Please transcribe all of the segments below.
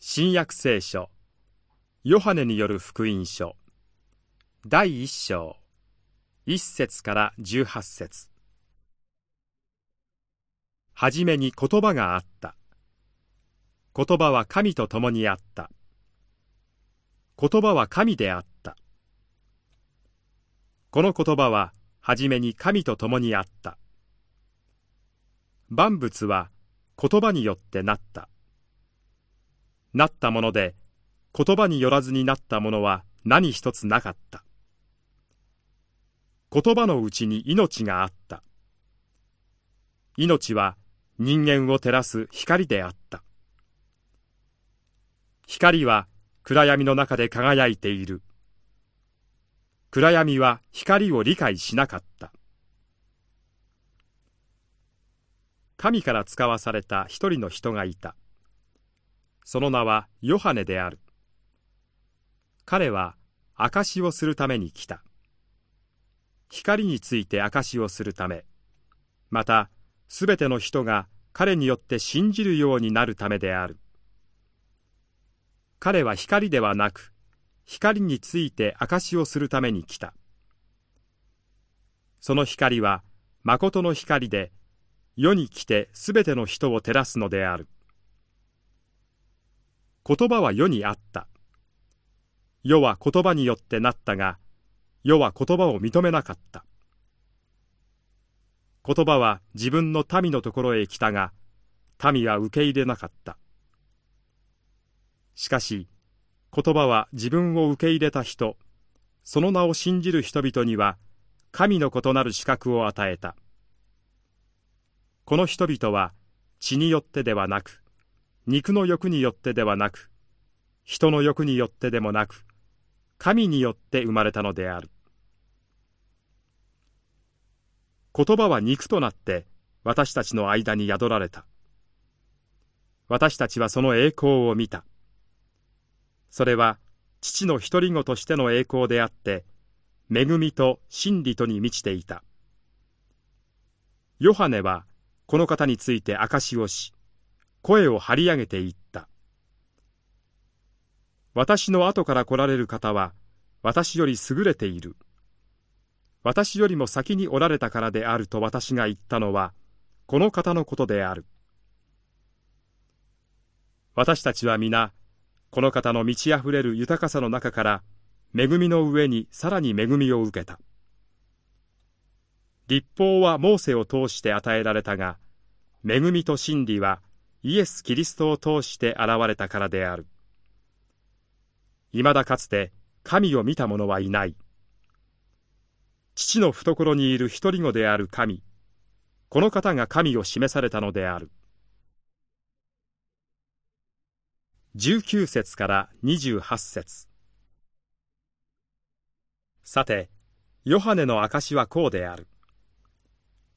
新約聖書。ヨハネによる福音書。第一章。一節から十八節。はじめに言葉があった。言葉は神と共にあった。言葉は神であった。この言葉ははじめに神と共にあった。万物は言葉によってなった。なったもので言葉によらずになったものは何一つなかった。言葉のうちに命があった。命は人間を照らす光であった。光は暗闇の中で輝いている。暗闇は光を理解しなかった。神から使わされた一人の人がいた。その名はヨハネである。彼は証をするために来た。光について証をするため、またすべての人が彼によって信じるようになるためである。彼は光ではなく、光について証をするために来た。その光は誠の光で、世に来てすべての人を照らすのである。言葉は世にあった。世は言葉によってなったが、世は言葉を認めなかった。言葉は自分の民のところへ来たが、民は受け入れなかった。しかし、言葉は自分を受け入れた人、その名を信じる人々には、神の異なる資格を与えた。この人々は血によってではなく、肉の欲によってではなく、人の欲によってでもなく、神によって生まれたのである。言葉は肉となって私たちの間に宿られた。私たちはその栄光を見た。それは父の独り子としての栄光であって、恵みと真理とに満ちていた。ヨハネはこの方について証しをし、声を張り上げていった。私の後から来られる方は、私より優れている。私よりも先におられたからであると私が言ったのは、この方のことである。私たちは皆、この方の満ち溢れる豊かさの中から、恵みの上にさらに恵みを受けた。立法はモーセを通して与えられたが、恵みと真理はイエス・キリストを通して現れたからである。いまだかつて神を見た者はいない。父の懐にいる一人子である神、この方が神を示されたのである。19節から28節さて、ヨハネの証はこうである。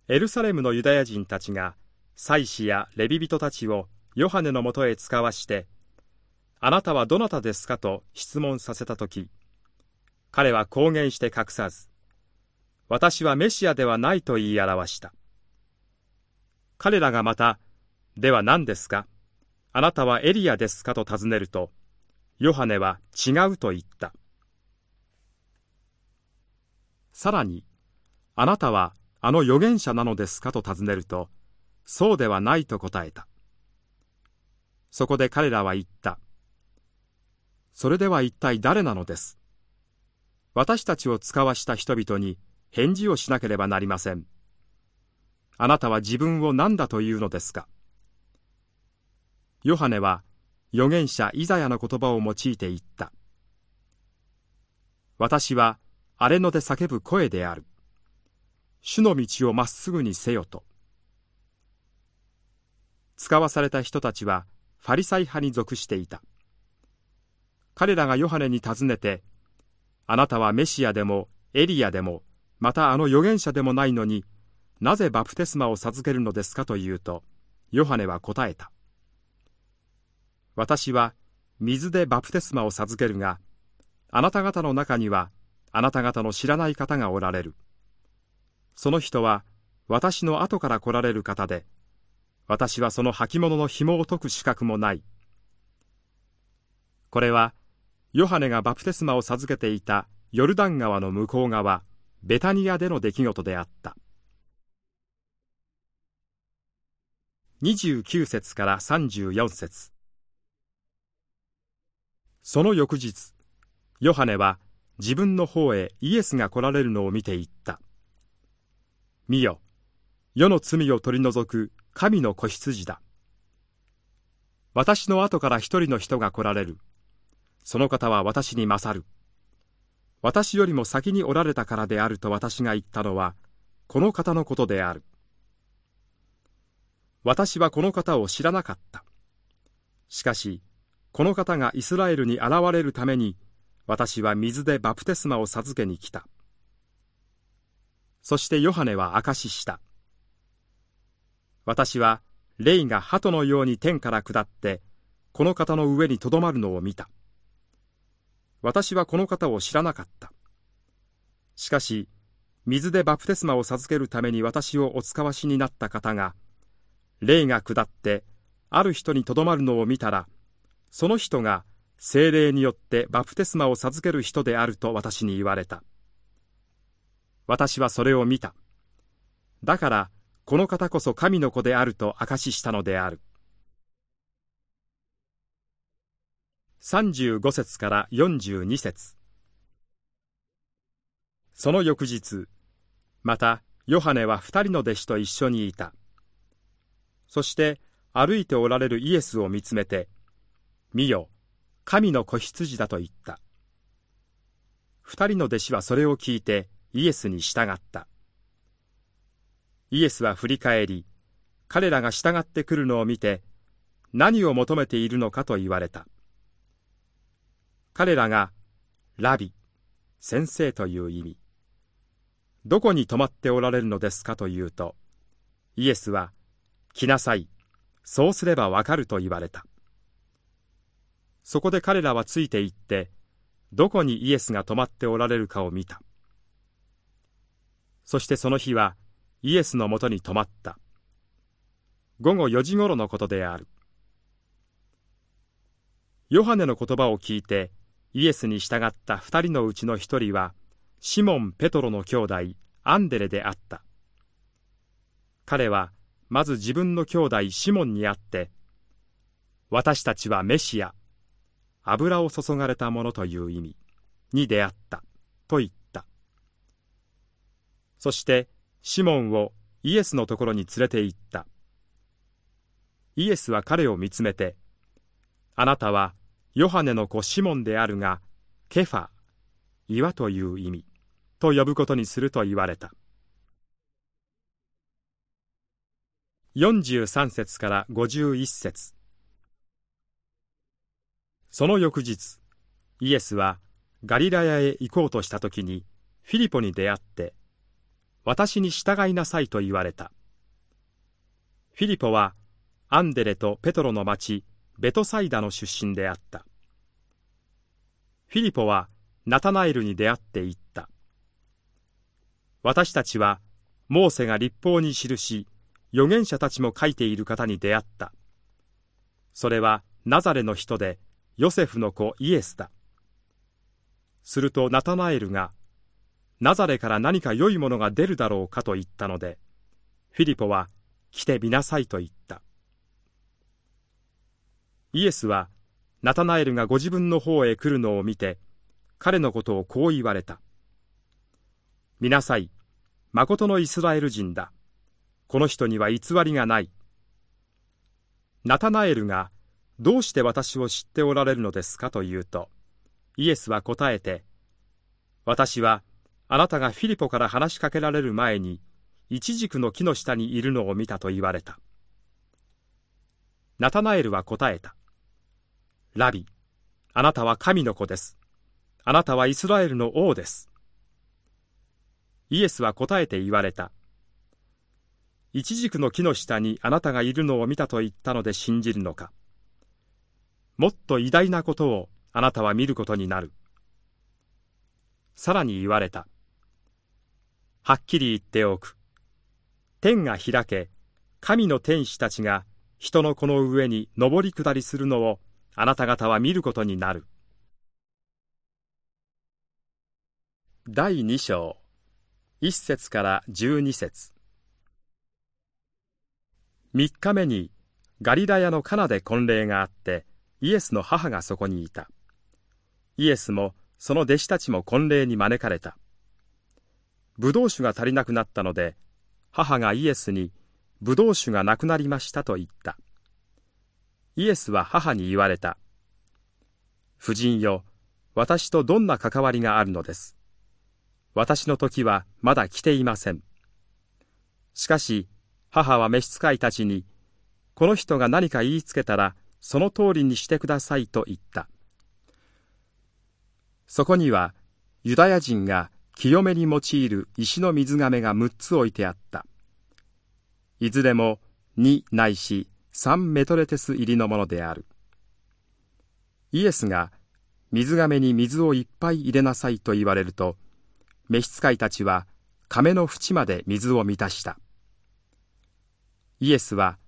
エルサレムのユダヤ人たちが祭司やレビ人たちをヨハネのもとへ使わして、あなたはどなたですかと質問させたとき、彼は公言して隠さず、私はメシアではないと言い表した。彼らがまた、では何ですか？あなたはエリアですかと尋ねると、ヨハネは違うと言った。さらに、あなたはあの預言者なのですかと尋ねると、そうではないと答えた。そこで彼らは言った。それでは一体誰なのです？私たちを使わした人々に返事をしなければなりません。あなたは自分を何だというのですか？ヨハネは預言者イザヤの言葉を用いて言った。私は荒れ野で叫ぶ声である。主の道をまっすぐにせよと。使わされた人たちはファリサイ派に属していた。彼らがヨハネに尋ねて、あなたはメシアでもエリアでも、またあの預言者でもないのになぜバプテスマを授けるのですかというと、ヨハネは答えた。私は水でバプテスマを授けるが、あなた方の中にはあなた方の知らない方がおられる。その人は私の後から来られる方で、私はその履物の紐を解く資格もない。これはヨハネがバプテスマを授けていたヨルダン川の向こう側ベタニアでの出来事であった。29節から34節。その翌日ヨハネは自分の方へイエスが来られるのを見て言った。見よ世の罪を取り除く神の子羊だ。私の後から一人の人が来られる。その方は私に勝る。私よりも先におられたからであると私が言ったのはこの方のことである。私はこの方を知らなかった。しかしこの方がイスラエルに現れるために私は水でバプテスマを授けに来た。そしてヨハネは証しした。私は霊が鳩のように天から下ってこの方の上にとどまるのを見た私はこの方を知らなかった。しかし、水でバプテスマを授けるために私をお使わしになった方が、霊が下って、ある人にとどまるのを見たら、その人が精霊によってバプテスマを授ける人であると私に言われた。私はそれを見た。だから、この方こそ神の子であると証ししたのである。35節から42節。その翌日またヨハネは二人の弟子と一緒にいた。そして歩いておられるイエスを見つめて見よ神の子羊だと言った。二人の弟子はそれを聞いてイエスに従った。イエスは振り返り彼らが従ってくるのを見て何を求めているのかと言われた彼らがラビ、先生という意味。どこに泊まっておられるのですかと言うと、イエスは、来なさい、そうすればわかると言われた。そこで彼らはついて行って、どこにイエスが泊まっておられるかを見た。そしてその日はイエスのもとに泊まった。午後4時ごろのことである。ヨハネの言葉を聞いてイエスに従った二人のうちの一人はシモン・ペトロの兄弟アンデレであった彼はまず自分の兄弟シモンに会って私たちはメシア油を注がれたものという意味に出会ったと言ったそしてシモンをイエスのところに連れて行った。イエスは彼を見つめてあなたはヨハネの子シモンであるがケファ岩という意味と呼ぶことにすると言われた。43節から51節。その翌日イエスはガリラヤへ行こうとした時にフィリポに出会って私に従いなさいと言われた。フィリポはアンデレとペトロの町ベトサイダの出身であった。フィリポはナタナエルに出会って言った。私たちはモーセが立法に記し預言者たちも書いている方に出会った。それはナザレの人でヨセフの子イエスだ。するとナタナエルがナザレから何か良いものが出るだろうかと言ったのでフィリポは来てみなさいと言った。イエスはナタナエルがご自分の方へ来るのを見て彼のことをこう言われた。見なさい誠のイスラエル人だ。この人には偽りがない。ナタナエルがどうして私を知っておられるのですかと言うとイエスは答えて私はあなたがフィリポから話しかけられる前にイチジクの木の下にいるのを見たと言われたナタナエルは答えたラビ、あなたは神の子です。あなたはイスラエルの王です。イエスは答えて言われた。イチジクの木の下にあなたがいるのを見たと言ったので信じるのか。もっと偉大なことをあなたは見ることになる。さらに言われた。はっきり言っておく。天が開け、神の天使たちが人の子の上に上り下りするのをあなた方は見ることになる。第2章1節から12節3日目にガリラヤのカナで婚礼があってイエスの母がそこにいたイエスもその弟子たちも婚礼に招かれたブドウ酒が足りなくなったので母がイエスにブドウ酒がなくなりましたと言った。イエスは母に言われた。夫人よ私とどんな関わりがあるのです？私の時はまだ来ていません。しかし母は召使いたちにこの人が何か言いつけたらその通りにしてくださいと言った。そこにはユダヤ人が清めに用いる石の水亀が6つ置いてあった。いずれも2ないし3メトレテス入りのものである。イエスが水亀に水をいっぱい入れなさいと言われると、召使いたちは亀の縁まで水を満たした。イエスは、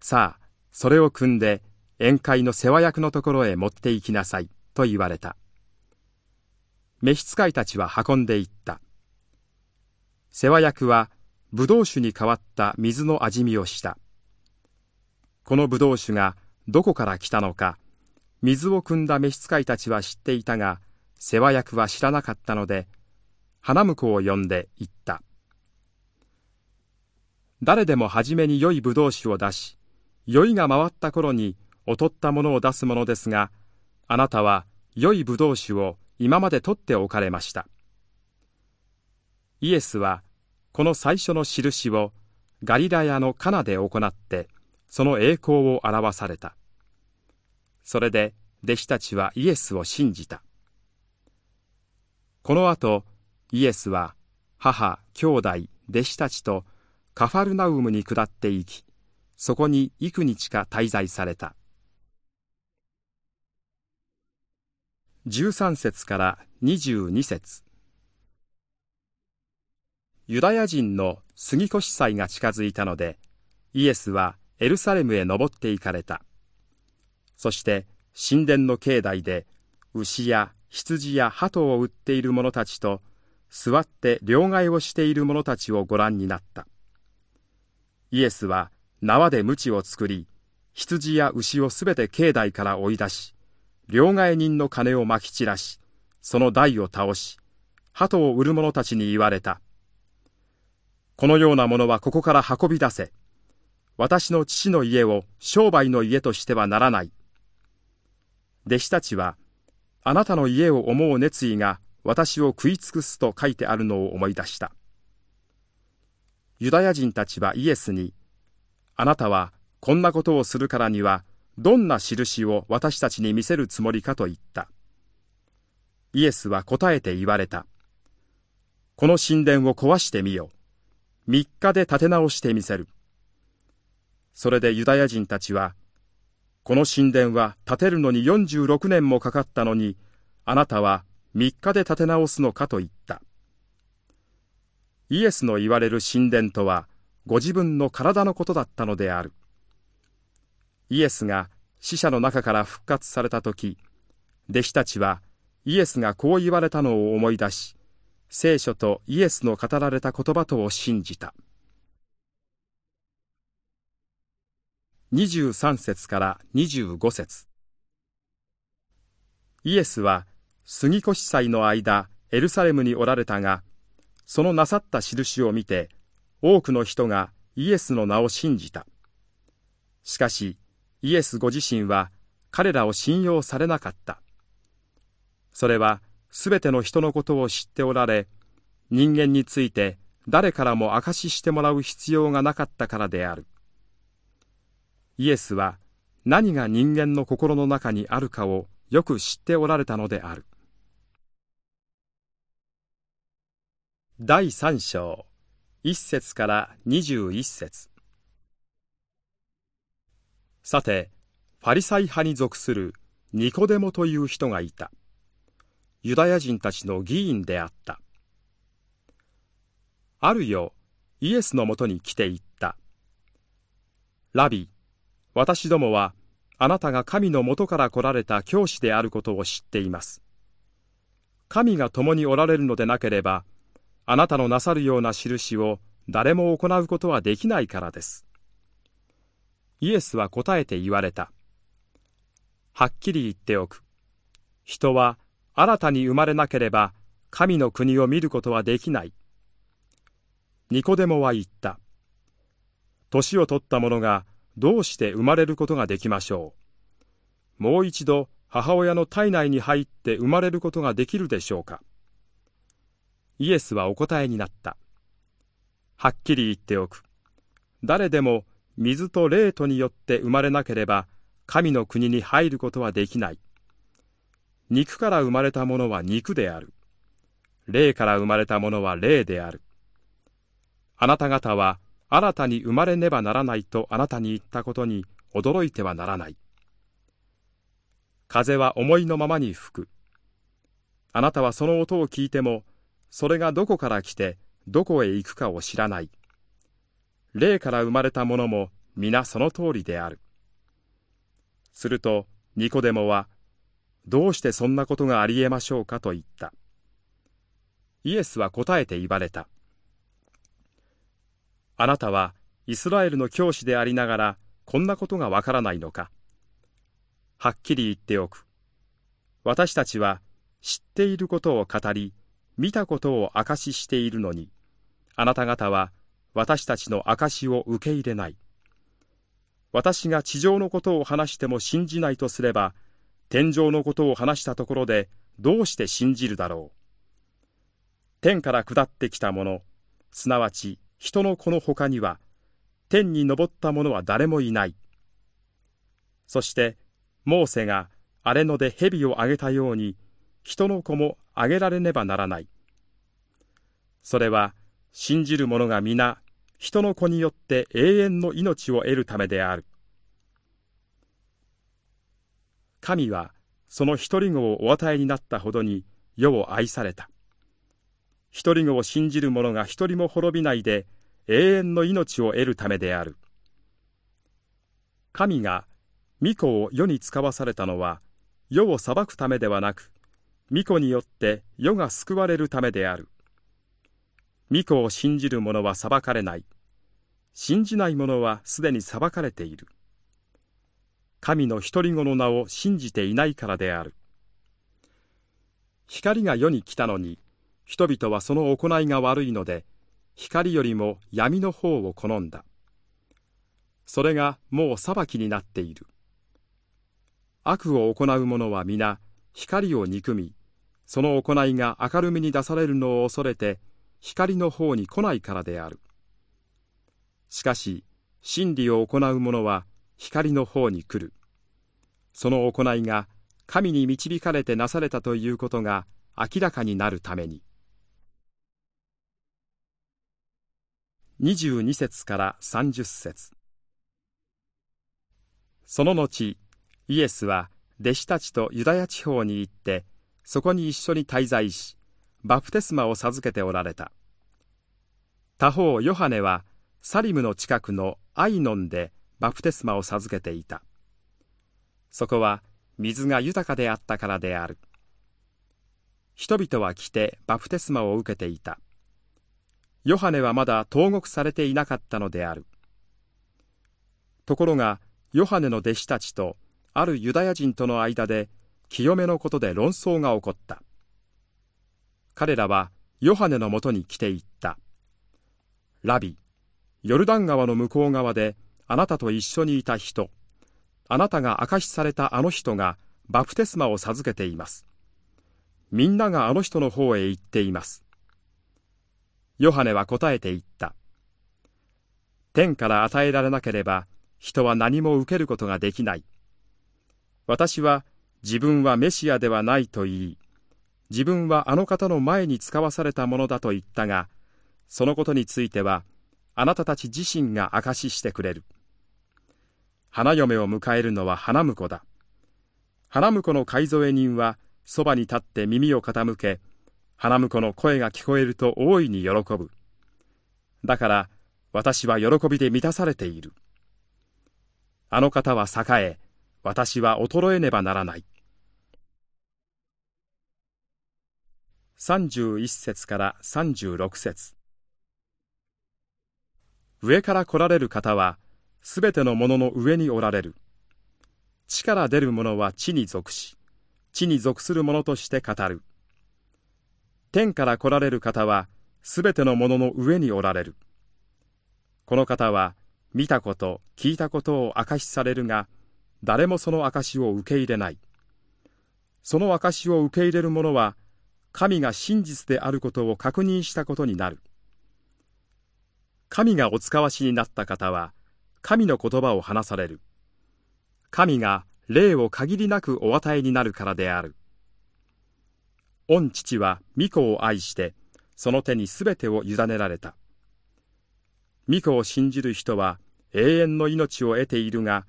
さあ、それを汲んで宴会の世話役のところへ持って行きなさいと言われた。召使いたちは運んでいった。世話役は、葡萄酒に変わった水の味見をした。この葡萄酒がどこから来たのか、水を汲んだ召使いたちは知っていたが、世話役は知らなかったので、花婿を呼んで言った。誰でも初めに良い葡萄酒を出し、酔いが回った頃に劣ったものを出すものですが、あなたは良い葡萄酒を今まで取っておかれました。イエスはこの最初の印をガリラヤのカナで行ってその栄光を表された。それで弟子たちはイエスを信じた。この後イエスは母、兄弟、弟子たちとカファルナウムに下って行き、そこに幾日か滞在された。13節から22節ユダヤ人の杉越祭が近づいたので、イエスはエルサレムへ登って行かれた。そして神殿の境内で牛や羊や鳩を売っている者たちと座って両替をしている者たちをご覧になった。イエスは縄で鞭を作り、羊や牛をすべて境内から追い出し、両替人の金をまき散らし、その台を倒し、鳩を売る者たちに言われた。このようなものはここから運び出せ。私の父の家を商売の家としてはならない。弟子たちは、あなたの家を思う熱意が私を食い尽くすと書いてあるのを思い出した。ユダヤ人たちはイエスに、あなたはこんなことをするからにはどんな印を私たちに見せるつもりかと言った。イエスは答えて言われた。この神殿を壊してみよう。三日で建て直してみせる。それでユダヤ人たちは、この神殿は建てるのに46年もかかったのに、あなたは三日で建て直すのかと言った。イエスの言われる神殿とは、ご自分の体のことだったのである。イエスが死者の中から復活された時弟子たちはイエスがこう言われたのを思い出し聖書とイエスの語られた言葉とを信じた。23節から25節。イエスは杉越祭の間エルサレムにおられたがそのなさった印を見て多くの人がイエスの名を信じた。しかしイエスご自身は彼らを信用されなかった。それはすべての人のことを知っておられ、人間について誰からも証ししてもらう必要がなかったからである。イエスは何が人間の心の中にあるかをよく知っておられたのである。第三章一節から二十一節さて、ファリサイ派に属するニコデモという人がいた。ユダヤ人たちの議員であった。あるよ、イエスのもとに来て言った。ラビ、私どもはあなたが神の元から来られた教師であることを知っています。神が共におられるのでなければ、あなたのなさるような印を誰も行うことはできないからです。イエスは答えて言われた。はっきり言っておく。人は新たに生まれなければ神の国を見ることはできない。ニコデモは言った。年を取った者がどうして生まれることができましょう。もう一度母親の体内に入って生まれることができるでしょうか。イエスはお答えになった。はっきり言っておく。誰でも水と霊とによって生まれなければ神の国に入ることはできない。肉から生まれたものは肉である。霊から生まれたものは霊である。あなた方は新たに生まれねばならないとあなたに言ったことに驚いてはならない。風は思いのままに吹く。あなたはその音を聞いても、それがどこから来てどこへ行くかを知らない。霊から生まれたものも皆その通りである。するとニコデモは、どうしてそんなことがありえましょうかと言った。イエスは答えて言われた。あなたはイスラエルの教師でありながらこんなことがわからないのか。はっきり言っておく。私たちは知っていることを語り、見たことを証ししているのに、あなた方は私たちの証を受け入れない。私が地上のことを話しても信じないとすれば、天上のことを話したところでどうして信じるだろう。天から下ってきたもの、すなわち人の子の他には、天に昇った者は誰もいない。そして、モーセが荒れ野で蛇をあげたように、人の子もあげられねばならない。それは、信じる者が皆、人の子によって永遠の命を得るためである。神は、その一人子をお与えになったほどに世を愛された。一人子を信じる者が一人も滅びないで永遠の命を得るためである。神が御子を世に使わされたのは世を裁くためではなく御子によって世が救われるためである。御子を信じる者は裁かれない。信じない者はすでに裁かれている。神の一人子の名を信じていないからである。光が世に来たのに人々はその行いが悪いので光よりも闇の方を好んだそれがもう裁きになっている悪を行う者は皆光を憎みその行いが明るみに出されるのを恐れて光の方に来ないからである。しかし真理を行う者は光の方に来る。その行いが神に導かれてなされたということが明らかになるために。22節から30節。その後イエスは弟子たちとユダヤ地方に行ってそこに一緒に滞在しバプテスマを授けておられた。他方ヨハネはサリムの近くのアイノンでバプテスマを授けていた。そこは水が豊かであったからである。人々は来てバプテスマを受けていた。ヨハネはまだ投獄されていなかったのである。ところがヨハネの弟子たちとあるユダヤ人との間で清めのことで論争が起こった。彼らはヨハネのもとに来ていったラビヨルダン川の向こう側であなたと一緒にいた人あなたが証しされたあの人がバプテスマを授けていますみんながあの人の方へ行っていますヨハネは答えて言った。天から与えられなければ人は何も受けることができない。私は自分はメシアではないと言い、自分はあの方の前に使わされたものだと言ったが、そのことについてはあなたたち自身が証ししてくれる。花嫁を迎えるのは花婿だ。花婿の買添え人はそばに立って耳を傾け、花婿の声が聞こえると大いに喜ぶ。だから私は喜びで満たされている。あの方は栄え、私は衰えねばならない。31節から36節上から来られる方は、すべてのものの上におられる。地から出る者は地に属し、地に属する者として語る。天から来られる方は、すべてのものの上におられる。この方は、見たこと、聞いたことを証しされるが、誰もその証しを受け入れない。その証を受け入れる者は、神が真実であることを確認したことになる。神がお使わしになった方は、神の言葉を話される。神が霊を限りなくお与えになるからである。御父は御子を愛して、その手にすべてを委ねられた。御子を信じる人は永遠の命を得ているが、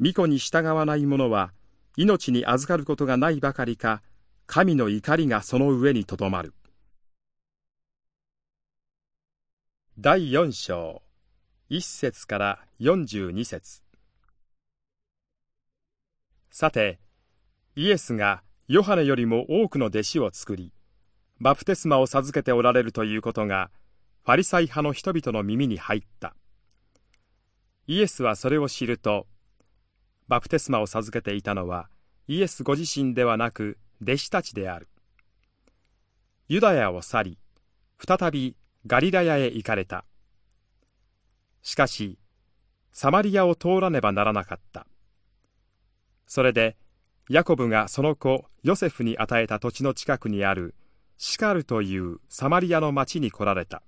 御子に従わない者は命に預かることがないばかりか、神の怒りがその上にとどまる。第四章一節から四十二節さて、イエスがヨハネよりも多くの弟子を作り、バプテスマを授けておられるということが、ファリサイ派の人々の耳に入った。イエスはそれを知ると、バプテスマを授けていたのは、イエスご自身ではなく、弟子たちである。ユダヤを去り、再びガリラヤへ行かれた。しかし、サマリアを通らねばならなかった。それで、ヤコブがその子ヨセフに与えた土地の近くにあるシカルというサマリアの町に来られた。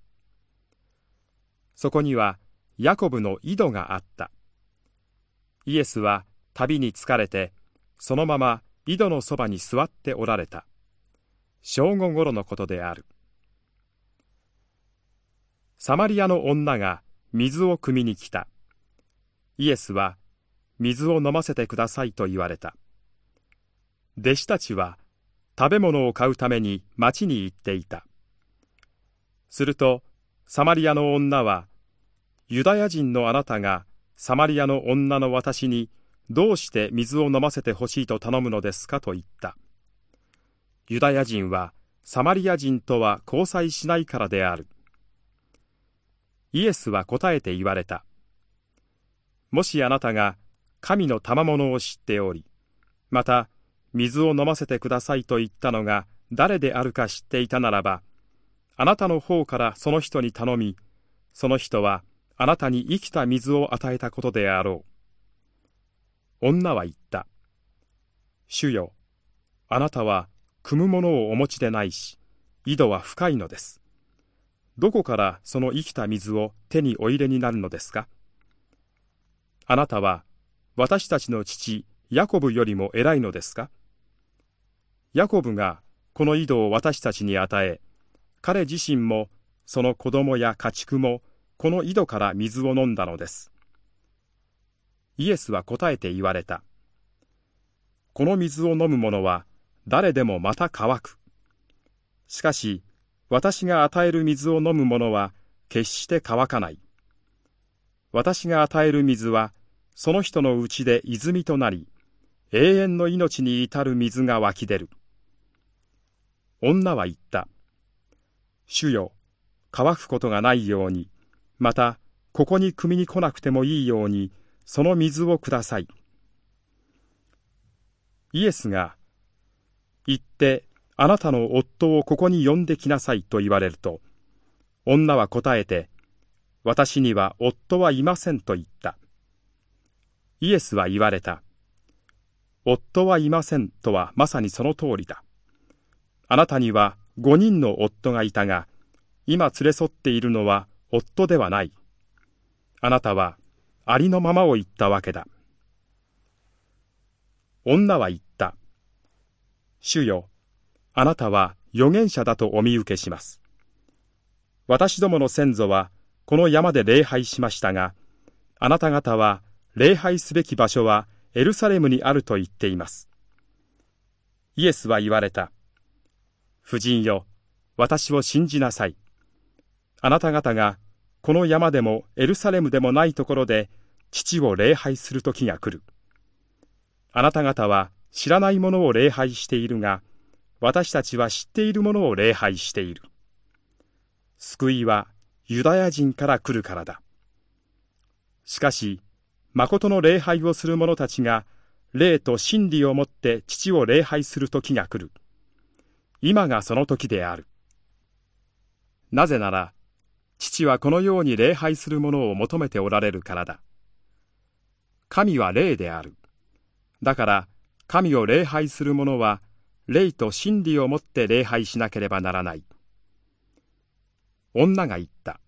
そこにはヤコブの井戸があった。イエスは旅に疲れて、そのまま井戸のそばに座っておられた。正午ごろのことである。サマリアの女が水を汲みに来た。イエスは、水を飲ませてくださいと言われた。弟子たちは食べ物を買うために町に行っていた。すると、サマリアの女は、ユダヤ人のあなたがサマリアの女の私にどうして水を飲ませてほしいと頼むのですかと言った。ユダヤ人はサマリア人とは交際しないからである。イエスは答えて言われた。もしあなたが神の賜物を知っており、また水を飲ませてくださいと言ったのが誰であるか知っていたならば、あなたの方からその人に頼み、その人はあなたに生きた水を与えたことであろう。女は言った。主よ、あなたは汲むものをお持ちでないし、井戸は深いのです。どこからその生きた水を手にお入れになるのですか？あなたは私たちの父ヤコブよりも偉いのですか？ヤコブがこの井戸を私たちに与え、彼自身もその子供や家畜もこの井戸から水を飲んだのです。イエスは答えて言われた。この水を飲む者は誰でもまた乾く。しかし、私が与える水を飲む者は決して乾かない。私が与える水は、その人のうちで泉となり、永遠の命に至る水が湧き出る。女は言った。主よ、乾くことがないように、また、ここに汲みに来なくてもいいように、その水をください。イエスが、行って、あなたの夫をここに呼んできなさいと言われると、女は答えて、私には夫はいませんと言った。イエスは言われた。夫はいませんとはまさにその通りだ。あなたには五人の夫がいたが、今連れ添っているのは夫ではない。あなたはありのままを言ったわけだ。女は言った。主よ、あなたは預言者だとお見受けします。私どもの先祖はこの山で礼拝しましたが、あなた方は礼拝すべき場所はエルサレムにあると言っています。イエスは言われた。夫人よ、私を信じなさい。あなた方が、この山でもエルサレムでもないところで、父を礼拝する時が来る。あなた方は知らないものを礼拝しているが、私たちは知っているものを礼拝している。救いはユダヤ人から来るからだ。しかし、誠の礼拝をする者たちが、霊と真理をもって父を礼拝する時が来る。今がその時である。なぜなら、父はこのように礼拝する者を求めておられるからだ。神は霊である。だから、神を礼拝する者は、霊と真理をもって礼拝しなければならない。女が言った。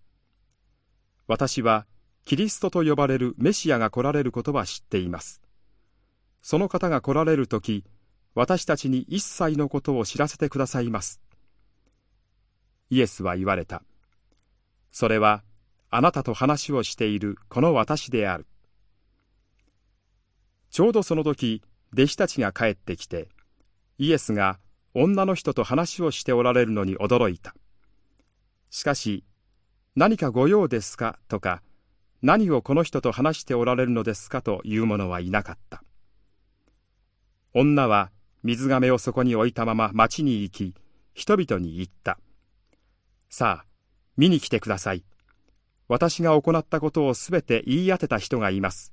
私は、キリストと呼ばれるメシアが来られることは知っています。その方が来られるとき、私たちに一切のことを知らせてくださいます。イエスは言われた。それは、あなたと話をしているこの私である。ちょうどその時、弟子たちが帰ってきて、イエスが女の人と話をしておられるのに驚いた。しかし、何かご用ですかとか、何をこの人と話しておられるのですかという者はいなかった。女は水亀をそこに置いたまま町に行き、人々に言った。さあ、見に来てください。私が行ったことをすべて言い当てた人がいます。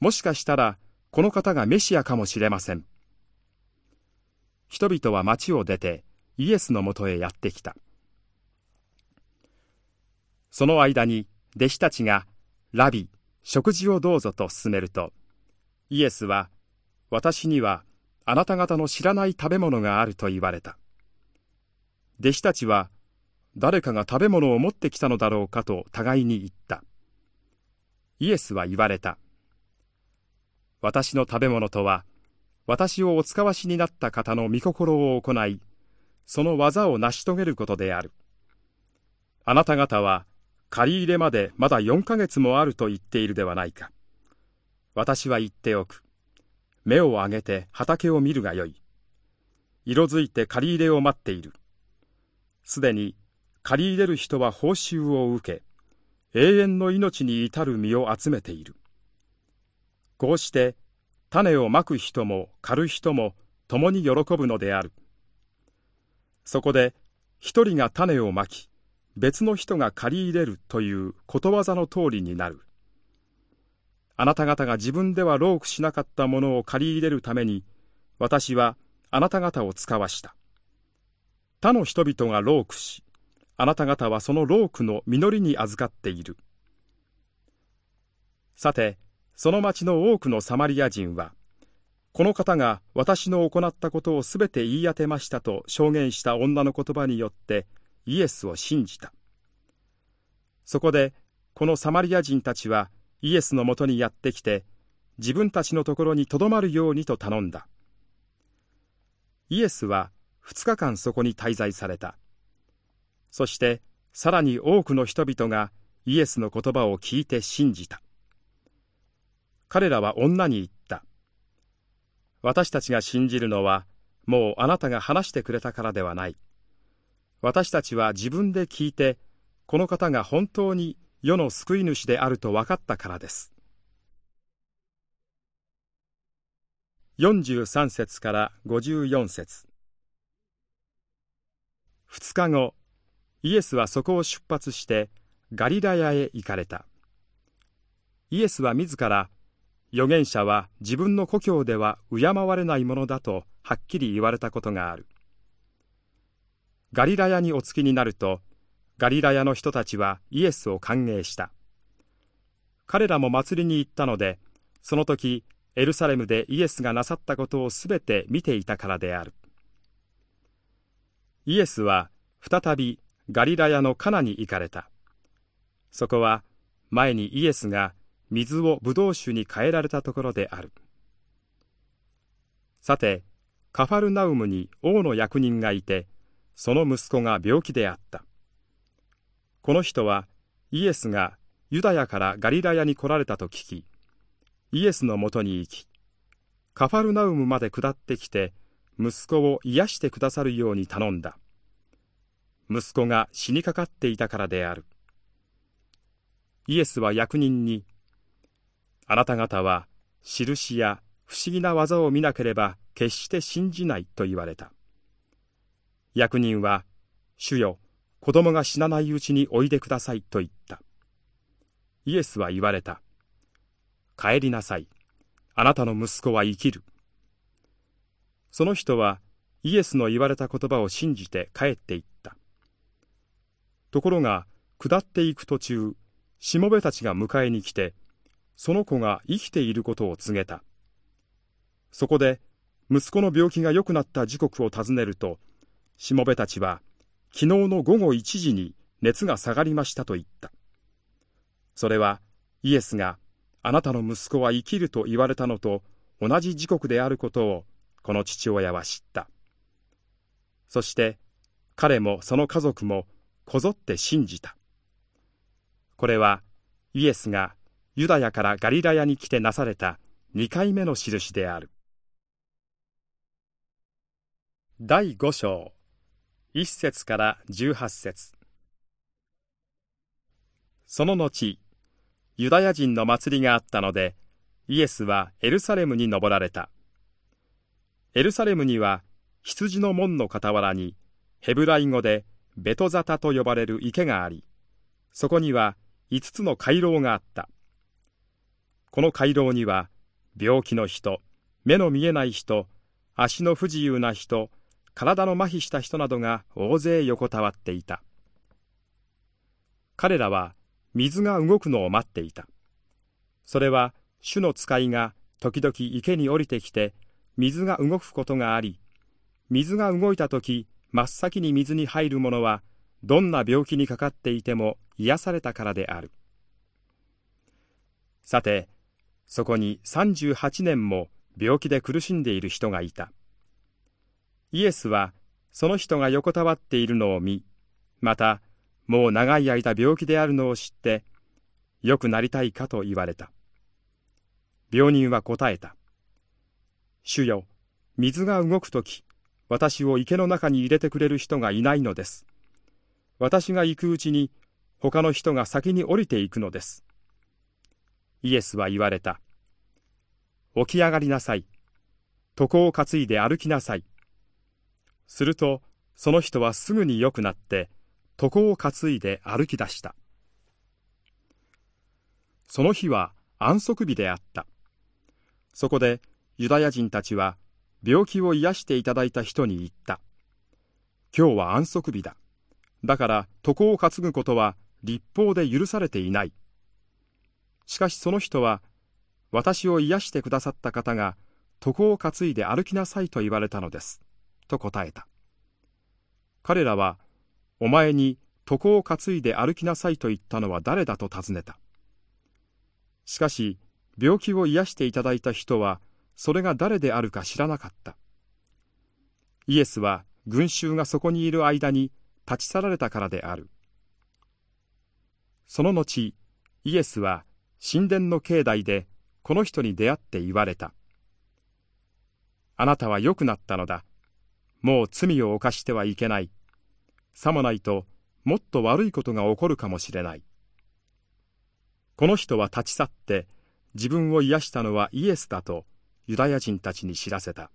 もしかしたら、この方がメシアかもしれません。人々は町を出て、イエスのもとへやってきた。その間に、弟子たちが、ラビ、食事をどうぞと勧めると、イエスは、私には、あなた方の知らない食べ物があると言われた。弟子たちは、誰かが食べ物を持ってきたのだろうかと互いに言った。イエスは言われた。私の食べ物とは、私をお使わしになった方の御心を行い、その技を成し遂げることである。あなた方は、借り入れまでまだ4ヶ月もあると言っているではないか。私は言っておく。目を上げて畑を見るがよい。色づいて借り入れを待っている。すでに借り入れる人は報酬を受け、永遠の命に至る実を集めている。こうして種をまく人も刈る人も共に喜ぶのである。そこで一人が種をまき、別の人が借り入れるということわざの通りになる。あなた方が自分では労苦しなかったものを借り入れるために、私はあなた方を使わした。他の人々が労苦し、あなた方はその労苦の実りに預かっている。さて、その町の多くのサマリア人は、この方が私の行ったことをすべて言い当てましたと証言した女の言葉によってイエスを信じた。そこで、このサマリア人たちはイエスのもとにやってきて、自分たちのところにとどまるようにと頼んだ。イエスは2日間そこに滞在された。そしてさらに多くの人々がイエスの言葉を聞いて信じた。彼らは女に言った。私たちが信じるのはもうあなたが話してくれたからではない。私たちは自分で聞いてこの方が本当に世の救い主であると分かったからです。43節から54節2日後イエスはそこを出発してガリラヤへ行かれた。イエスは自ら、預言者は自分の故郷では敬われないものだとはっきり言われたことがある。ガリラヤにお着きになると、ガリラヤの人たちはイエスを歓迎した。彼らも祭りに行ったので、その時、エルサレムでイエスがなさったことをすべて見ていたからである。イエスは再びガリラヤのカナに行かれた。そこは前にイエスが水をブドウ酒に変えられたところである。さて、カファルナウムに王の役人がいて、その息子が病気であった。この人はイエスがユダヤからガリラヤに来られたと聞き、イエスのもとに行き、カファルナウムまで下ってきて、息子を癒してくださるように頼んだ。息子が死にかかっていたからである。イエスは役人に、あなた方は印や不思議な技を見なければ決して信じないと言われた。役人は、主よ、子供が死なないうちにおいでくださいと言った。イエスは言われた。帰りなさい。あなたの息子は生きる。その人はイエスの言われた言葉を信じて帰っていった。ところが、下っていく途中、しもべたちが迎えに来て、その子が生きていることを告げた。そこで、息子の病気が良くなった時刻を尋ねると、しもべたちは、昨日の午後1時に熱が下がりましたと言った。それは、イエスが、あなたの息子は生きると言われたのと同じ時刻であることを、この父親は知った。そして、彼もその家族もこぞって信じた。これはイエスがユダヤからガリラヤに来てなされた2回目の印である。第5章1節から18節その後、ユダヤ人の祭りがあったので、イエスはエルサレムに登られた。エルサレムには羊の門の傍らにヘブライ語でベトザタと呼ばれる池があり、そこには5つの回廊があった。この回廊には、病気の人、目の見えない人、足の不自由な人、体の麻痺した人などが大勢横たわっていた。彼らは水が動くのを待っていた。それは主の使いが時々池に降りてきて水が動くことがあり、水が動いた時真っ先に水に入る者はどんな病気にかかっていても癒されたからである。さてそこに38年も病気で苦しんでいる人がいた。イエスはその人が横たわっているのを見またもう長い間病気であるのを知って良くなりたいかと言われた。病人は答えた主よ水が動くとき私を池の中に入れてくれる人がいないのです。私が行くうちに他の人が先に降りていくのです。イエスは言われた。起き上がりなさい。床を担いで歩きなさい。すると、その人はすぐに良くなって、床を担いで歩き出した。その日は安息日であった。そこでユダヤ人たちは病気を癒していただいた人に言った。今日は安息日だ。だから床を担ぐことは立法で許されていない。しかしその人は、私を癒してくださった方が床を担いで歩きなさいと言われたのです。と答えた。彼らは、お前に床を担いで歩きなさいと言ったのは誰だと尋ねた。しかし、病気を癒していただいた人は、それが誰であるか知らなかった。イエスは群衆がそこにいる間に立ち去られたからである。その後イエスは神殿の境内でこの人に出会って言われた。あなたは良くなったのだ。もう罪を犯してはいけない。さもないともっと悪いことが起こるかもしれない。この人は立ち去って自分を癒したのはイエスだとユダヤ人たちに知らせた。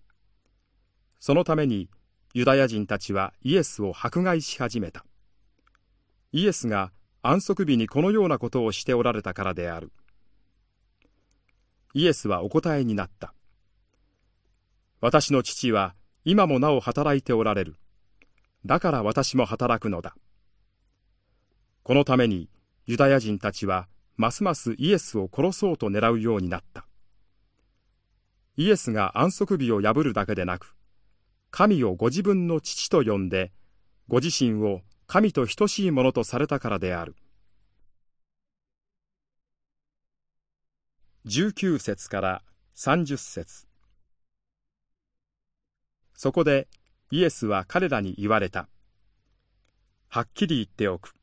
そのためにユダヤ人たちはイエスを迫害し始めた。イエスが安息日にこのようなことをしておられたからである。イエスはお答えになった。私の父は今もなお働いておられる。だから私も働くのだ。このためにユダヤ人たちはますますイエスを殺そうと狙うようになった。イエスが安息日を破るだけでなく、神をご自分の父と呼んで、ご自身を神と等しいものとされたからである。19節から30節そこでイエスは彼らに言われた。はっきり言っておく。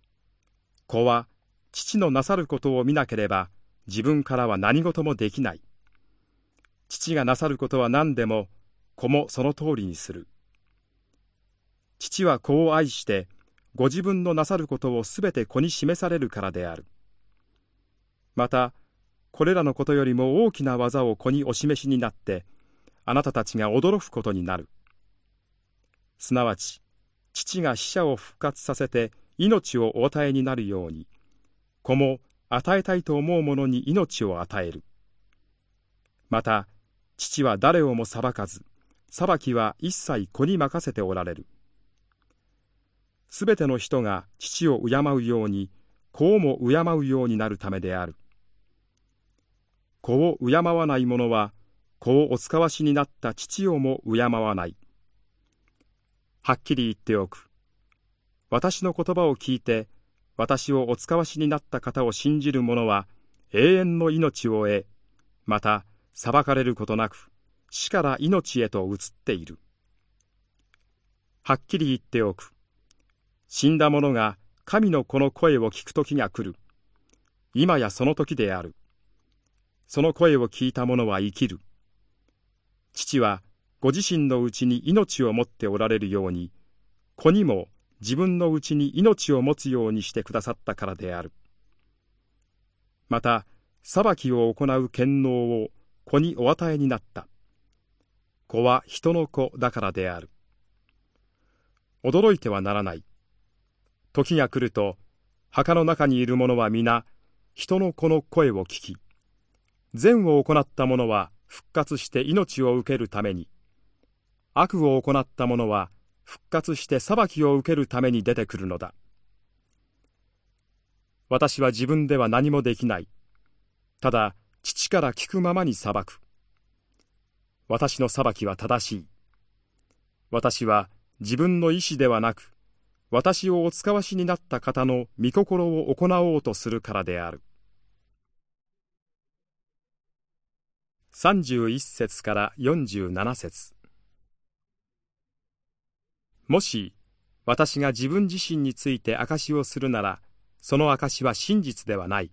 子は父のなさることを見なければ自分からは何事もできない。父がなさることは何でも子もその通りにする。父は子を愛してご自分のなさることをすべて子に示されるからである。またこれらのことよりも大きな技を子にお示しになってあなたたちが驚くことになる。すなわち父が死者を復活させて命をお与えになるように子も与えたいと思う者に命を与える。また父は誰をも裁かず裁きは一切子に任せておられる。すべての人が父を敬うように子をも敬うようになるためである。子を敬わない者は子をお使わしになった父をも敬わない。はっきり言っておく。私の言葉を聞いて私をお使わしになった方を信じる者は永遠の命を得また裁かれることなく死から命へと移っている。はっきり言っておく。死んだ者が神の子の声を聞く時が来る。今やその時である。その声を聞いた者は生きる。父はご自身のうちに命を持っておられるように子にも自分のうちに命を持つようにしてくださったからである。また裁きを行う権能を子にお与えになった。子は人の子だからである。驚いてはならない。時が来ると墓の中にいる者は皆人の子の声を聞き善を行った者は復活して命を受けるために悪を行った者は復活して裁きを受けるために出てくるのだ。私は自分では何もできない。ただ父から聞くままに裁く。私の裁きは正しい。私は自分の意志ではなく私をお使わしになった方の御心を行おうとするからである。31節から47節。もし私が自分自身について証しをするならその証しは真実ではない。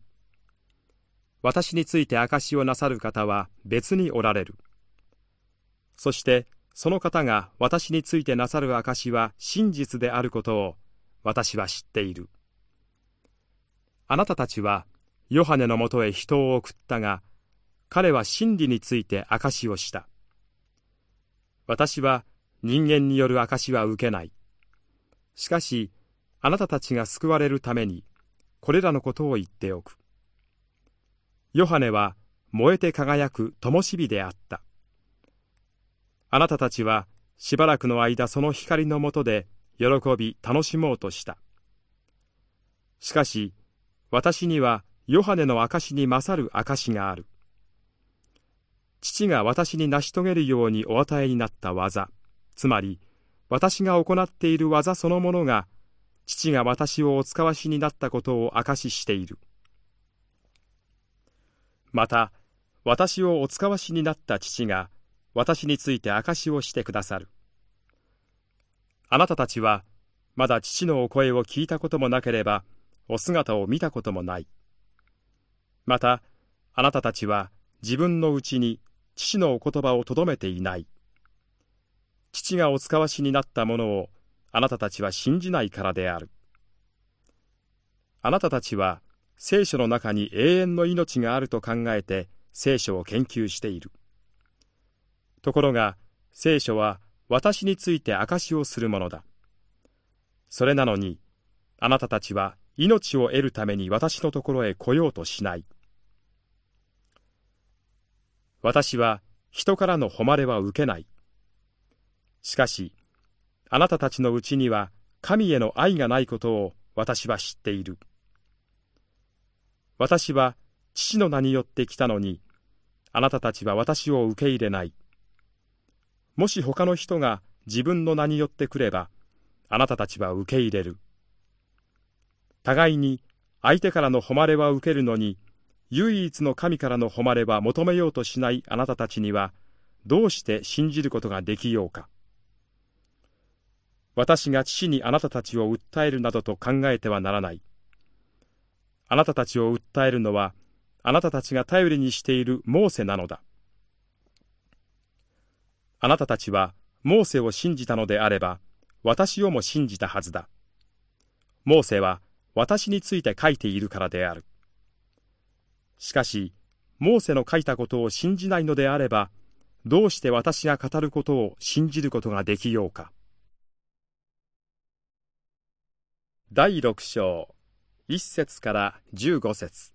私について証しをなさる方は別におられるそしてその方が私についてなさる証しは真実であることを私は知っている。あなたたちはヨハネのもとへ人を送ったが、彼は真理について証しをした。私は人間による証しは受けない。しかし、あなたたちが救われるために、これらのことを言っておく。ヨハネは燃えて輝く灯火であった。あなたたちはしばらくの間その光のもとで喜び楽しもうとした。しかし私にはヨハネの証に勝る証がある。父が私に成し遂げるようにお与えになった技。つまり私が行っている技そのものが父が私をお使わしになったことを証ししている。また私をお使わしになった父が私について証しをしてくださる。あなたたちは、まだ父のお声を聞いたこともなければ、お姿を見たこともない。また、あなたたちは自分のうちに父のお言葉をとどめていない。父がお使わしになったものをあなたたちは信じないからである。あなたたちは聖書の中に永遠の命があると考えて聖書を研究している。ところが聖書は私について証しをするものだ。それなのにあなたたちは命を得るために私のところへ来ようとしない。私は人からの誉れは受けない。しかし、あなたたちのうちには神への愛がないことを私は知っている。私は父の名によって来たのに、あなたたちは私を受け入れない。もし他の人が自分の名によってくれば、あなたたちは受け入れる。互いに相手からの誉れは受けるのに、唯一の神からの誉れは求めようとしないあなたたちには、どうして信じることができようか。私が父にあなたたちを訴えるなどと考えてはならない。あなたたちを訴えるのは、あなたたちが頼りにしているモーセなのだ。あなたたちはモーセを信じたのであれば、私をも信じたはずだ。モーセは私について書いているからである。しかし、モーセの書いたことを信じないのであれば、どうして私が語ることを信じることができようか。第六章、一節から十五節。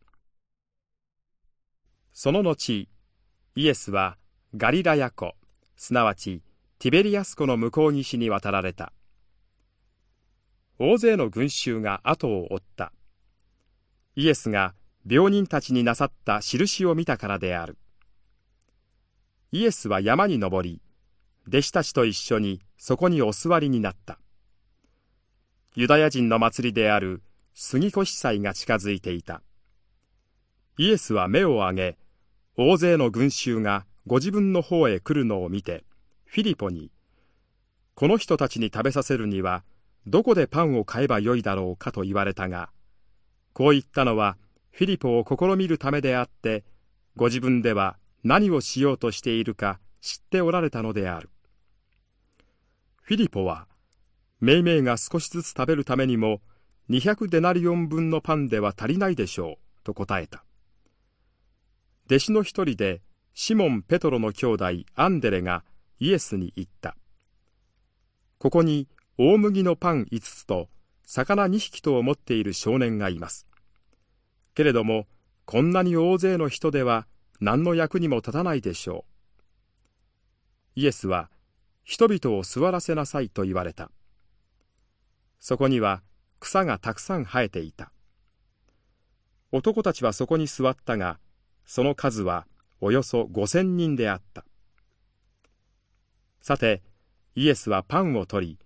その後、イエスはガリラヤ湖、すなわちティベリアス湖の向こう岸に渡られた。大勢の群衆が後を追った。イエスが病人たちになさった印を見たからである。イエスは山に登り、弟子たちと一緒にそこにお座りになった。ユダヤ人の祭りである杉越祭が近づいていた。イエスは目を上げ、大勢の群衆がご自分の方へ来るのを見て、フィリポに、この人たちに食べさせるには、どこでパンを買えばよいだろうかと言われたが、こう言ったのは、フィリポを試みるためであって、ご自分では何をしようとしているか知っておられたのである。フィリポは、めいめいが少しずつ食べるためにも、200デナリオン分のパンでは足りないでしょう、と答えた。弟子の一人で、シモン・ペトロの兄弟アンデレがイエスに言った。ここに大麦のパン5つと魚2匹とを持っている少年がいます。けれども、こんなに大勢の人では何の役にも立たないでしょう。イエスは、人々を座らせなさいと言われた。そこには草がたくさん生えていた。男たちはそこに座ったが、その数はおよそ五千人であった。さて、イエスはパンを取り、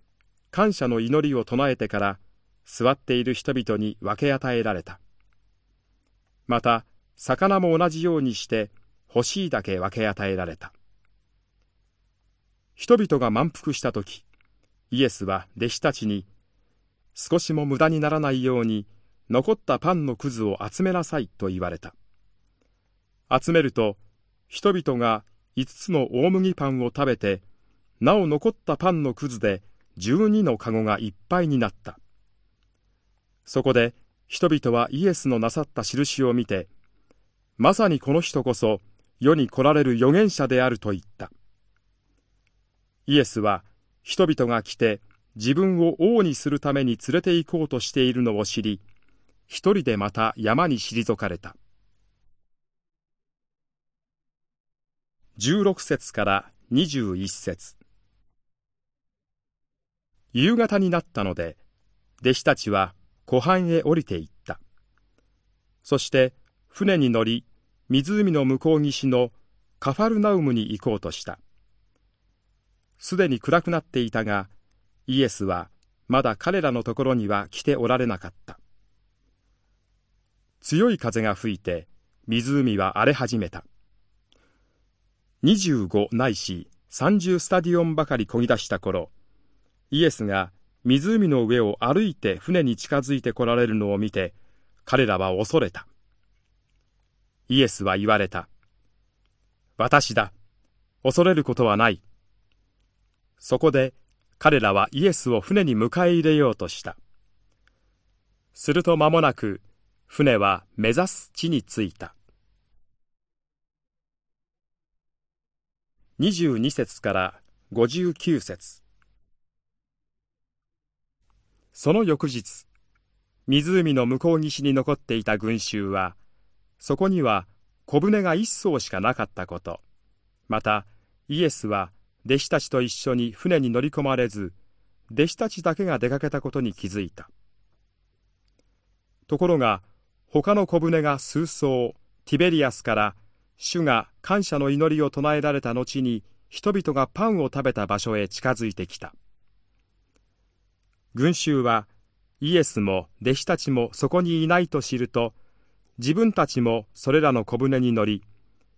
感謝の祈りを唱えてから、座っている人々に分け与えられた。また魚も同じようにして欲しいだけ分け与えられた人々が満腹した時イエスは弟子たちに少しも無駄にならないように残ったパンのくずを集めなさいと言われた集めると人々が5つの大麦パンを食べてなお残ったパンのくずで12のかごがいっぱいになったそこで人々はイエスのなさった印を見て、まさにこの人こそ世に来られる預言者であると言った。イエスは人々が来て自分を王にするために連れて行こうとしているのを知り、一人でまた山に退かれた。16節から21節夕方になったので、弟子たちは湖畔へ降りていった。そして船に乗り、湖の向こう岸のカファルナウムに行こうとした。すでに暗くなっていたが、イエスはまだ彼らのところには来ておられなかった。強い風が吹いて、湖は荒れ始めた。25ないし30スタディオンばかり漕ぎ出した頃、イエスが湖の上を歩いて船に近づいて来られるのを見て、彼らは恐れた。イエスは言われた。私だ。恐れることはない。そこで彼らはイエスを船に迎え入れようとした。すると間もなく船は目指す地に着いた。22節から59節その翌日、湖の向こう岸に残っていた群衆は、そこには小舟が一艘しかなかったこと、またイエスは弟子たちと一緒に船に乗り込まれず、弟子たちだけが出かけたことに気づいた。ところが、他の小舟が数艘、ティベリアスから主が感謝の祈りを唱えられた後に人々がパンを食べた場所へ近づいてきた。群衆はイエスも弟子たちもそこにいないと知ると自分たちもそれらの小舟に乗り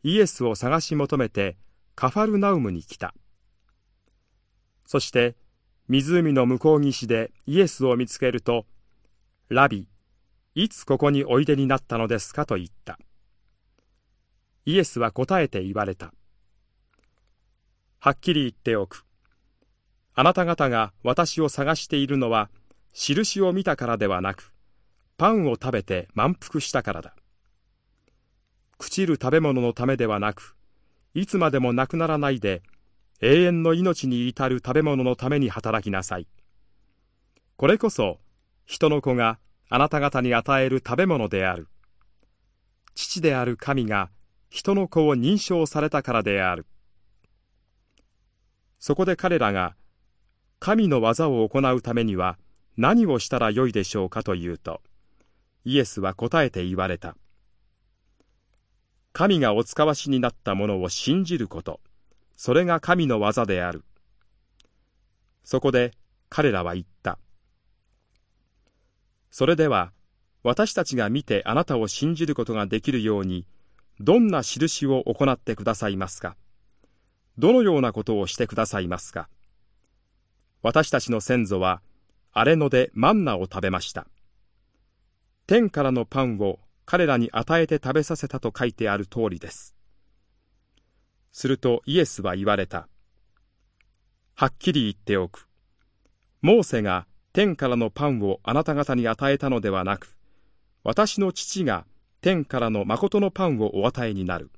イエスを探し求めてカファルナウムに来たそして湖の向こう岸でイエスを見つけると「ラビいつここにおいでになったのですか?」と言ったイエスは答えて言われたはっきり言っておくあなた方が私を探しているのは、印を見たからではなく、パンを食べて満腹したからだ。朽ちる食べ物のためではなく、いつまでもなくならないで、永遠の命に至る食べ物のために働きなさい。これこそ、人の子があなた方に与える食べ物である。父である神が人の子を認証されたからである。そこで彼らが、神の技を行うためには何をしたらよいでしょうかというと、イエスは答えて言われた。神がお使わしになったものを信じること、それが神の技である。そこで彼らは言った。それでは、私たちが見てあなたを信じることができるように、どんな印を行ってくださいますか？どのようなことをしてくださいますか？私たちの先祖は、荒れ野でマンナを食べました。天からのパンを彼らに与えて食べさせたと書いてある通りです。するとイエスは言われた。はっきり言っておく。モーセが天からのパンをあなた方に与えたのではなく、私の父が天からの誠のパンをお与えになる。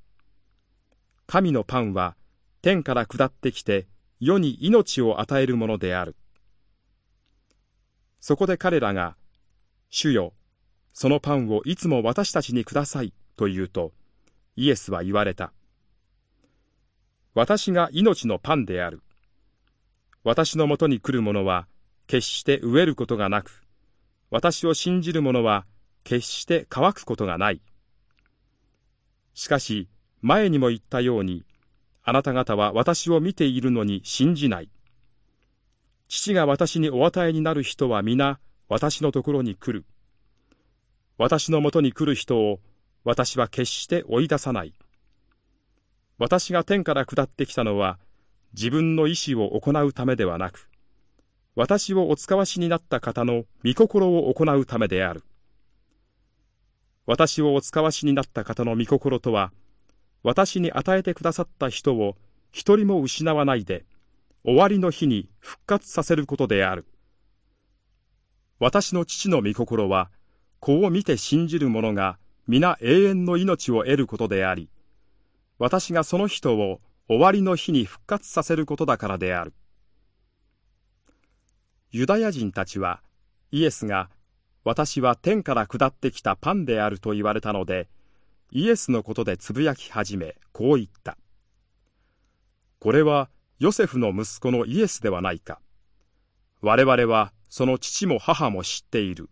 神のパンは天から下ってきて世に命を与えるものである。そこで彼らが、主よ、そのパンをいつも私たちにくださいと言うと、イエスは言われた。私が命のパンである。私のもとに来る者は決して飢えることがなく、私を信じる者は決して乾くことがない。しかし、前にも言ったように、あなた方は私を見ているのに信じない。父が私にお与えになる人は皆私のところに来る。私のもとに来る人を私は決して追い出さない。私が天から下ってきたのは自分の意志を行うためではなく、私をお使わしになった方の御心を行うためである。私をお使わしになった方の御心とは、私に与えてくださった人を一人も失わないで、終わりの日に復活させることである。私の父の御心は、子を見て信じる者が皆永遠の命を得ることであり、私がその人を終わりの日に復活させることだからである。ユダヤ人たちは、イエスが、私は天から下ってきたパンであると言われたので、イエスのことでつぶやき始め、こう言った。これはヨセフの息子のイエスではないか。我々はその父も母も知っている。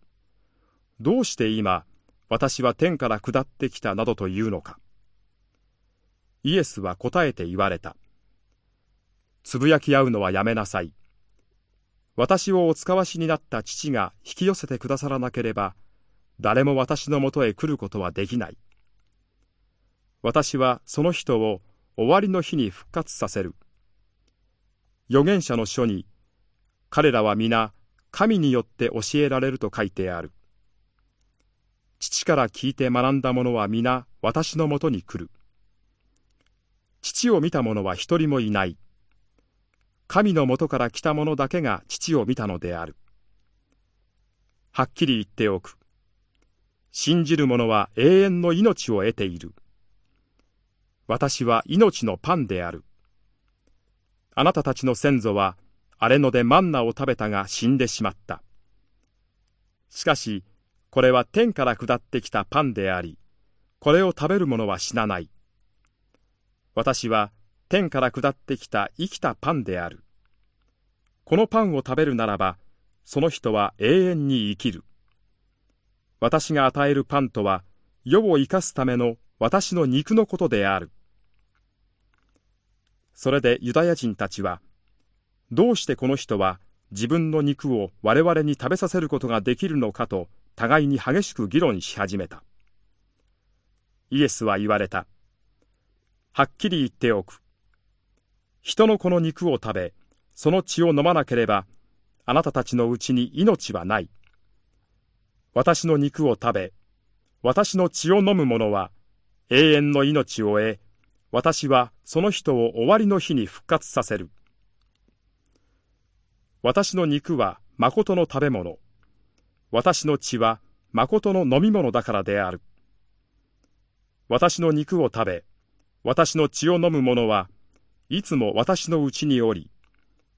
どうして今、私は天から下ってきたなどというのか。イエスは答えて言われた。つぶやき合うのはやめなさい。私をお使わしになった父が引き寄せてくださらなければ、誰も私のもとへ来ることはできない。私はその人を終わりの日に復活させる。預言者の書に、彼らは皆神によって教えられると書いてある。父から聞いて学んだ者は皆私のもとに来る。父を見た者は一人もいない。神のもとから来た者だけが父を見たのである。はっきり言っておく。信じる者は永遠の命を得ている。私は命のパンである。あなたたちの先祖は荒れ野でマンナを食べたが死んでしまった。しかし、これは天から下ってきたパンであり、これを食べる者は死なない。私は天から下ってきた生きたパンである。このパンを食べるならば、その人は永遠に生きる。私が与えるパンとは、世を生かすための私の肉のことである。それでユダヤ人たちは、どうしてこの人は自分の肉を我々に食べさせることができるのかと互いに激しく議論し始めた。イエスは言われた。はっきり言っておく。人の子の肉を食べ、その血を飲まなければ、あなたたちのうちに命はない。私の肉を食べ、私の血を飲む者は、永遠の命を得、私はその人を終わりの日に復活させる。私の肉は誠の食べ物、私の血は誠の飲み物だからである。私の肉を食べ、私の血を飲む者はいつも私のうちにおり、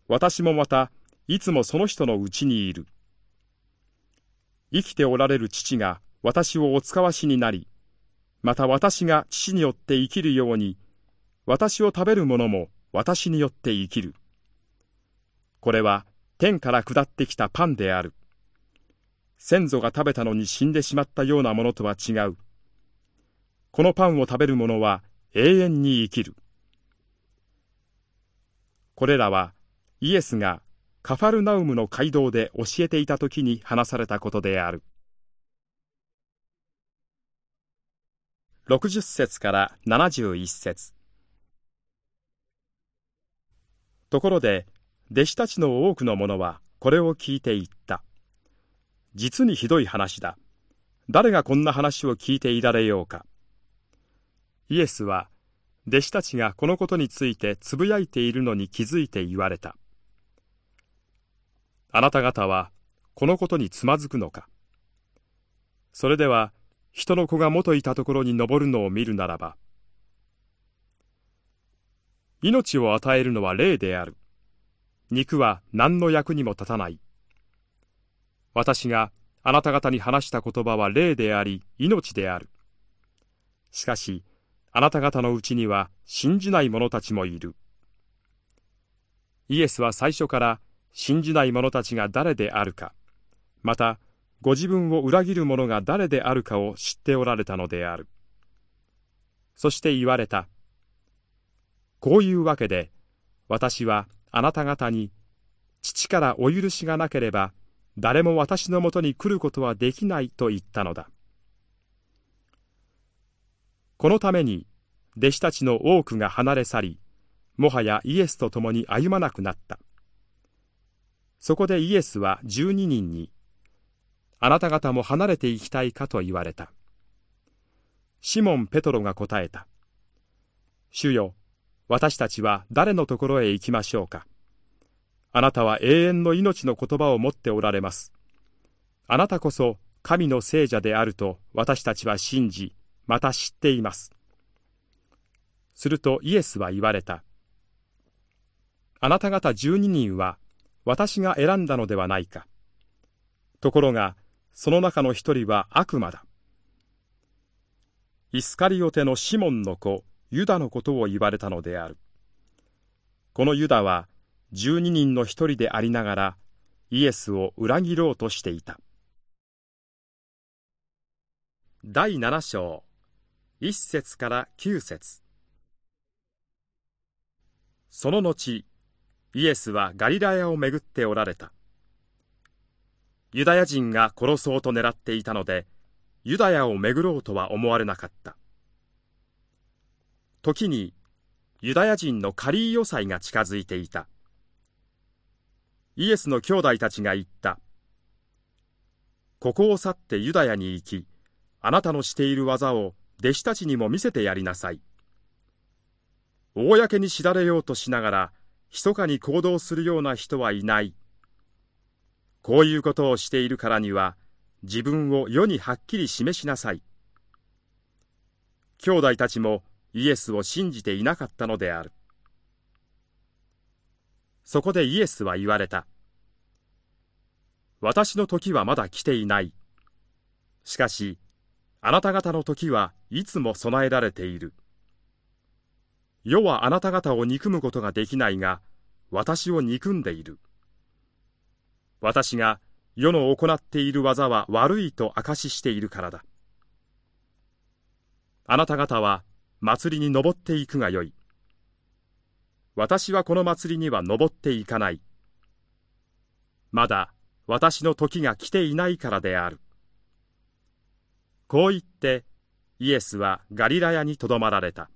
私もまたいつもその人のうちにいる。生きておられる父が私をお使わしになり、また私が父によって生きるように、私を食べる者も私によって生きる。これは天から下ってきたパンである。先祖が食べたのに死んでしまったようなものとは違う。このパンを食べる者は永遠に生きる。これらはイエスがカファルナウムの街道で教えていた時に話されたことである。60節から71節ところで弟子たちの多くの者はこれを聞いていった実にひどい話だ誰がこんな話を聞いていられようかイエスは弟子たちがこのことについてつぶやいているのに気づいて言われたあなた方はこのことにつまずくのか？それでは人の子が元いたところに登るのを見るならば命を与えるのは霊である。肉は何の役にも立たない。私があなた方に話した言葉は霊であり、命である。しかし、あなた方のうちには信じない者たちもいる。イエスは最初から信じない者たちが誰であるか、またご自分を裏切る者が誰であるかを知っておられたのである。そして言われた。こういうわけで、私はあなた方に、父からお許しがなければ、誰も私のもとに来ることはできないと言ったのだ。このために、弟子たちの多くが離れ去り、もはやイエスと共に歩まなくなった。そこでイエスは十二人に、あなた方も離れていきたいかと言われた。シモン・ペトロが答えた。主よ、私たちは誰のところへ行きましょうか。あなたは永遠の命の言葉を持っておられます。あなたこそ神の聖者であると私たちは信じ、また知っています。するとイエスは言われた。あなた方十二人は私が選んだのではないか。ところが、その中の一人は悪魔だ。イスカリオテのシモンの子、ユダのことを言われたのである。このユダは十二人の一人でありながらイエスを裏切ろうとしていた。第七章一節から九節その後、イエスはガリラヤを巡っておられた。ユダヤ人が殺そうと狙っていたので、ユダヤを巡ろうとは思われなかった。時にユダヤ人のカリーヨ祭が近づいていた。イエスの兄弟たちが言った。ここを去ってユダヤに行き、あなたのしている技を弟子たちにも見せてやりなさい。公に知られようとしながら、密かに行動するような人はいない。こういうことをしているからには、自分を世にはっきり示しなさい。兄弟たちもイエスを信じていなかったのである。そこでイエスは言われた。私の時はまだ来ていない。しかし、あなた方の時はいつも備えられている。世はあなた方を憎むことができないが、私を憎んでいる。私が世の行っている技は悪いと証ししているからだ。あなた方は祭りに登っていくがよい。私はこの祭りには登っていかない。まだ私の時が来ていないからである。こう言ってイエスはガリラヤにとどまられた。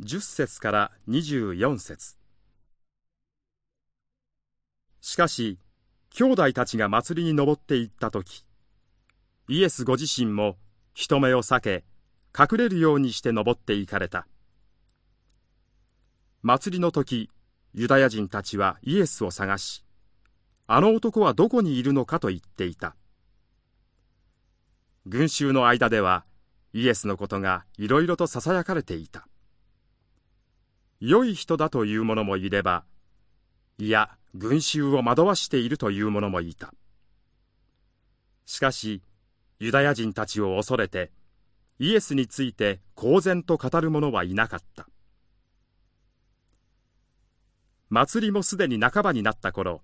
10節から24節。しかし、兄弟たちが祭りに登っていったとき、イエスご自身も人目を避け隠れるようにして登っていかれた。祭りの時ユダヤ人たちはイエスを探しあの男はどこにいるのかと言っていた。群衆の間ではイエスのことがいろいろとささやかれていた。良い人だという者もいればいや群衆を惑わしているという者もいた。しかしユダヤ人たちを恐れてイエスについて公然と語る者はいなかった。祭りもすでに半ばになった頃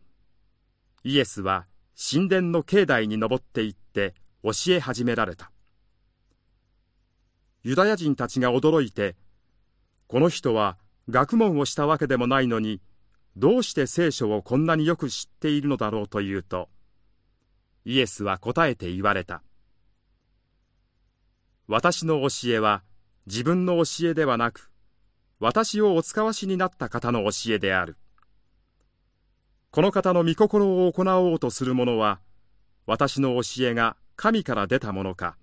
イエスは神殿の境内に登って行って教え始められた。ユダヤ人たちが驚いてこの人は学問をしたわけでもないのにどうして聖書をこんなによく知っているのだろうというとイエスは答えて言われた。私の教えは自分の教えではなく私をお使わしになった方の教えである。この方の御心を行おうとする者は私の教えが神から出たものか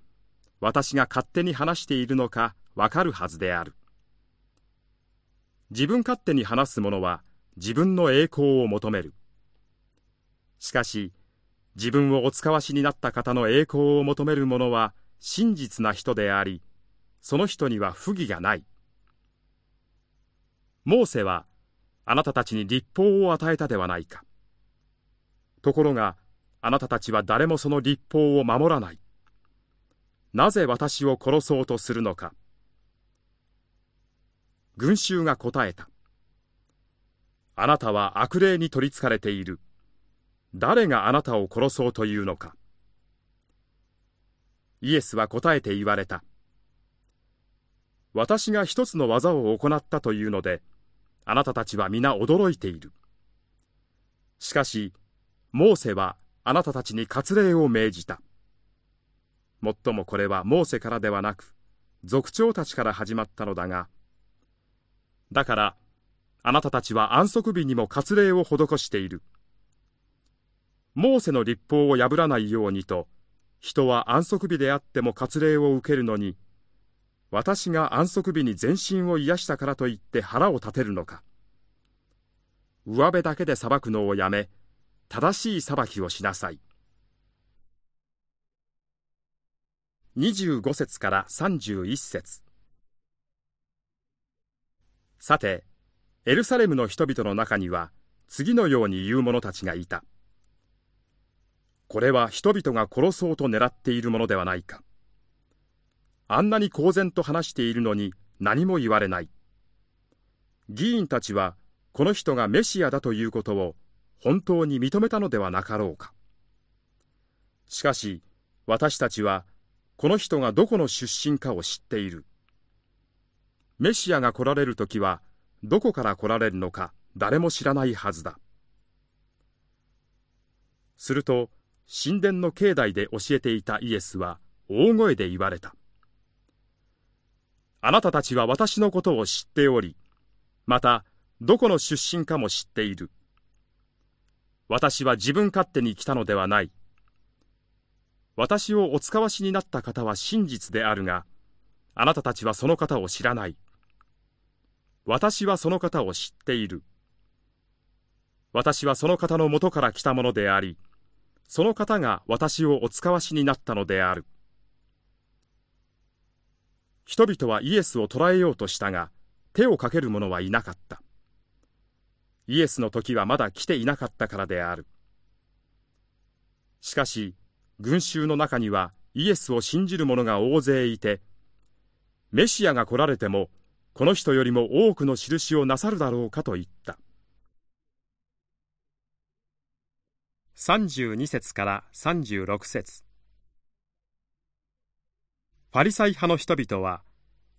私が勝手に話しているのかわかるはずである。自分勝手に話す者は自分の栄光を求める。しかし自分をお使わしになった方の栄光を求める者は真実な人でありその人には不義がない。モーセはあなたたちに立法を与えたではないか。ところがあなたたちは誰もその立法を守らない。なぜ私を殺そうとするのか。群衆が答えた。あなたは悪霊に取りつかれている。誰があなたを殺そうというのか。イエスは答えて言われた。私が一つの技を行ったというので、あなたたちは皆驚いている。しかし、モーセはあなたたちに割礼を命じた。もっともこれはモーセからではなく、族長たちから始まったのだが、だから、あなたたちは安息日にも割礼を施している。モーセの立法を破らないようにと、人は安息日であっても割礼を受けるのに私が安息日に全身を癒したからといって腹を立てるのか上辺だけで裁くのをやめ正しい裁きをしなさい。25節から31節。さてエルサレムの人々の中には次のように言う者たちがいた「これは人々が殺そうと狙っているものではないか。あんなに公然と話しているのに何も言われない。議員たちはこの人がメシアだということを本当に認めたのではなかろうかしかし私たちはこの人がどこの出身かを知っているメシアが来られる時はどこから来られるのか誰も知らないはずだすると神殿の境内で教えていたイエスは大声で言われた。あなたたちは私のことを知っており、またどこの出身かも知っている。私は自分勝手に来たのではない。私をお使わしになった方は真実であるが、あなたたちはその方を知らない。私はその方を知っている。私はその方のもとから来たものであり、その方が私をお使わしになったのである。人々はイエスを捕らえようとしたが、手をかける者はいなかった。イエスの時はまだ来ていなかったからである。しかし、群衆の中にはイエスを信じる者が大勢いて、メシアが来られても、この人よりも多くの印をなさるだろうかと言った。32節から36節パリサイ派の人々は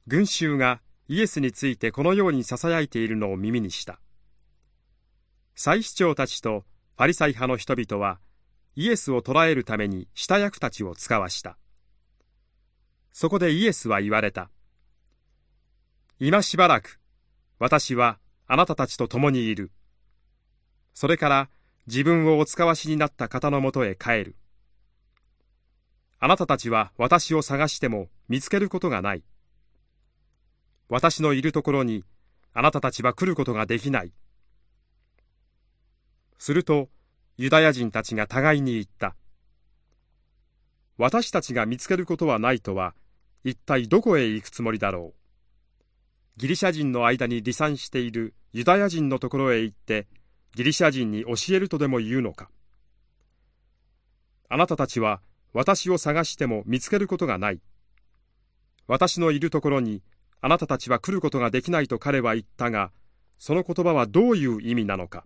群衆がイエスについてこのように囁いているのを耳にした祭司長たちとパリサイ派の人々はイエスを捕らえるために下役たちを使わしたそこでイエスは言われた今しばらく私はあなたたちと共にいるそれから自分をお使わしになった方のもとへ帰る。あなたたちは私を探しても見つけることがない。私のいるところにあなたたちは来ることができない。するとユダヤ人たちが互いに言った。私たちが見つけることはないとは一体どこへ行くつもりだろう。ギリシャ人の間に離散しているユダヤ人のところへ行ってギリシャ人に教えるとでも言うのか。あなたたちは私を探しても見つけることがない。私のいるところにあなたたちは来ることができないと彼は言ったがその言葉はどういう意味なのか。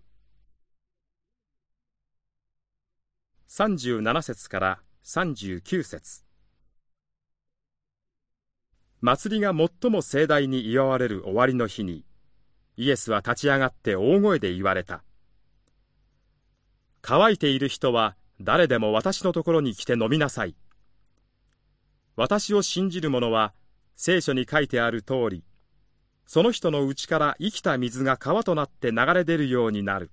37節から39節。祭りが最も盛大に祝われる終わりの日にイエスは立ち上がって大声で言われた。乾いている人は誰でも私のところに来て飲みなさい。私を信じる者は聖書に書いてある通りその人の内から生きた水が川となって流れ出るようになる。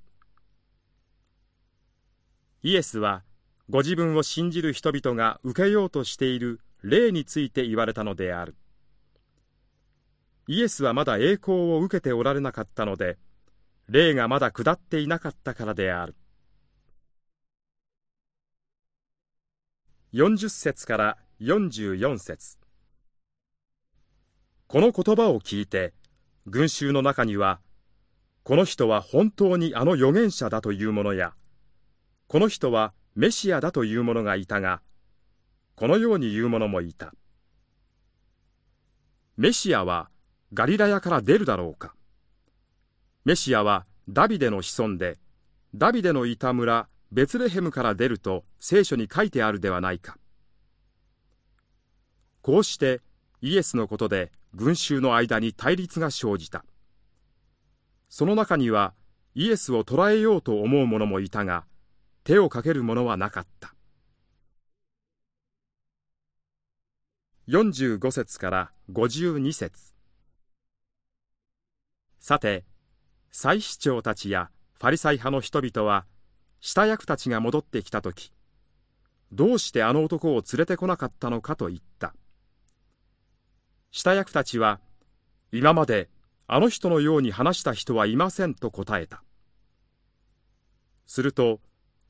イエスはご自分を信じる人々が受けようとしている霊について言われたのである。イエスはまだ栄光を受けておられなかったので霊がまだ下っていなかったからである。40節から44節。この言葉を聞いて群衆の中にはこの人は本当にあの預言者だというものやこの人はメシアだという者がいたがこのように言う者もいた。メシアはガリラヤから出るだろうか。メシアはダビデの子孫でダビデのいた村ベツレヘムから出ると聖書に書いてあるではないか。こうしてイエスのことで群衆の間に対立が生じた。その中にはイエスを捕らえようと思う者もいたが手をかける者はなかった。45節から52節。さて祭司長たちやファリサイ派の人々は下役たちが戻ってきた時どうしてあの男を連れてこなかったのかと言った。下役たちは今まであの人のように話した人はいませんと答えた。すると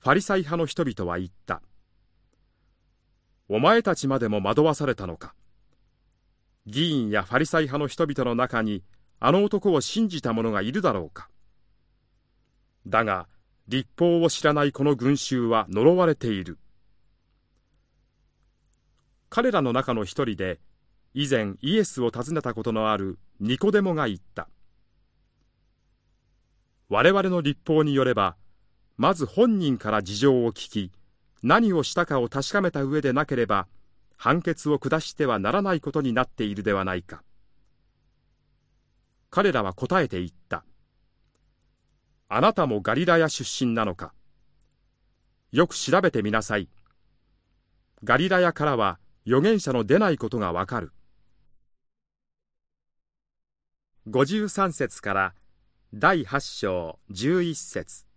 ファリサイ派の人々は言った。お前たちまでも惑わされたのか。議員やファリサイ派の人々の中にあの男を信じた者がいるだろうか。だが、立法を知らないこの群衆は呪われている。彼らの中の一人で、以前イエスを訪ねたことのあるニコデモが言った。我々の立法によれば、まず本人から事情を聞き何をしたかを確かめた上でなければ判決を下してはならないことになっているではないか。彼らは答えて言った。あなたもガリラヤ出身なのか。よく調べてみなさい。ガリラヤからは預言者の出ないことがわかる。53節から第8章11節。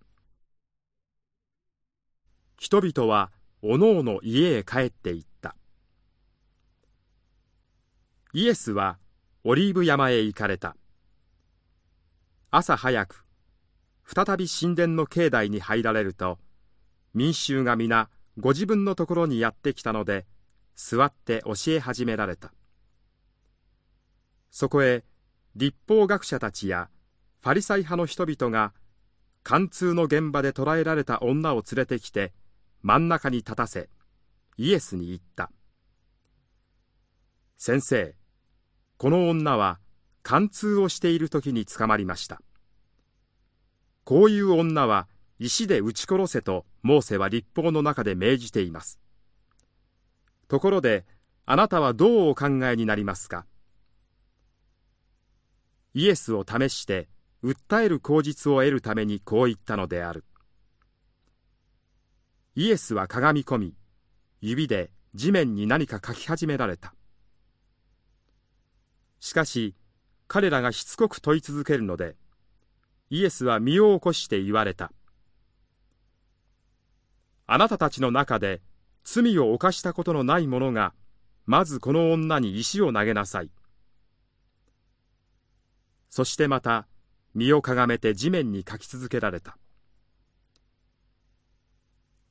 人々はおのおの家へ帰っていった。イエスはオリーブ山へ行かれた。朝早く再び神殿の境内に入られると民衆が皆ご自分のところにやってきたので座って教え始められた。そこへ立法学者たちやファリサイ派の人々が貫通の現場で捕らえられた女を連れてきて真ん中に立たせイエスに言った。先生この女は貫通をしている時に捕まりました。こういう女は石で撃ち殺せとモーセは立法の中で命じています。ところであなたはどうお考えになりますか？イエスを試して訴える口実を得るためにこう言ったのである。イエスはかがみ込み指で地面に何か書き始められた。しかし彼らがしつこく問い続けるのでイエスは身を起こして言われた。あなたたちの中で罪を犯したことのない者がまずこの女に石を投げなさい。そしてまた身をかがめて地面に書き続けられた。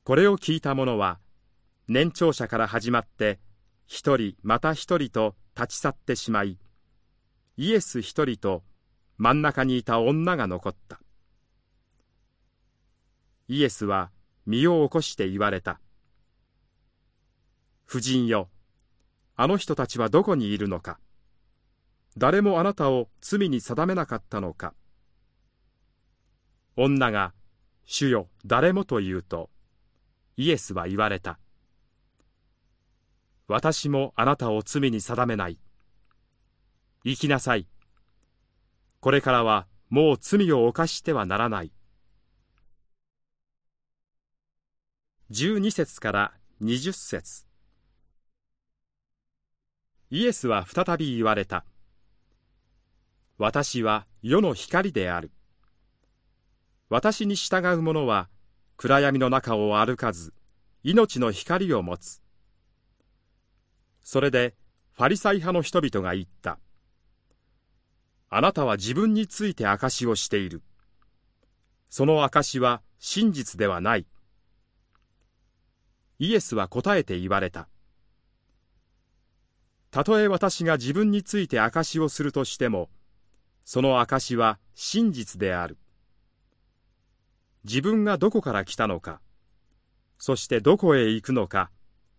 これを聞いた者は年長者から始まって一人また一人と立ち去ってしまいイエス一人と真ん中にいた女が残った。イエスは身を起こして言われた。夫人よあの人たちはどこにいるのか。誰もあなたを罪に定めなかったのか。女が主よ誰もと言うとイエスは言われた。私もあなたを罪に定めない。行きなさい。これからはもう罪を犯してはならない。12節から20節。イエスは再び言われた。私は世の光である。私に従う者は暗闇の中を歩かず命の光を持つ。それでファリサイ派の人々が言った。あなたは自分について証しをしている。その証しは真実ではない。イエスは答えて言われた。たとえ私が自分について証しをするとしてもその証しは真実である。自分がどこから来たのか。そしてどこへ行くのか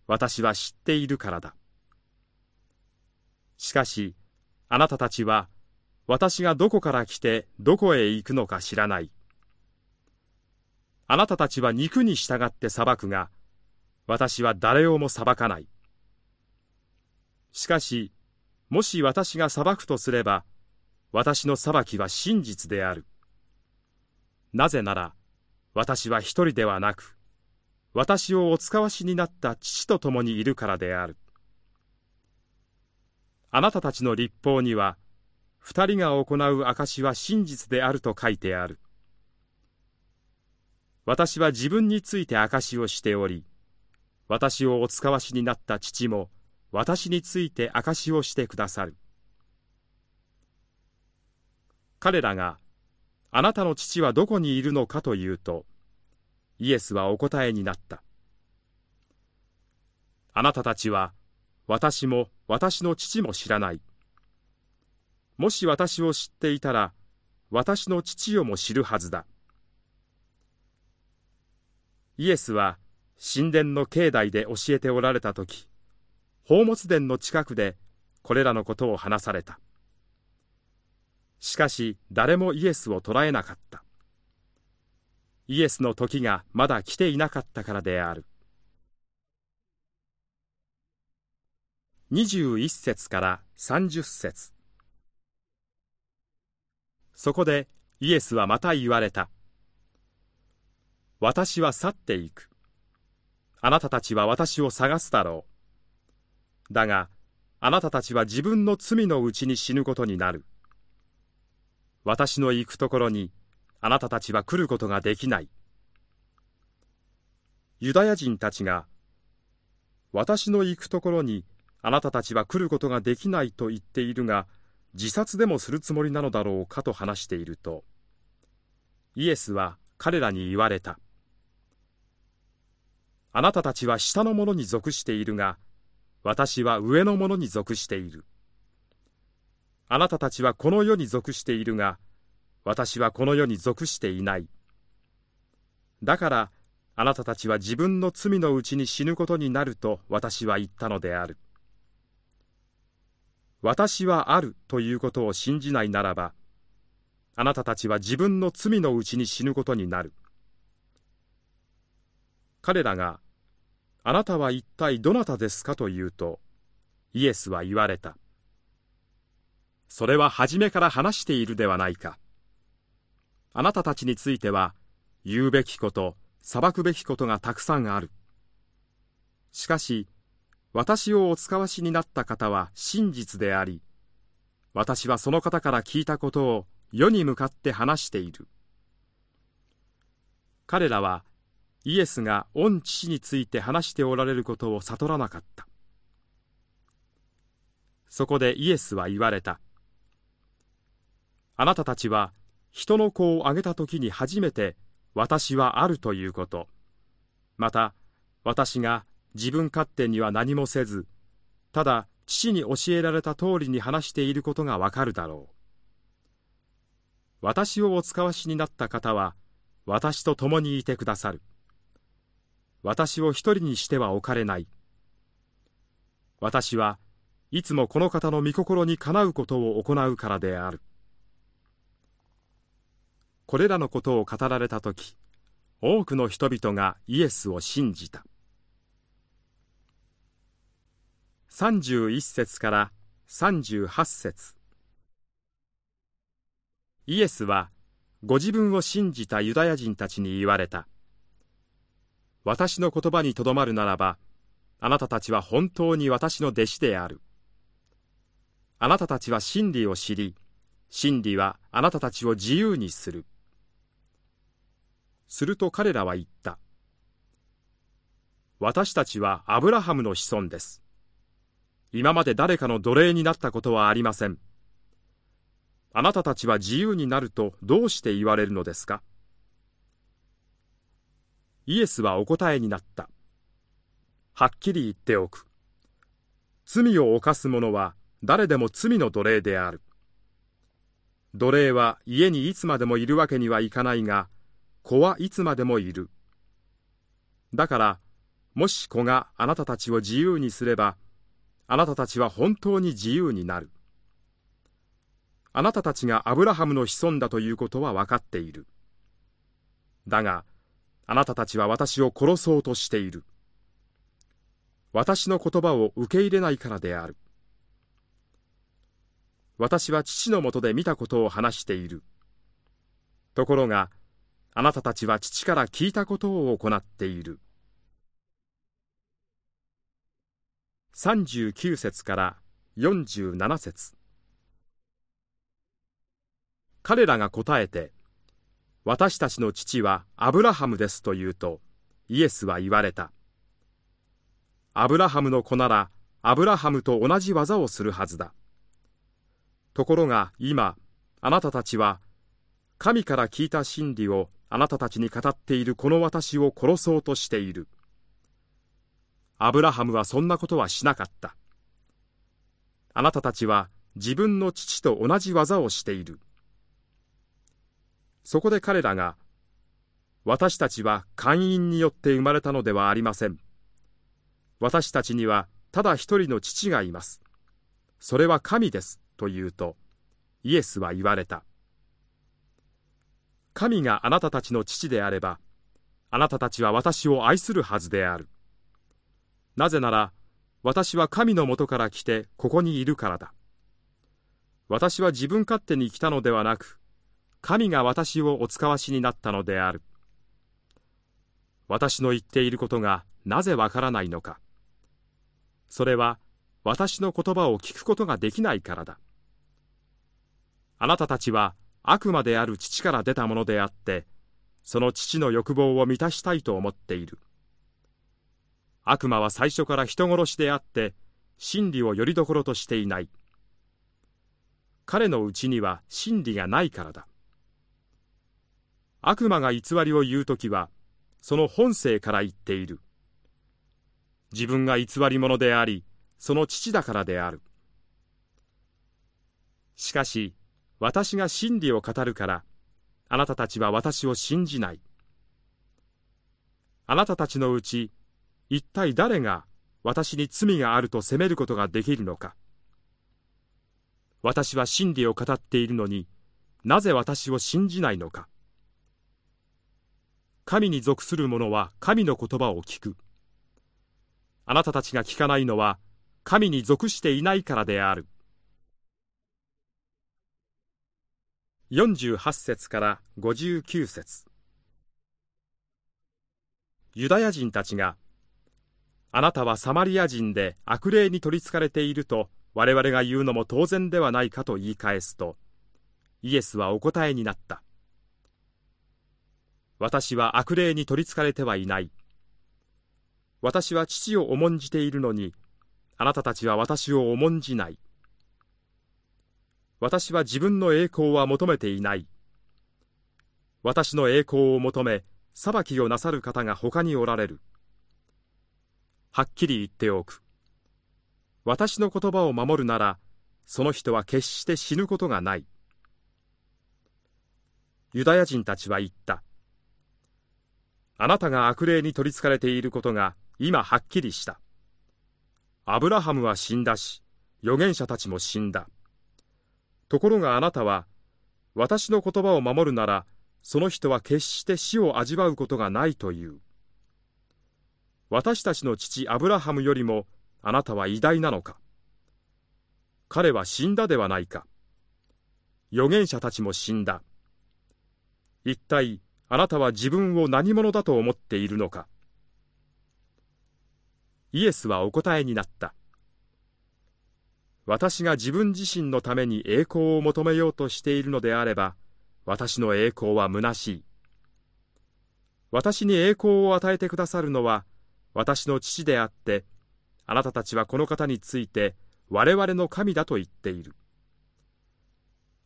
私は知っているからだ。しかしあなたたちは私がどこから来てどこへ行くのか知らない。あなたたちは肉に従って裁くが私は誰をも裁かない。しかしもし私が裁くとすれば私の裁きは真実である。なぜなら私は一人ではなく私をお使わしになった父と共にいるからである。あなたたちの立法には二人が行う証は真実であると書いてある。私は自分について証をしており私をお使わしになった父も私について証をしてくださる。彼らがあなたの父はどこにいるのかというと、イエスはお答えになった。あなたたちは、私も私の父も知らない。もし私を知っていたら、私の父よも知るはずだ。イエスは神殿の境内で教えておられた時、宝物殿の近くでこれらのことを話された。しかし誰もイエスを捕らえなかった。イエスの時がまだ来ていなかったからである。21節から30節。そこでイエスはまた言われた。私は去っていく。あなたたちは私を探すだろう。だがあなたたちは自分の罪のうちに死ぬことになる。私の行くところにあなたたちは来ることができない。ユダヤ人たちが私の行くところにあなたたちは来ることができないと言っているが自殺でもするつもりなのだろうかと話しているとイエスは彼らに言われた。あなたたちは下の者に属しているが私は上の者に属している。あなたたちはこの世に属しているが、私はこの世に属していない。だから、あなたたちは自分の罪のうちに死ぬことになると私は言ったのである。私はあるということを信じないならば、あなたたちは自分の罪のうちに死ぬことになる。彼らが、あなたは一体どなたですかと言うと、イエスは言われた。それは初めから話しているではないか。あなたたちについては、言うべきこと、裁くべきことがたくさんある。しかし、私をお使わしになった方は真実であり、私はその方から聞いたことを世に向かって話している。彼らはイエスが御父について話しておられることを悟らなかった。そこでイエスは言われた。あなたたちは人の子をあげた時に初めて私はあるということ。また私が自分勝手には何もせずただ父に教えられた通りに話していることがわかるだろう。私をお使わしになった方は私と共にいてくださる。私を一人にしては置かれない。私はいつもこの方の御心にかなうことを行うからである。これらのことを語られた時多くの人々がイエスを信じた。31節から38節。イエスはご自分を信じたユダヤ人たちに言われた。私の言葉にとどまるならばあなたたちは本当に私の弟子である。あなたたちは真理を知り真理はあなたたちを自由にする。すると彼らは言った。私たちはアブラハムの子孫です。今まで誰かの奴隷になったことはありません。あなたたちは自由になるとどうして言われるのですか？イエスはお答えになった。はっきり言っておく。罪を犯す者は誰でも罪の奴隷である。奴隷は家にいつまでもいるわけにはいかないが、子はいつまでもいる。だから、もし子があなたたちを自由にすれば、あなたたちは本当に自由になる。あなたたちがアブラハムの子孫だということは分かっている。だが、あなたたちは私を殺そうとしている。私の言葉を受け入れないからである。私は父のもとで見たことを話している。ところが、あなたたちは父から聞いたことを行っている。39節から47節彼らが答えて、私たちの父はアブラハムですと言うと、イエスは言われた。アブラハムの子なら、アブラハムと同じ技をするはずだ。ところが今、あなたたちは、神から聞いた真理をあなたたちに語っているこの私を殺そうとしている。アブラハムはそんなことはしなかった。あなたたちは自分の父と同じ技をしている。そこで彼らが、私たちは会員によって生まれたのではありません。私たちにはただ一人の父がいます。それは神です。と言うと、イエスは言われた。神があなたたちの父であれば、あなたたちは私を愛するはずである。なぜなら、私は神のもとから来てここにいるからだ。私は自分勝手に来たのではなく、神が私をお使わしになったのである。私の言っていることがなぜわからないのか。それは私の言葉を聞くことができないからだ。あなたたちは悪魔である父から出たものであってその父の欲望を満たしたいと思っている。悪魔は最初から人殺しであって真理をよりどころとしていない。彼のうちには真理がないからだ。悪魔が偽りを言うときはその本性から言っている。自分が偽り者でありその父だからである。しかし私が真理を語るからあなたたちは私を信じない。あなたたちのうち一体誰が私に罪があると責めることができるのか。私は真理を語っているのになぜ私を信じないのか。神に属する者は神の言葉を聞く。あなたたちが聞かないのは神に属していないからである。48節から59節。ユダヤ人たちがあなたはサマリア人で悪霊に取りつかれていると我々が言うのも当然ではないかと言い返すとイエスはお答えになった。私は悪霊に取りつかれてはいない。私は父を重んじているのにあなたたちは私を重んじない。私は自分の栄光は求めていない。私の栄光を求め、裁きをなさる方が他におられる。はっきり言っておく。私の言葉を守るなら、その人は決して死ぬことがない。ユダヤ人たちは言った。あなたが悪霊に取りつかれていることが今はっきりした。アブラハムは死んだし、預言者たちも死んだ。ところがあなたは、私の言葉を守るなら、その人は決して死を味わうことがないという。私たちの父アブラハムよりもあなたは偉大なのか。彼は死んだではないか。預言者たちも死んだ。一体あなたは自分を何者だと思っているのか。イエスはお答えになった。私が自分自身のために栄光を求めようとしているのであれば私の栄光は虚しい。私に栄光を与えてくださるのは私の父であってあなたたちはこの方について我々の神だと言っている。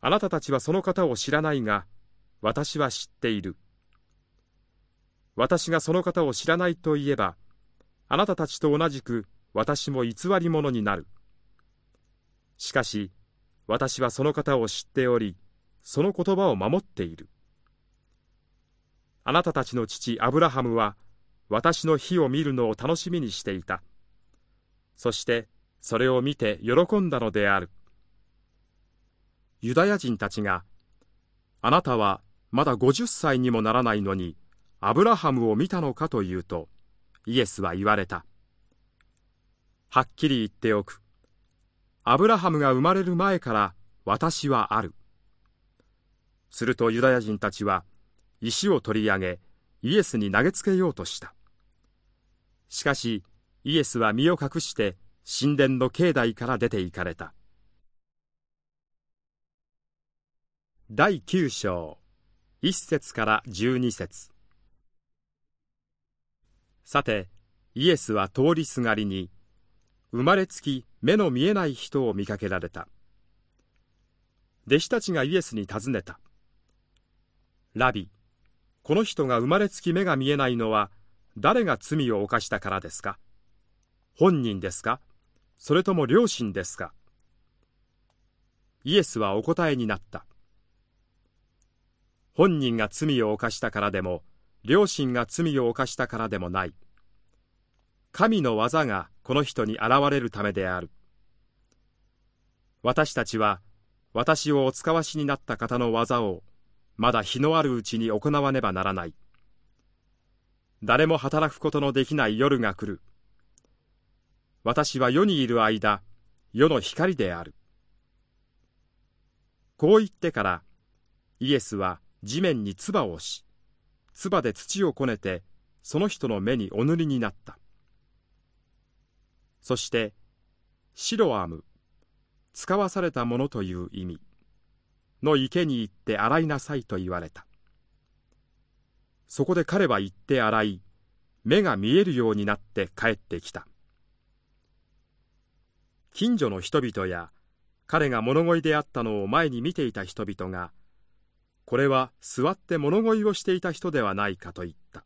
あなたたちはその方を知らないが私は知っている。私がその方を知らないと言えばあなたたちと同じく私も偽り者になる。しかし私はその方を知っておりその言葉を守っているあなたたちの父アブラハムは私の火を見るのを楽しみにしていた。そしてそれを見て喜んだのである。ユダヤ人たちが、あなたはまだ50歳にもならないのに、アブラハムを見たのかというと、イエスは言われた。はっきり言っておく。アブラハムが生まれる前から私はある。するとユダヤ人たちは石を取り上げイエスに投げつけようとした。しかしイエスは身を隠して神殿の境内から出て行かれた第9章1節から12節さてイエスは通りすがりに生まれつき目の見えない人を見かけられた。弟子たちがイエスに尋ねた。ラビこの人が生まれつき目が見えないのは誰が罪を犯したからですか？本人ですか？それとも両親ですか？イエスはお答えになった。本人が罪を犯したからでも、両親が罪を犯したからでもない。神の技がこの人に現れるためである。私たちは、私をお使わしになった方の技を、まだ日のあるうちに行わねばならない。誰も働くことのできない夜が来る。私は世にいる間、世の光である。こう言ってから、イエスは地面に唾をし、唾で土をこねて、その人の目にお塗りになった。そして、シロアム、使わされたものという意味、の池に行って洗いなさいと言われた。そこで彼は行って洗い、目が見えるようになって帰ってきた。近所の人々や彼が物乞いであったのを前に見ていた人々が、これは座って物乞いをしていた人ではないかと言った。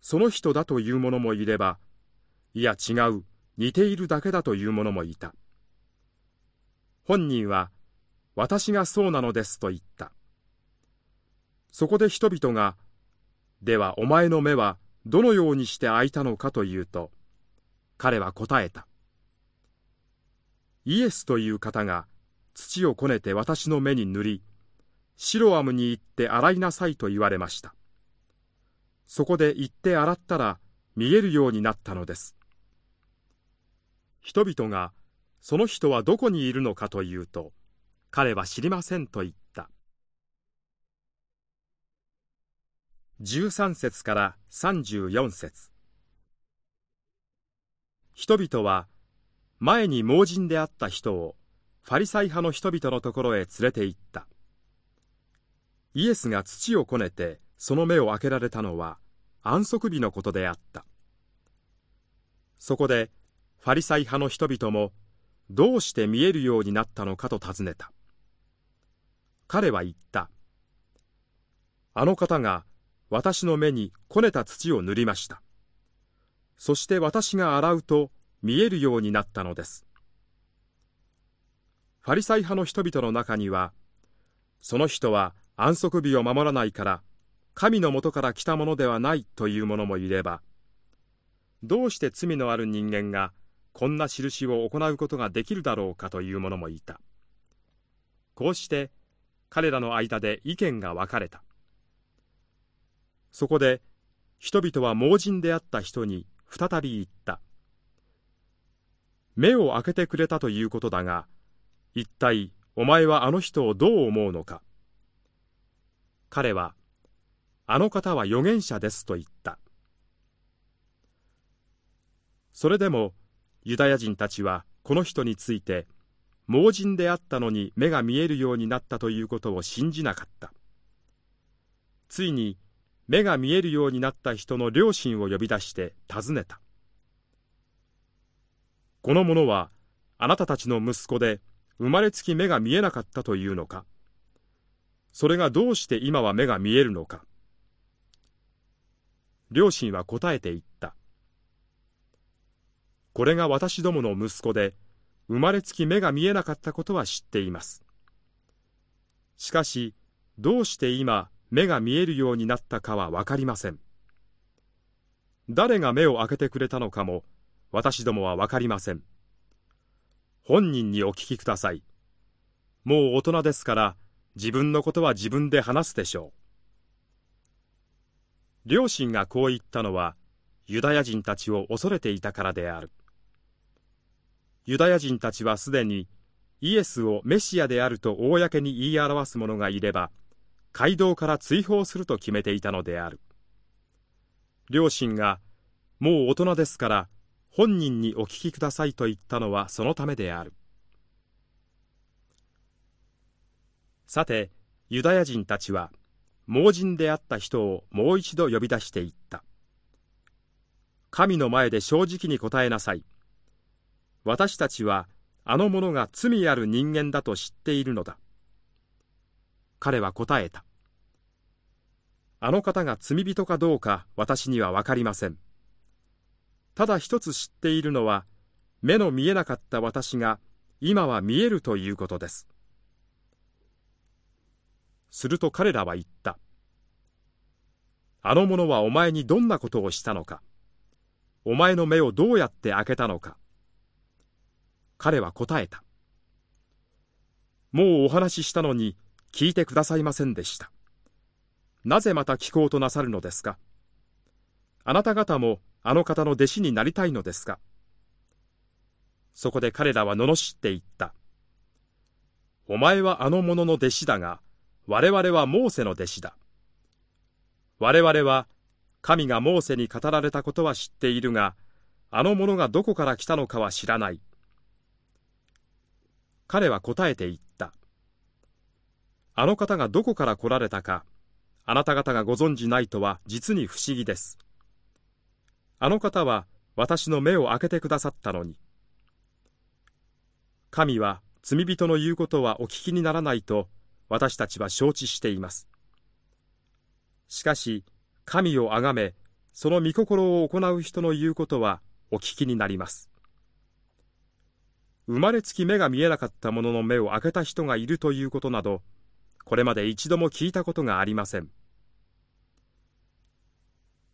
その人だという者もいれば、いや違う、似ているだけだという者もいた。本人は、私がそうなのですと言った。そこで人々が、ではお前の目はどのようにして開いたのかというと、彼は答えた。イエスという方が土をこねて私の目に塗り、シロアムに行って洗いなさいと言われました。そこで行って洗ったら見えるようになったのです。人々が、その人はどこにいるのかというと、彼は知りませんと言った。13節から34節。人々は前に盲人であった人をファリサイ派の人々のところへ連れて行った。イエスが土をこねてその目を開けられたのは安息日のことであった。そこでファリサイ派の人々もどうして見えるようになったのかと尋ねた彼は言ったあの方が私の目にこねた土を塗りました。そして私が洗うと見えるようになったのです。ファリサイ派の人々の中には、その人は安息日を守らないから、神のもとから来たものではないという者もいれば、どうして罪のある人間がこんな印を行うことができるだろうかという者もいた。こうして彼らの間で意見が分かれた。そこで人々は盲人であった人に再び言った。目を開けてくれたということだが、一体お前はあの人をどう思うのか。彼は、あの方は預言者ですと言った。それでもユダヤ人たちはこの人について盲人であったのに目が見えるようになったということを信じなかった。ついに目が見えるようになった人の両親を呼び出して尋ねた。この者はあなたたちの息子で生まれつき目が見えなかったというのか。それがどうして今は目が見えるのか。両親は答えて言った。これが私どもの息子で、生まれつき目が見えなかったことは知っています。しかし、どうして今、目が見えるようになったかはわかりません。誰が目を開けてくれたのかも、私どもはわかりません。本人にお聞きください。もう大人ですから、自分のことは自分で話すでしょう。両親がこう言ったのは、ユダヤ人たちを恐れていたからである。ユダヤ人たちはすでにイエスをメシアであると公に言い表す者がいれば街道から追放すると決めていたのである。両親がもう大人ですから本人にお聞きくださいと言ったのはそのためである。さてユダヤ人たちは盲人であった人をもう一度呼び出していった。神の前で正直に答えなさい。私たちはあの者が罪ある人間だと知っているのだ。彼は答えた。あの方が罪人かどうか私にはわかりません。ただ一つ知っているのは、目の見えなかった私が今は見えるということです。すると彼らは言った。あの者はお前にどんなことをしたのか。お前の目をどうやって開けたのか。彼は答えた。もうお話ししたのに聞いてくださいませんでした。なぜまた聞こうとなさるのですか？あなた方もあの方の弟子になりたいのですか？そこで彼らは罵って言った。お前はあの者の弟子だが、我々はモーセの弟子だ。我々は神がモーセに語られたことは知っているが、あの者がどこから来たのかは知らない。彼は答えて言った。あの方がどこから来られたか、あなた方がご存じないとは実に不思議です。あの方は私の目を開けてくださったのに。神は罪人の言うことはお聞きにならないと私たちは承知しています。しかし、神をあがめ、その御心を行う人の言うことはお聞きになります。生まれつき目が見えなかった者の目を開けた人がいるということなどこれまで一度も聞いたことがありません。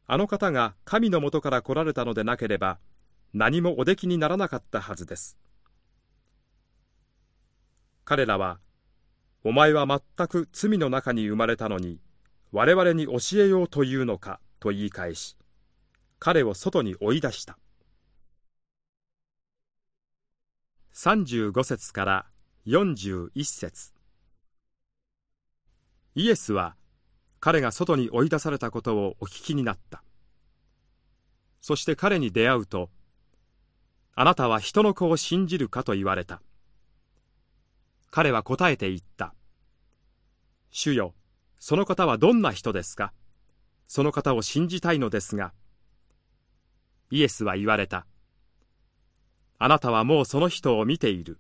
あの方が神のもとから来られたのでなければ何もおできにならなかったはずです。彼らはお前は全く罪の中に生まれたのに我々に教えようというのかと言い返し彼を外に追い出した。35節から41節。イエスは彼が外に追い出されたことをお聞きになった。そして彼に出会うとあなたは人の子を信じるかと言われた。彼は答えて言った。主よその方はどんな人ですか？その方を信じたいのですが。イエスは言われた。あなたはもうその人を見ている。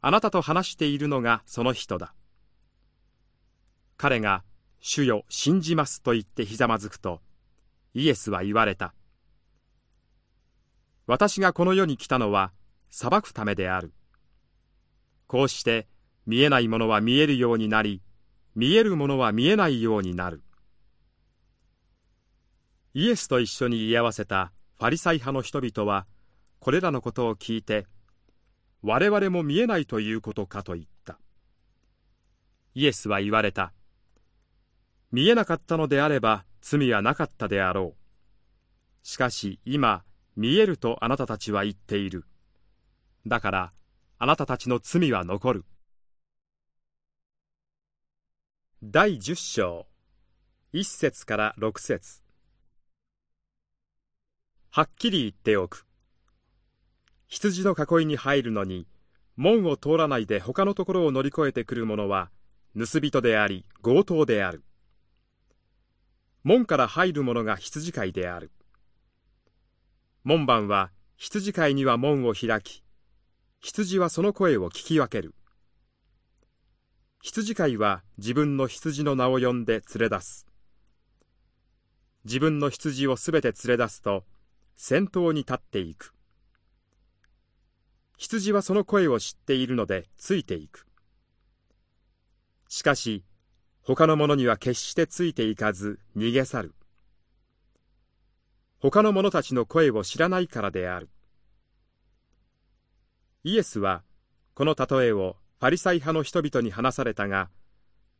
あなたと話しているのがその人だ。彼が、主よ、信じますと言ってひざまずくと、イエスは言われた。私がこの世に来たのは裁くためである。こうして見えないものは見えるようになり、見えるものは見えないようになる。イエスと一緒に居合わせたファリサイ派の人々は、これらのことを聞いて、我々も見えないということかと言った。イエスは言われた。見えなかったのであれば罪はなかったであろう。しかし今、見えるとあなたたちは言っている。だから、あなたたちの罪は残る。第十章、一節から六節はっきり言っておく。羊の囲いに入るのに、門を通らないで他のところを乗り越えてくる者は、盗人であり、強盗である。門から入る者が羊飼いである。門番は羊飼いには門を開き、羊はその声を聞き分ける。羊飼いは自分の羊の名を呼んで連れ出す。自分の羊をすべて連れ出すと、先頭に立っていく。羊はその声を知っているのでついていく。しかし、他の者には決してついていかず逃げ去る。他の者たちの声を知らないからである。イエスは、この例えをパリサイ派の人々に話されたが、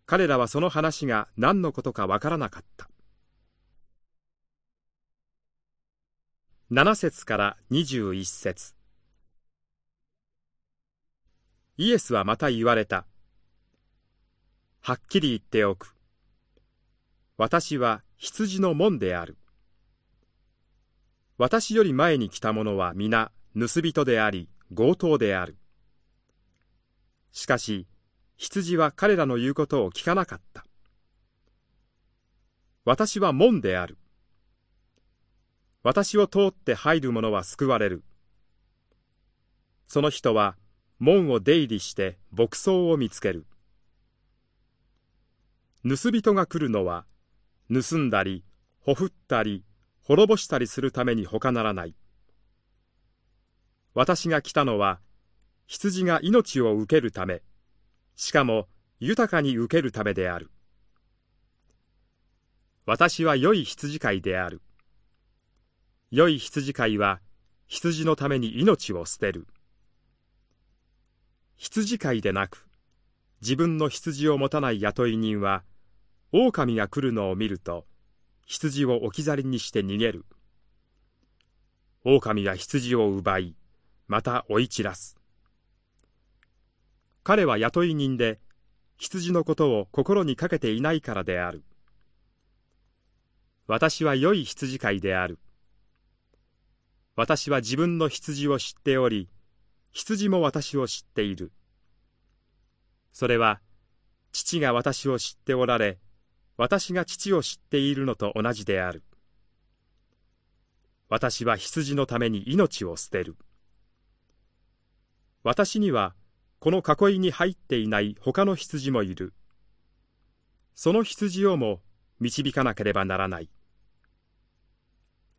彼らはその話が何のことかわからなかった。7節から21節イエスはまた言われた。はっきり言っておく。私は羊の門である。私より前に来た者は皆盗人であり強盗である。しかし羊は彼らの言うことを聞かなかった。私は門である。私を通って入る者は救われる。その人は門を出入りして牧草を見つける。盗人が来るのは、盗んだり、ほふったり、滅ぼしたりするために他ならない。私が来たのは、羊が命を受けるため、しかも豊かに受けるためである。私は良い羊飼いである。良い羊飼いは、羊のために命を捨てる。羊飼いでなく、自分の羊を持たない雇い人は、狼が来るのを見ると、羊を置き去りにして逃げる。狼が羊を奪い、また追い散らす。彼は雇い人で、羊のことを心にかけていないからである。私は良い羊飼いである。私は自分の羊を知っており、羊も私を知っている。それは、父が私を知っておられ、私が父を知っているのと同じである。私は羊のために命を捨てる。私には、この囲いに入っていない他の羊もいる。その羊をも導かなければならない。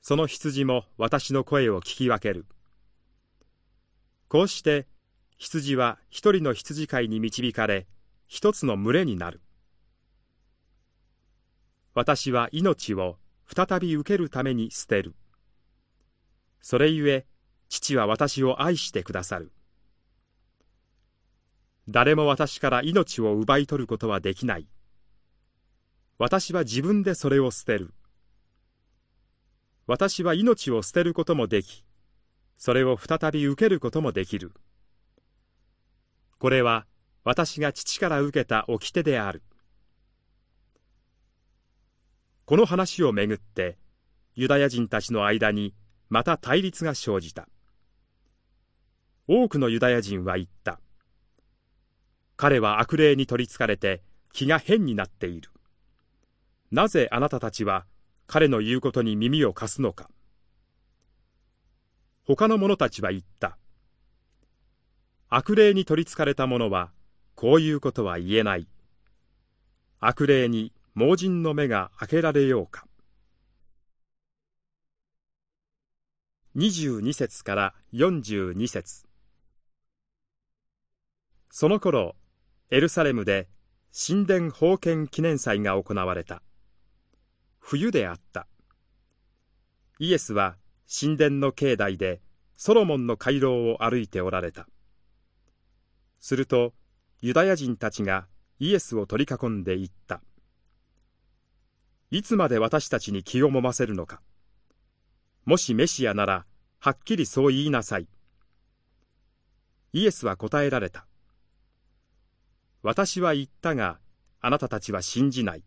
その羊も私の声を聞き分ける。こうして羊は一人の羊飼いに導かれ、一つの群れになる。私は命を再び受けるために捨てる。それゆえ、父は私を愛してくださる。誰も私から命を奪い取ることはできない。私は自分でそれを捨てる。私は命を捨てることもでき、それを再び受けることもできる。これは私が父から受けた掟である。この話をめぐってユダヤ人たちの間にまた対立が生じた多くのユダヤ人は言った彼は悪霊に取りつかれて気が変になっているなぜあなたたちは彼の言うことに耳を貸すのか他の者たちは言った。悪霊に取りつかれた者はこういうことは言えない。悪霊に盲人の目が開けられようか。22節から42節。その頃エルサレムで神殿封建記念祭が行われた。冬であった。イエスは神殿の境内でソロモンの回廊を歩いておられた。するとユダヤ人たちがイエスを取り囲んで言った。いつまで私たちに気をもませるのか。もしメシアならはっきりそう言いなさい。イエスは答えられた。私は言ったがあなたたちは信じない。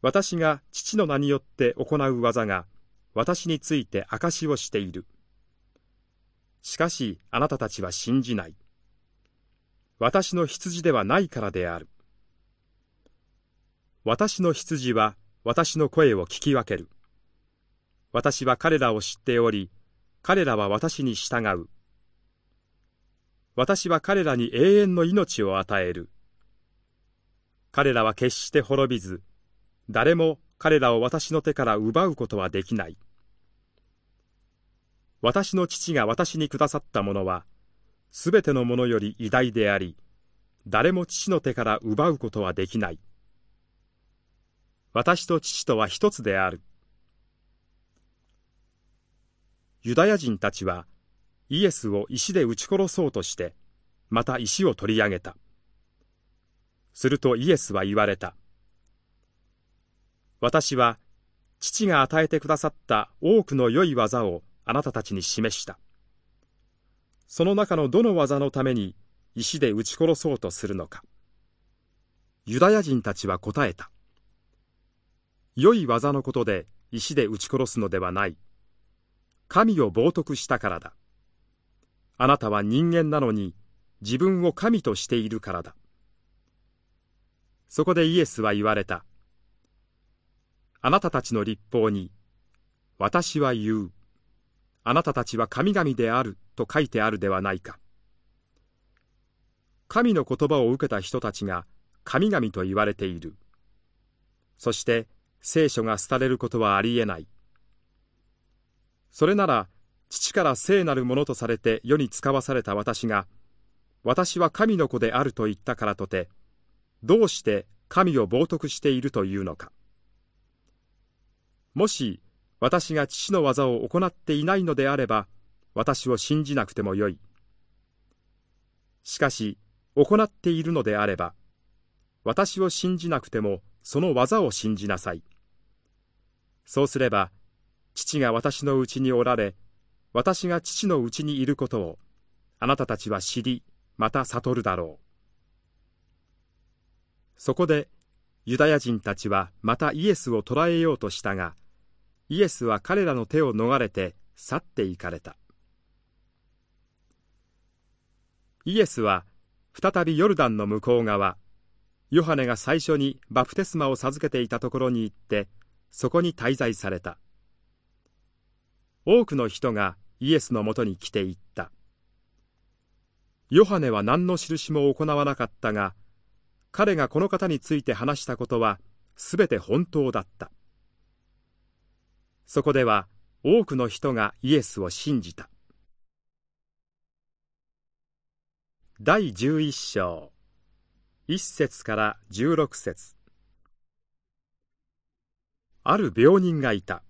私が父の名によって行う技が私について証しをしている。しかしあなたたちは信じない。私の羊ではないからである。私の羊は私の声を聞き分ける。私は彼らを知っており、彼らは私に従う。私は彼らに永遠の命を与える。彼らは決して滅びず、誰も彼らを私の手から奪うことはできない。私の父が私にくださったものは、すべてのものより偉大であり、誰も父の手から奪うことはできない。私と父とは一つである。ユダヤ人たちはイエスを石で撃ち殺そうとして、また石を取り上げた。するとイエスは言われた。私は父が与えてくださった多くの良い技をあなたたちに示した。その中のどの技のために石で撃ち殺そうとするのか。ユダヤ人たちは答えた。良い技のことで石で撃ち殺すのではない。神を冒涜したからだ。あなたは人間なのに自分を神としているからだ。そこでイエスは言われた。あなたたちの立法に、私は言う。あなたたちは神々であると書いてあるではないか。神の言葉を受けた人たちが神々と言われている。そして聖書が廃れることはありえない。それなら父から聖なるものとされて世に使わされた私が、私は神の子であると言ったからとて、どうして神を冒涜しているというのか。もし私が父の技を行っていないのであれば、私を信じなくてもよい。しかし、行っているのであれば、私を信じなくてもその技を信じなさい。そうすれば、父が私のうちにおられ、私が父のうちにいることを、あなたたちは知り、また悟るだろう。そこで、ユダヤ人たちはまたイエスを捕らえようとしたが、イエスは彼らの手を逃れて去って行かれた。イエスは再びヨルダンの向こう側ヨハネが最初にバプテスマを授けていたところに行ってそこに滞在された。多くの人がイエスのもとに来ていった。ヨハネは何の印も行わなかったが彼がこの方について話したことはすべて本当だった。そこでは多くの人がイエスを信じた。第11章。1節から16節。ある病人がいた。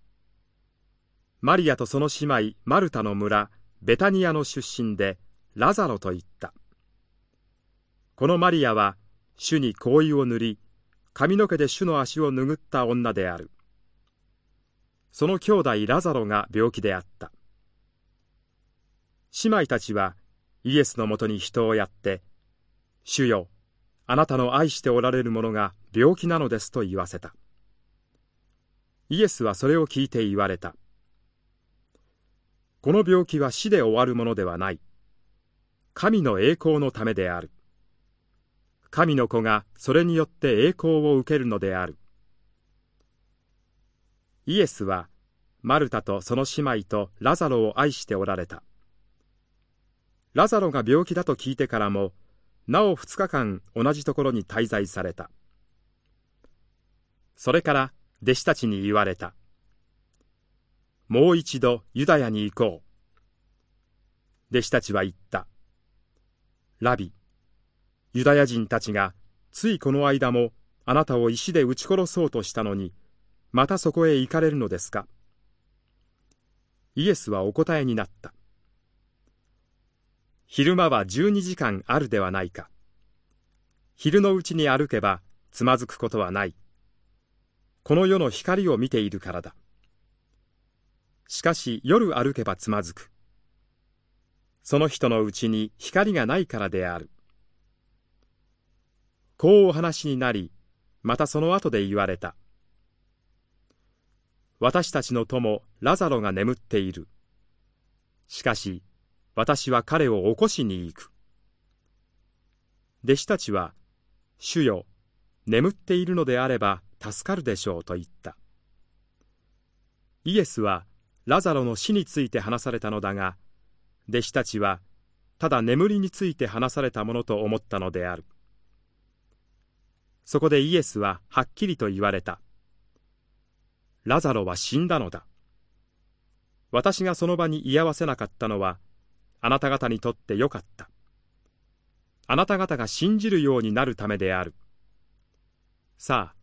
マリアとその姉妹マルタの村ベタニアの出身でラザロと言った。このマリアは主に香油を塗り髪の毛で主の足を拭った女である。その兄弟ラザロが病気であった。姉妹たちはイエスのもとに人をやって「主よあなたの愛しておられる者が病気なのです」と言わせた。イエスはそれを聞いて言われた。この病気は死で終わるものではない。神の栄光のためである。神の子がそれによって栄光を受けるのである。イエスはマルタとその姉妹とラザロを愛しておられたラザロが病気だと聞いてからもなお2日間同じところに滞在されたそれから弟子たちに言われたもう一度ユダヤに行こう。弟子たちは言った。ラビ、ユダヤ人たちがついこの間もあなたを石で撃ち殺そうとしたのに、またそこへ行かれるのですか？イエスはお答えになった。昼間は12時間あるではないか。昼のうちに歩けばつまずくことはない。この世の光を見ているからだ。しかし夜歩けばつまずく。その人のうちに光がないからである。こうお話になり、またその後で言われた。私たちの友ラザロが眠っている。しかし、私は彼を起こしに行く。弟子たちは、主よ、眠っているのであれば助かるでしょうと言った。イエスはラザロの死について話されたのだが、弟子たちはただ眠りについて話されたものと思ったのである。そこでイエスははっきりと言われた。ラザロは死んだのだ。私がその場に居合わせなかったのは、あなた方にとってよかった。あなた方が信じるようになるためである。さあ、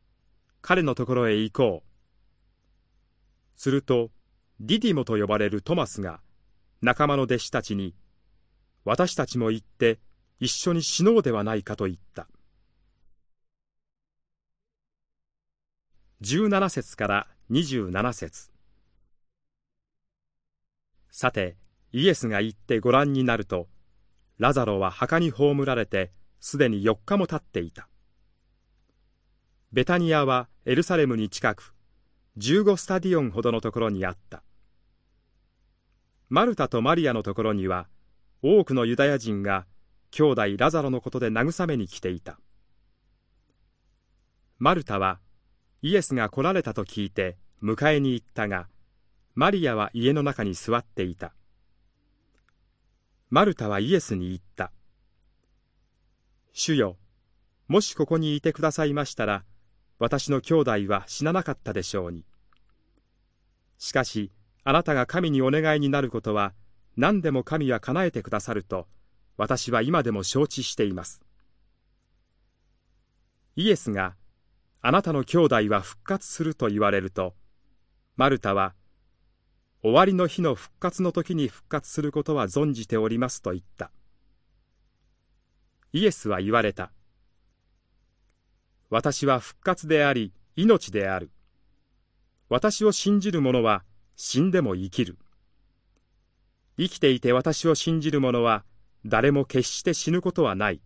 彼のところへ行こう。すると、ディディモと呼ばれるトマスが、仲間の弟子たちに、私たちも行って一緒に死のうではないかと言った。17節から27節。さてイエスが行ってご覧になるとラザロは墓に葬られてすでに4日も経っていた。ベタニアはエルサレムに近く15スタディオンほどのところにあった。マルタとマリアのところには多くのユダヤ人が兄弟ラザロのことで慰めに来ていた。マルタはイエスが来られたと聞いて迎えに行ったが、マリアは家の中に座っていた。マルタはイエスに言った。主よ、もしここにいてくださいましたら、私の兄弟は死ななかったでしょうに。しかし、あなたが神にお願いになることは、何でも神は叶えてくださると、私は今でも承知しています。イエスがあなたの兄弟は復活すると言われると、マルタは、終わりの日の復活の時に復活することは存じておりますと言った。イエスは言われた。私は復活であり、命である。私を信じる者は死んでも生きる。生きていて私を信じる者は誰も決して死ぬことはない。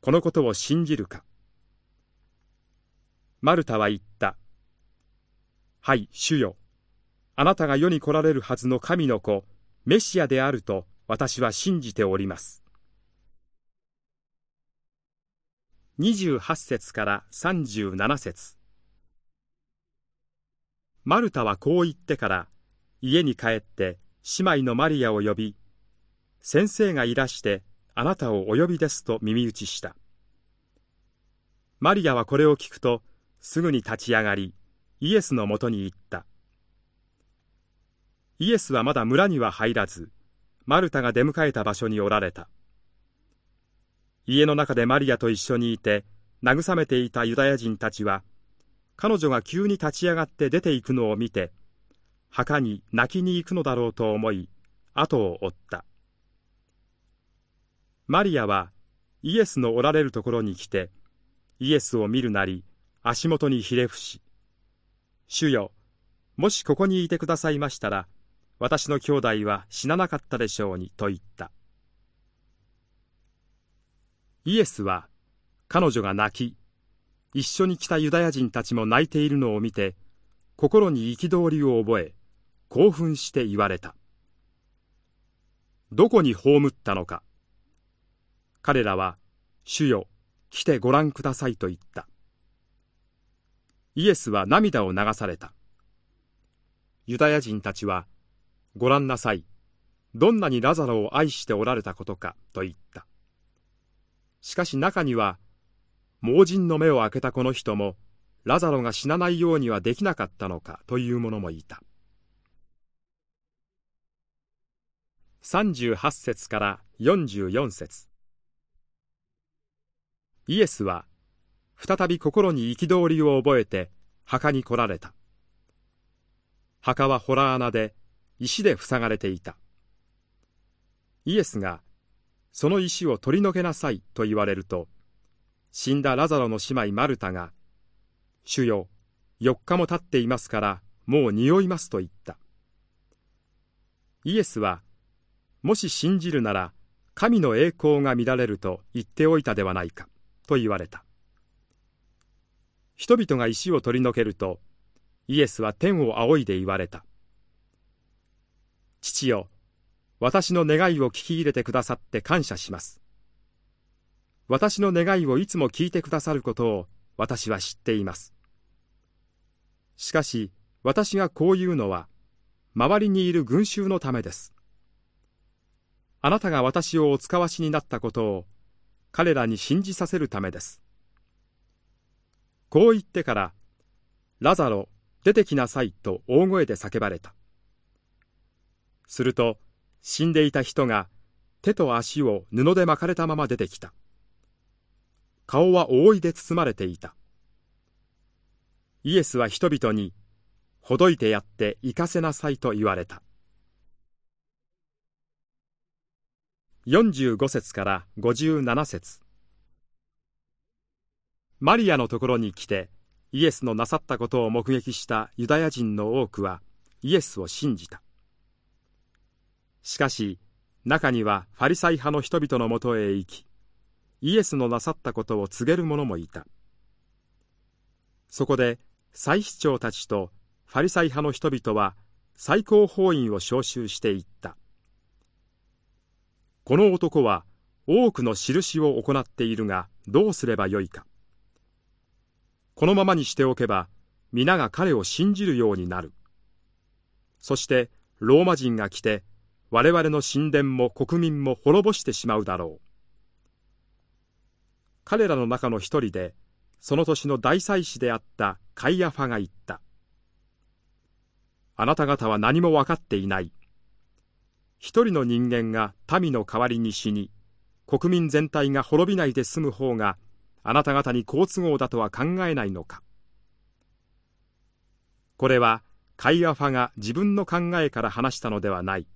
このことを信じるか。マルタは言った。はい、主よ。あなたが世に来られるはずの神の子、メシアであると私は信じております。28節から37節マルタはこう言ってから家に帰って姉妹のマリアを呼び先生がいらしてあなたをお呼びですと耳打ちしたマリアはこれを聞くとすぐに立ち上がりイエスのもとに行った。イエスはまだ村には入らずマルタが出迎えた場所におられた。家の中でマリアと一緒にいて慰めていたユダヤ人たちは彼女が急に立ち上がって出て行くのを見て墓に泣きに行くのだろうと思い後を追った。マリアはイエスのおられるところに来てイエスを見るなり足元にひれ伏し、主よ、もしここにいてくださいましたら、私の兄弟は死ななかったでしょうに、と言った。イエスは、彼女が泣き、一緒に来たユダヤ人たちも泣いているのを見て、心に憤りを覚え、興奮して言われた。どこに葬ったのか。彼らは、主よ、来てご覧くださいと言った。イエスは涙を流された。ユダヤ人たちは、ご覧なさい。どんなにラザロを愛しておられたことか、と言った。しかし中には、盲人の目を開けたこの人も、ラザロが死なないようにはできなかったのか、という者もいた。38節から44節イエスは、再び心に憤りを覚えて墓に来られた。墓は洞穴で石で塞がれていた。イエスがその石を取り除けなさいと言われると死んだラザロの姉妹マルタが主よ4日も経っていますからもう匂いますと言った。イエスはもし信じるなら神の栄光が見られると言っておいたではないかと言われた。人々が石を取り除けるとイエスは天を仰いで言われた。父よ私の願いを聞き入れてくださって感謝します。私の願いをいつも聞いてくださることを私は知っています。しかし私がこう言うのは周りにいる群衆のためです。あなたが私をお使わしになったことを彼らに信じさせるためです。こう言ってからラザロ出てきなさいと大声で叫ばれた。すると死んでいた人が手と足を布で巻かれたまま出てきた。顔は覆いで包まれていた。イエスは人々にほどいてやって行かせなさいと言われた。45節から57節。マリアのところに来てイエスのなさったことを目撃したユダヤ人の多くはイエスを信じた。しかし中にはファリサイ派の人々のもとへ行きイエスのなさったことを告げる者もいた。そこで祭司長たちとファリサイ派の人々は最高法院を召集していった。この男は多くの印を行っているがどうすればよいか。このままにしておけば皆が彼を信じるようになるそしてローマ人が来て我々の神殿も国民も滅ぼしてしまうだろう。彼らの中の一人で、その年の大祭司であったカイアファが言った。あなた方は何も分かっていない。一人の人間が民の代わりに死に、国民全体が滅びないで済む方が、あなた方に好都合だとは考えないのか。これは、カイアファが自分の考えから話したのではない。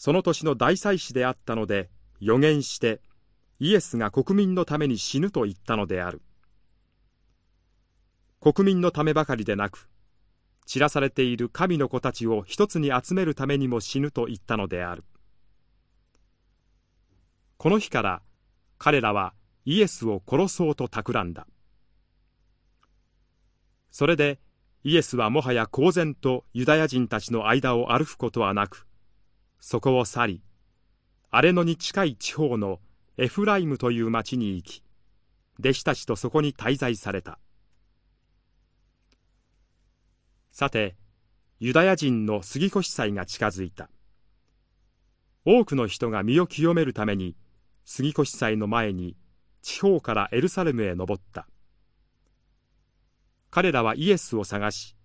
その年の大祭司であったので予言してイエスが国民のために死ぬと言ったのである国民のためばかりでなく散らされている神の子たちを一つに集めるためにも死ぬと言ったのであるこの日から彼らはイエスを殺そうと企んだ。それでイエスはもはや公然とユダヤ人たちの間を歩くことはなくそこを去り荒れ野に近い地方のエフライムという町に行き弟子たちとそこに滞在された。さてユダヤ人の杉越祭が近づいた。多くの人が身を清めるために杉越祭の前に地方からエルサレムへ登った。彼らはイエスを探し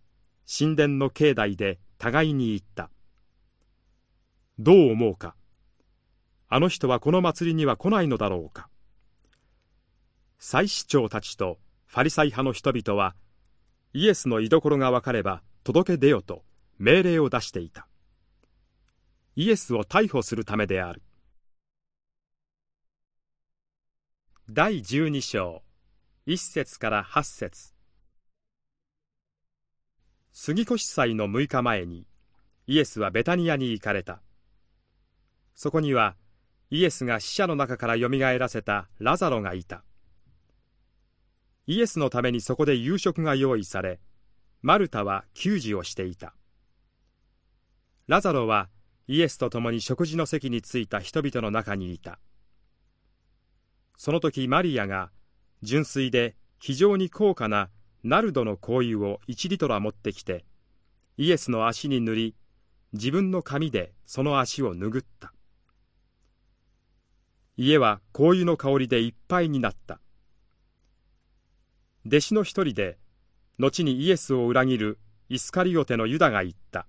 神殿の境内で互いに言った。どう思うか。あの人はこの祭りには来ないのだろうか。祭司長たちとファリサイ派の人々はイエスの居所が分かれば届け出よと命令を出していた。イエスを逮捕するためである。第12章。1節から8節。杉越祭の6日前にイエスはベタニアに行かれた。そこにはイエスが死者の中からよみがえらせたラザロがいた。イエスのためにそこで夕食が用意されマルタは給仕をしていた。ラザロはイエスと共に食事の席に着いた人々の中にいた。その時マリアが純粋で非常に高価なナルドの香油を1リトラ持ってきてイエスの足に塗り自分の髪でその足を拭った。家は香油の香りでいっぱいになった。弟子の一人で後にイエスを裏切るイスカリオテのユダが言った。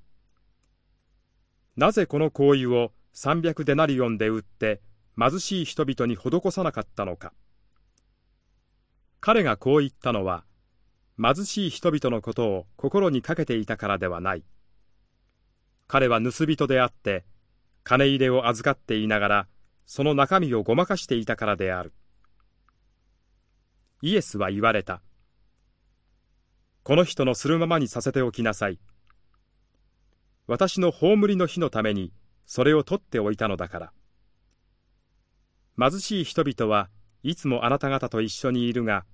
なぜこの行為を300デナリオンで売って貧しい人々に施さなかったのか。彼がこう言ったのは貧しい人々のことを心にかけていたからではない。彼は盗人であって金入れを預かっていながらその中身をごまかしていたからである。イエスは言われた。この人のするままにさせておきなさい。私の葬りの日のためにそれを取っておいたのだから。貧しい人々はいつもあなた方と一緒にいるが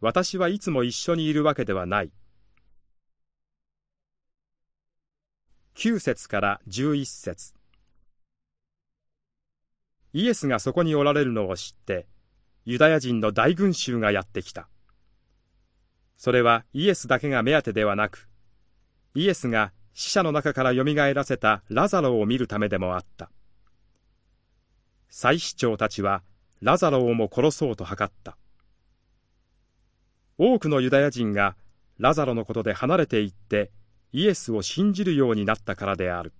私はいつも一緒にいるわけではない。9節から11節。イエスがそこにおられるのを知ってユダヤ人の大群衆がやってきた。それはイエスだけが目当てではなくイエスが死者の中からよみがえらせたラザロを見るためでもあった。祭司長たちはラザロをも殺そうと図った。多くのユダヤ人がラザロのことで離れていってイエスを信じるようになったからである。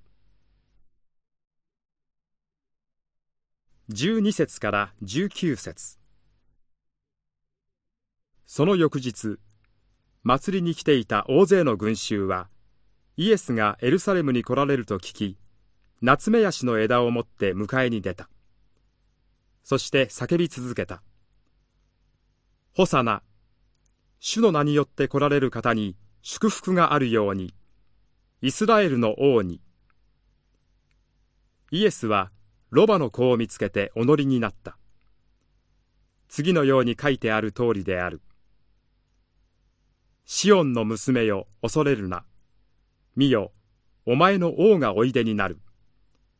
12節から19節。その翌日祭りに来ていた大勢の群衆はイエスがエルサレムに来られると聞き夏目ヤシの枝を持って迎えに出た。そして叫び続けたホサナ主の名によって来られる方に祝福があるようにイスラエルの王に。イエスはロバの子を見つけてお乗りになった。次のように書いてある通りである。シオンの娘よ恐れるな。見よお前の王がおいでになる。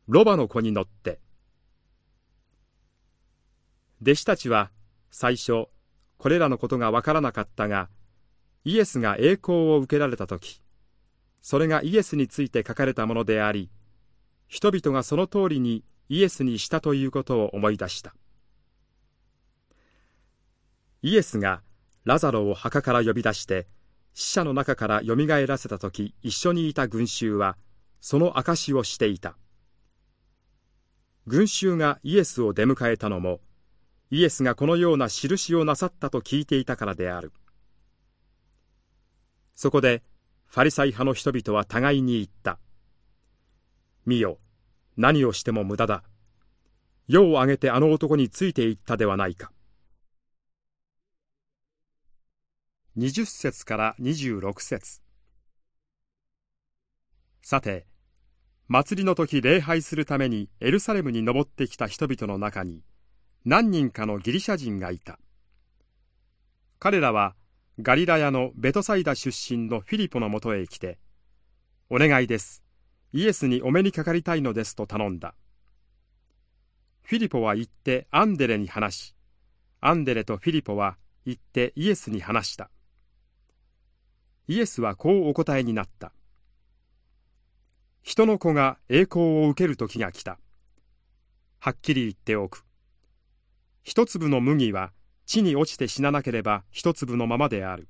ロバの子に乗って。弟子たちは最初これらのことがわからなかったがイエスが栄光を受けられた時それがイエスについて書かれたものであり人々がその通りにイエスにしたということを思い出した。イエスがラザロを墓から呼び出して死者の中からよみがえらせた時一緒にいた群衆はその証しをしていた。群衆がイエスを出迎えたのもイエスがこのような印をなさったと聞いていたからであるそこでファリサイ派の人々は互いに言った。見よ、何をしても無駄だ。世を挙げてあの男についていったではないか。20節から26節さて、祭りの時礼拝するためにエルサレムに登ってきた人々の中に何人かのギリシャ人がいた。彼らはガリラヤのベトサイダ出身のフィリポのもとへ来て、お願いです。イエスにお目にかかりたいのですと頼んだ。フィリポは行ってアンデレに話し、アンデレとフィリポは行ってイエスに話した。イエスはこうお答えになった。人の子が栄光を受ける時が来た。はっきり言っておく。一粒の麦は地に落ちて死ななければ一粒のままである。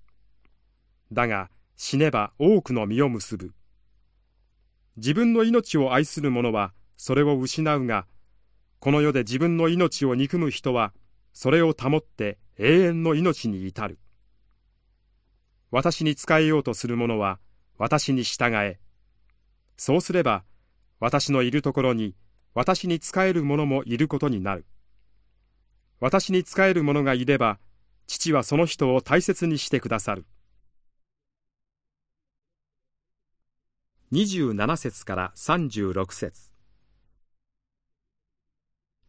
だが死ねば多くの実を結ぶ。自分の命を愛する者はそれを失うが、この世で自分の命を憎む人はそれを保って永遠の命に至る。私に仕えようとする者は私に従え。そうすれば私のいるところに私に仕える者もいることになる。私に仕える者がいれば、父はその人を大切にしてくださる。27節から36節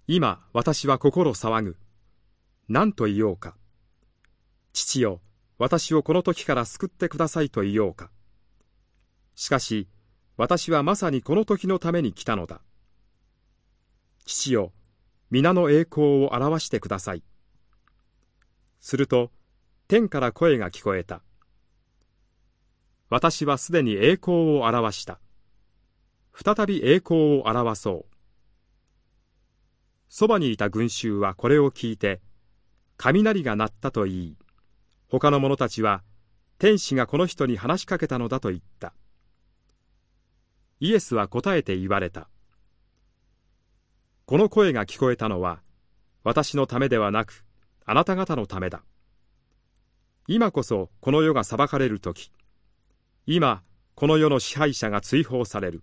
今私は心騒ぐ。何と言おうか。父よ、私をこの時から救ってくださいと言おうか。しかし、私はまさにこの時のために来たのだ。父よ、皆の栄光を表してください。すると、天から声が聞こえた。私はすでに栄光を表した。再び栄光を表そう。そばにいた群衆はこれを聞いて、雷が鳴ったと言い、他の者たちは、天使がこの人に話しかけたのだと言った。イエスは答えて言われた。この声が聞こえたのは、私のためではなく、あなた方のためだ。今こそこの世が裁かれる時、今この世の支配者が追放される。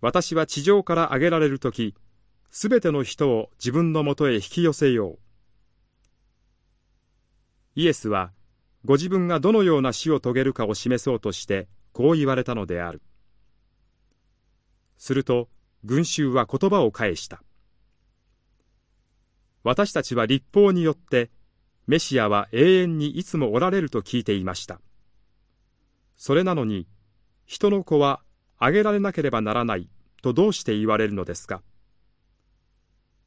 私は地上から挙げられる時、すべての人を自分のもとへ引き寄せよう。イエスは、ご自分がどのような死を遂げるかを示そうとして、こう言われたのである。すると、群衆は言葉を返した。私たちは立法によって、メシアは永遠にいつもおられると聞いていました。それなのに、人の子はあげられなければならないとどうして言われるのですか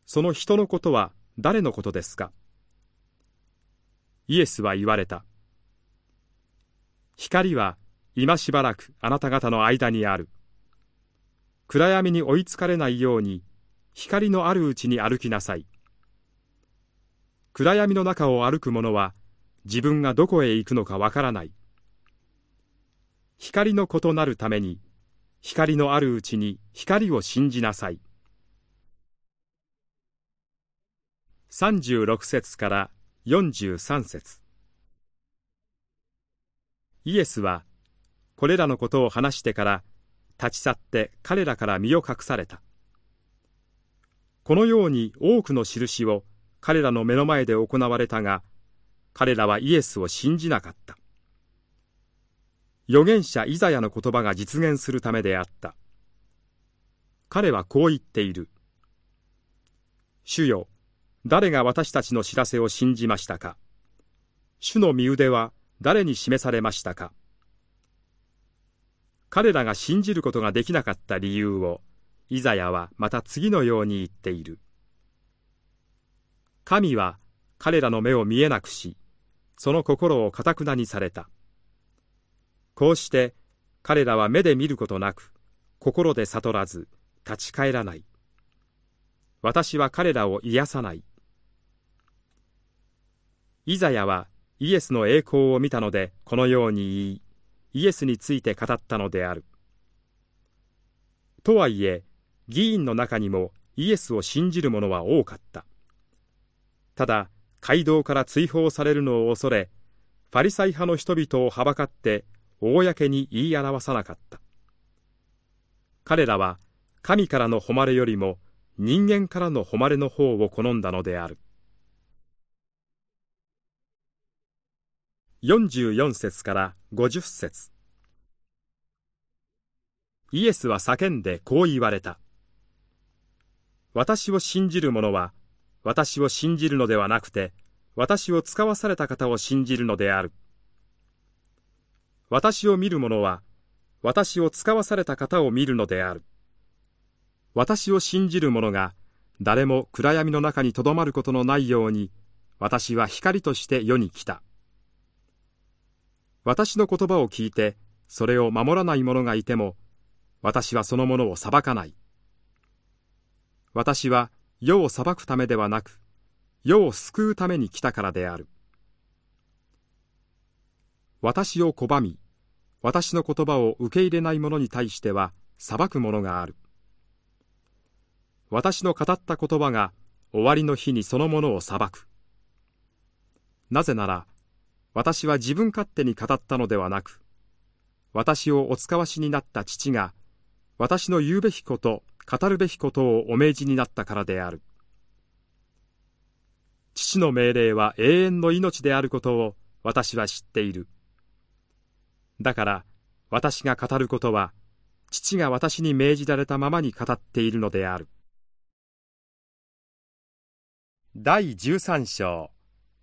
その人のことは誰のことですかイエスは言われた。光は今しばらくあなた方の間にある。暗闇に追いつかれないように光のあるうちに歩きなさい。暗闇の中を歩く者は自分がどこへ行くのかわからない。光の異なるために光のあるうちに光を信じなさい。36節から43節イエスはこれらのことを話してから立ち去って彼らから身を隠された。このように多くの印を彼らの目の前で行われたが、彼らはイエスを信じなかった。預言者イザヤの言葉が実現するためであった。彼はこう言っている。主よ、誰が私たちの知らせを信じましたか？主の身腕は誰に示されましたか？彼らが信じることができなかった理由をイザヤはまた次のように言っている。神は彼らの目を見えなくしその心をかたくなにされた。こうして彼らは目で見ることなく心で悟らず立ち返らない。私は彼らを癒さない。イザヤはイエスの栄光を見たのでこのように言いイエスについて語ったのである。とはいえ、議員の中にもイエスを信じる者は多かった。ただ、街道から追放されるのを恐れ、ファリサイ派の人々をはばかって公に言い表さなかった。彼らは神からの誉れよりも人間からの誉れの方を好んだのである。44節から50節イエスは叫んでこう言われた。私を信じる者は、私を信じるのではなくて、私を使わされた方を信じるのである。私を見る者は、私を使わされた方を見るのである。私を信じる者が、誰も暗闇の中にとどまることのないように、私は光として世に来た。私の言葉を聞いてそれを守らない者がいても私はその者を裁かない。私は世を裁くためではなく世を救うために来たからである。私を拒み私の言葉を受け入れない者に対しては裁くものがある。私の語った言葉が終わりの日にそのものを裁く。なぜなら私は自分勝手に語ったのではなく、私をお使わしになった父が、私の言うべきこと、語るべきことをお命じになったからである。父の命令は永遠の命であることを私は知っている。だから私が語ることは父が私に命じられたままに語っているのである。第13章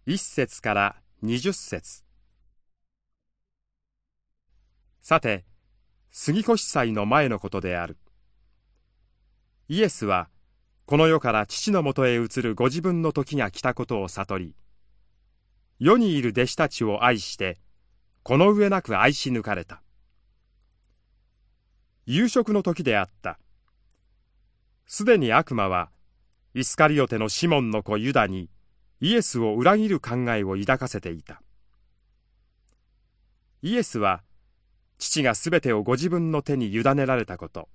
1節から20節さて、杉越祭の前のことである。イエスは、この世から父のもとへ移るご自分の時が来たことを悟り、世にいる弟子たちを愛して、この上なく愛し抜かれた。夕食の時であった。すでに悪魔は、イスカリオテのシモンの子ユダに、イエスを裏切る考えを抱かせていたイエスは父がすべてをご自分の手に委ねられたこと、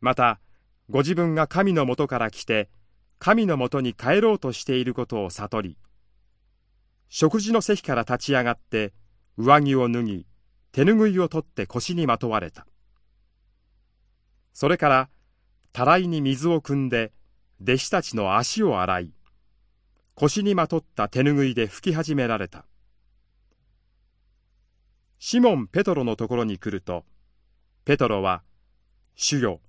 また、ご自分が神のもとから来て、神のもとに帰ろうとしていることを悟り、食事の席から立ち上がって、上着を脱ぎ、手ぬぐいを取って腰にまとわれた。それから、たらいに水を汲んで、弟子たちの足を洗い、腰にまとった手ぬぐいで拭き始められた。シモン・ペトロのところに来ると、ペトロは、主よ、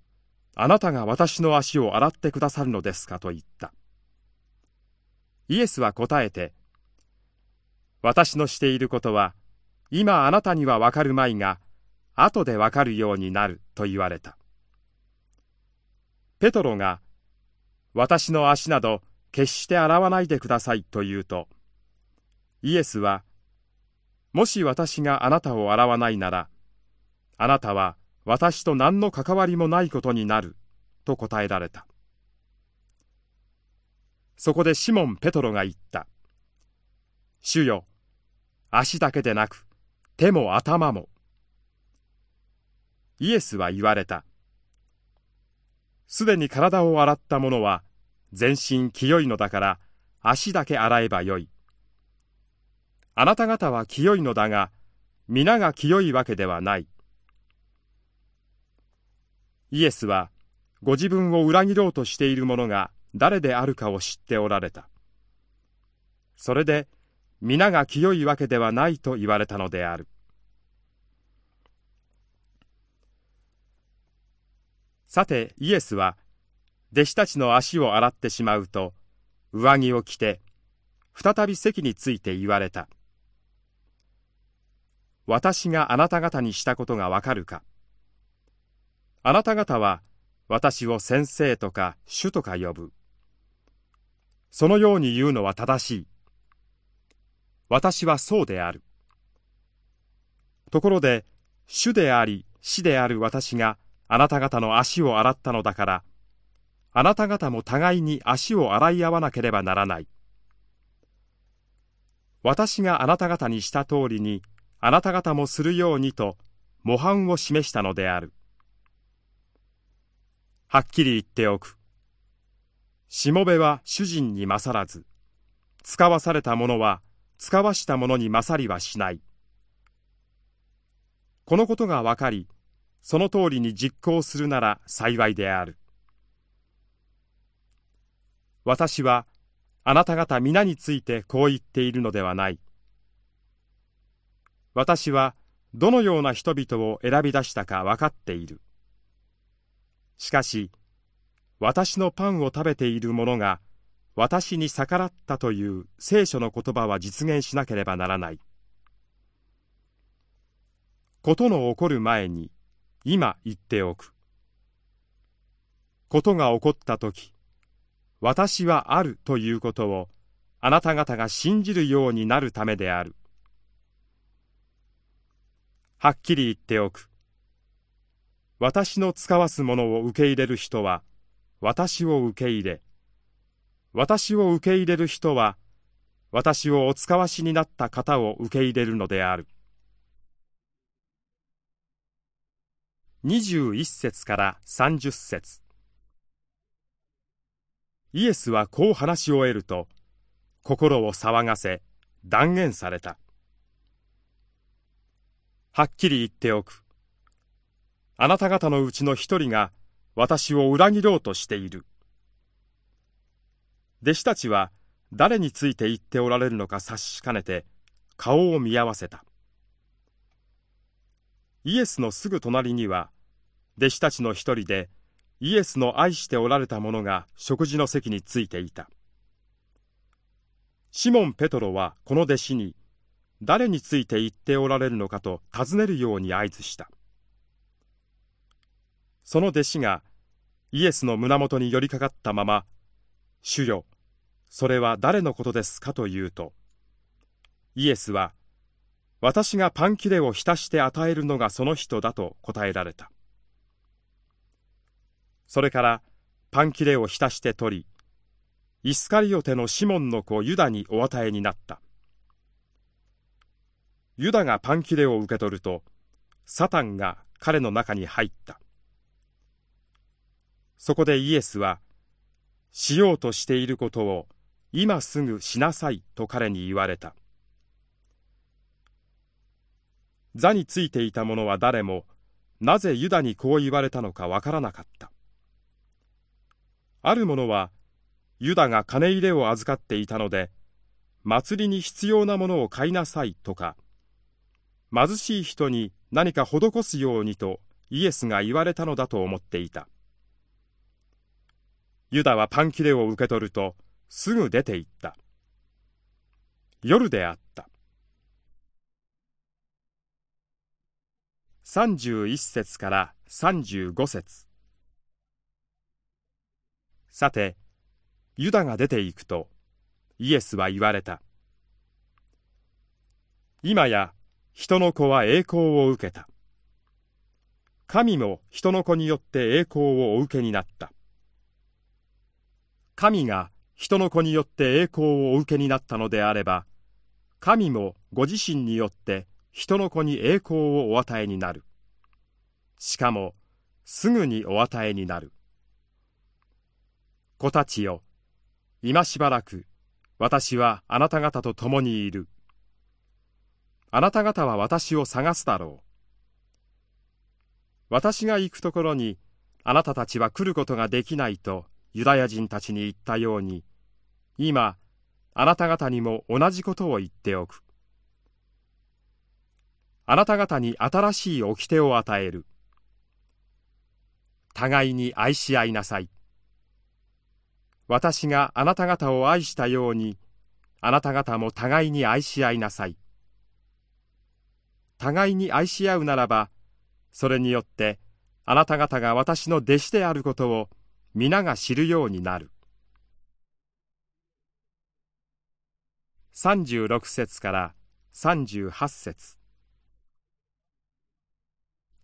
あなたが私の足を洗ってくださるのですか？と言った。イエスは答えて、私のしていることは、今あなたにはわかるまいが、後でわかるようになると言われた。ペトロが、私の足など決して洗わないでくださいと言うと、イエスは、もし私があなたを洗わないなら、あなたは私と何の関わりもないことになる、と答えられた。そこでシモン・ペトロが言った。主よ、足だけでなく、手も頭も。イエスは言われた。すでに体を洗った者は、全身清いのだから、足だけ洗えばよい。あなた方は清いのだが、皆が清いわけではない。イエスはご自分を裏切ろうとしている者が誰であるかを知っておられた。それで皆が清いわけではないと言われたのである。さてイエスは弟子たちの足を洗ってしまうと上着を着て再び席について言われた。私があなた方にしたことがわかるか。あなた方は私を先生とか主とか呼ぶ。そのように言うのは正しい。私はそうである。ところで、主であり、死である私があなた方の足を洗ったのだから、あなた方も互いに足を洗い合わなければならない。私があなた方にした通りに、あなた方もするようにと模範を示したのである。はっきり言っておく。しもべは主人に勝らず、使わされた者は使わした者に勝りはしない。このことがわかり、その通りに実行するなら幸いである。私はあなた方皆についてこう言っているのではない。私はどのような人々を選び出したか分かっている。しかし、私のパンを食べている者が私に逆らったという聖書の言葉は実現しなければならない。ことの起こる前に今言っておく。ことが起こったとき、私はあるということをあなた方が信じるようになるためである。はっきり言っておく。私の使わすものを受け入れる人は、私を受け入れ、私を受け入れる人は、私をお使わしになった方を受け入れるのである。21節から30節イエスはこう話し終えると、心を騒がせ、断言された。はっきり言っておく。あなた方のうちの一人が私を裏切ろうとしている。弟子たちは誰について言っておられるのか察しかねて顔を見合わせた。イエスのすぐ隣には弟子たちの一人でイエスの愛しておられた者が食事の席についていた。シモン・ペトロはこの弟子に誰について言っておられるのかと尋ねるように合図した。その弟子がイエスの胸元に寄りかかったまま、主よ、それは誰のことですか？と言うと、イエスは、私がパン切れを浸して与えるのがその人だと答えられた。それからパン切れを浸して取り、イスカリオテのシモンの子ユダにお与えになった。ユダがパン切れを受け取ると、サタンが彼の中に入った。そこでイエスは、しようとしていることを今すぐしなさいと彼に言われた。座についていた者は誰も、なぜユダにこう言われたのかわからなかった。ある者は、ユダが金入れを預かっていたので、祭りに必要なものを買いなさいとか、貧しい人に何か施すようにとイエスが言われたのだと思っていた。ユダはパン切れを受け取ると、すぐ出て行った。夜であった。31節から35節さて、ユダが出て行くと、イエスは言われた。今や人の子は栄光を受けた。神も人の子によって栄光をお受けになった。神が人の子によって栄光をお受けになったのであれば、神もご自身によって人の子に栄光をお与えになる。しかも、すぐにお与えになる。子たちよ、今しばらく、私はあなた方と共にいる。あなた方は私を探すだろう。私が行くところに、あなたたちは来ることができないとユダヤ人たちに言ったように、今、あなた方にも同じことを言っておく。あなた方に新しい掟を与える。互いに愛し合いなさい。私があなた方を愛したように、あなた方も互いに愛し合いなさい。互いに愛し合うならば、それによってあなた方が私の弟子であることを皆が知るようになる。36節から38節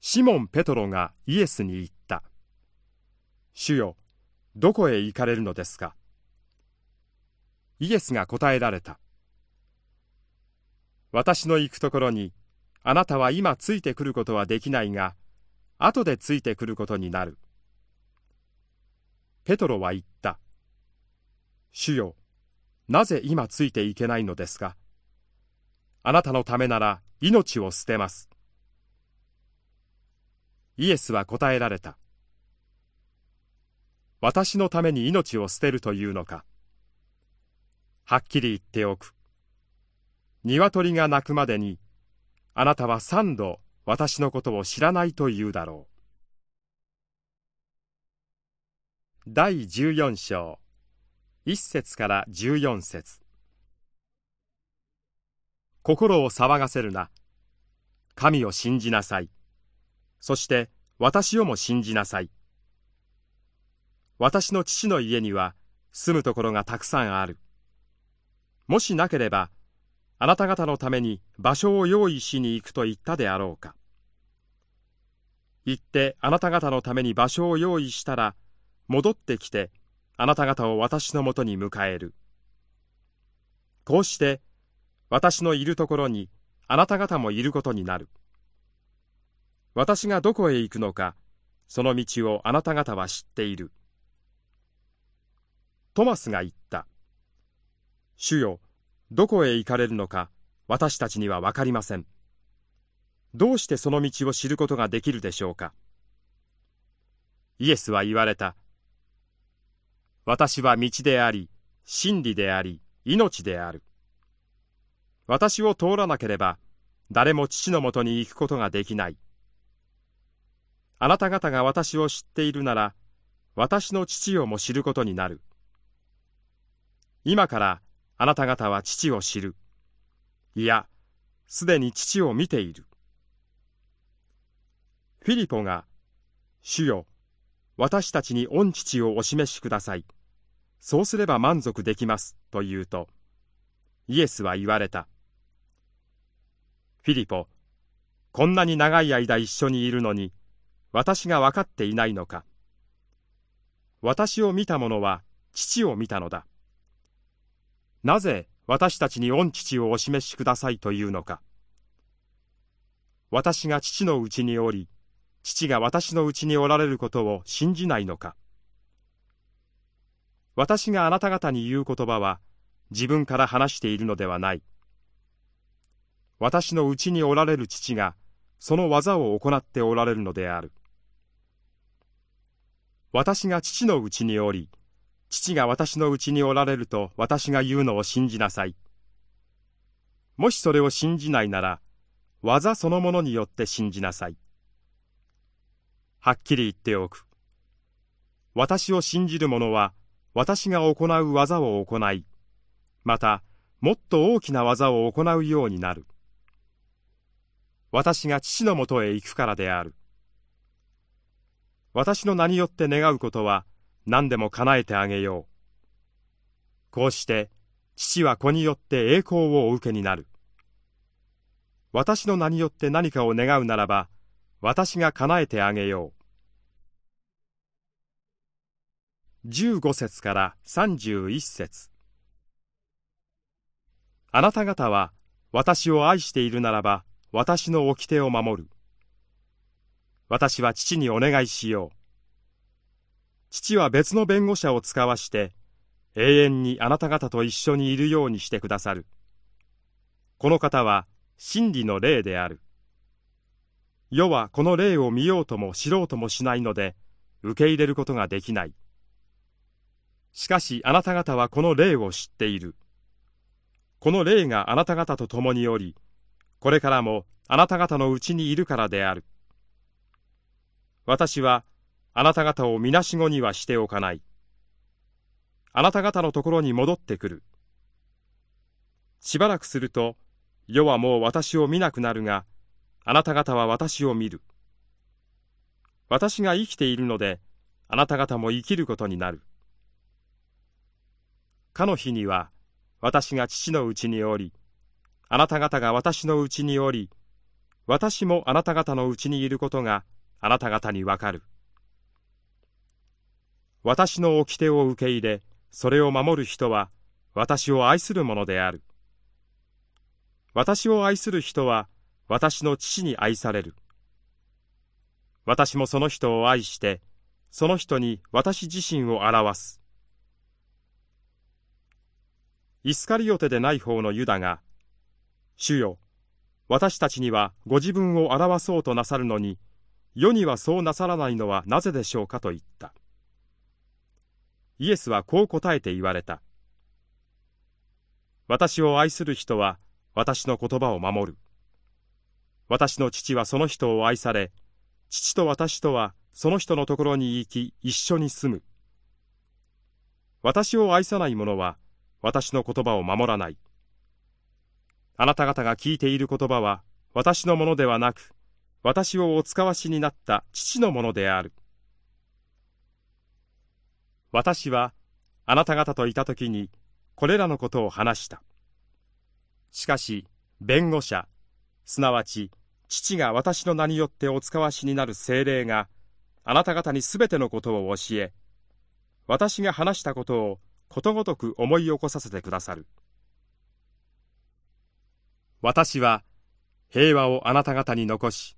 シモン・ペトロがイエスに言った。主よ、どこへ行かれるのですか？イエスが答えられた。私の行くところに、あなたは今ついてくることはできないが、後でついてくることになる。ペトロは言った。主よ、なぜ今ついていけないのですか？あなたのためなら命を捨てます。イエスは答えられた。私のために命を捨てるというのか。はっきり言っておく。鶏が鳴くまでに、あなたは三度私のことを知らないと言うだろう。第14章1節から14節心を騒がせるな。神を信じなさい。そして私をも信じなさい。私の父の家には住むところがたくさんある。もしなければ、あなた方のために場所を用意しに行くと言ったであろうか。行ってあなた方のために場所を用意したら、戻ってきてあなた方を私のもとに迎える。こうして私のいるところにあなた方もいることになる。私がどこへ行くのか、その道をあなた方は知っている。トマスが言った。主よ、どこへ行かれるのか、私たちにはわかりません。どうしてその道を知ることができるでしょうか。イエスは言われた。私は道であり、真理であり、命である。私を通らなければ、誰も父のもとに行くことができない。あなた方が私を知っているなら、私の父をも知ることになる。今からあなた方は父を知る。いや、すでに父を見ている。フィリポが、主よ、私たちに御父をお示しください。そうすれば満足できますと言うと、イエスは言われた。フィリポ、こんなに長い間一緒にいるのに、私が分かっていないのか。私を見た者は父を見たのだ。なぜ私たちに御父をお示しくださいというのか。私が父のうちにおり、父が私のうちにおられることを信じないのか。私があなた方に言う言葉は、自分から話しているのではない。私のうちにおられる父が、その技を行っておられるのである。私が父のうちにおり、父が私のうちにおられると私が言うのを信じなさい。もしそれを信じないなら、技そのものによって信じなさい。はっきり言っておく。私を信じる者は、私が行う技を行い、また、もっと大きな技を行うようになる。私が父のもとへ行くからである。私の名によって願うことは何でも叶えてあげよう。こうして、父は子によって栄光をお受けになる。私の名によって何かを願うならば、私が叶えてあげよう。15節から31節あなた方は私を愛しているならば、私の掟を守る。私は父にお願いしよう。父は別の弁護者を使わして、永遠にあなた方と一緒にいるようにしてくださる。この方は真理の霊である。世はこの霊を見ようとも知ろうともしないので、受け入れることができない。しかしあなた方はこの霊を知っている。この霊があなた方と共におり、これからもあなた方のうちにいるからである。私はあなた方をみなしごにはしておかない。あなた方のところに戻ってくる。しばらくすると、世はもう私を見なくなるが、あなた方は私を見る。私が生きているので、あなた方も生きることになる。かの日には、私が父のうちにおり、あなた方が私のうちにおり、私もあなた方のうちにいることがあなた方にわかる。私の掟を受け入れ、それを守る人は私を愛するものである。私を愛する人は私の父に愛される。私もその人を愛して、その人に私自身を表す。イスカリオテでない方のユダが、主よ、私たちにはご自分を表そうとなさるのに、世にはそうなさらないのはなぜでしょうかと言った。イエスはこう答えて言われた。私を愛する人は私の言葉を守る。私の父はその人を愛され、父と私とはその人のところに行き一緒に住む。私を愛さない者は私の言葉を守らない。あなた方が聞いている言葉は私のものではなく、私をお使わしになった父のものである。私はあなた方といたときにこれらのことを話した。しかし、弁護者、すなわち父が私の名によってお使わしになる精霊があなた方にすべてのことを教え、私が話したことをことごとく思い起こさせてくださる。私は平和をあなた方に残し、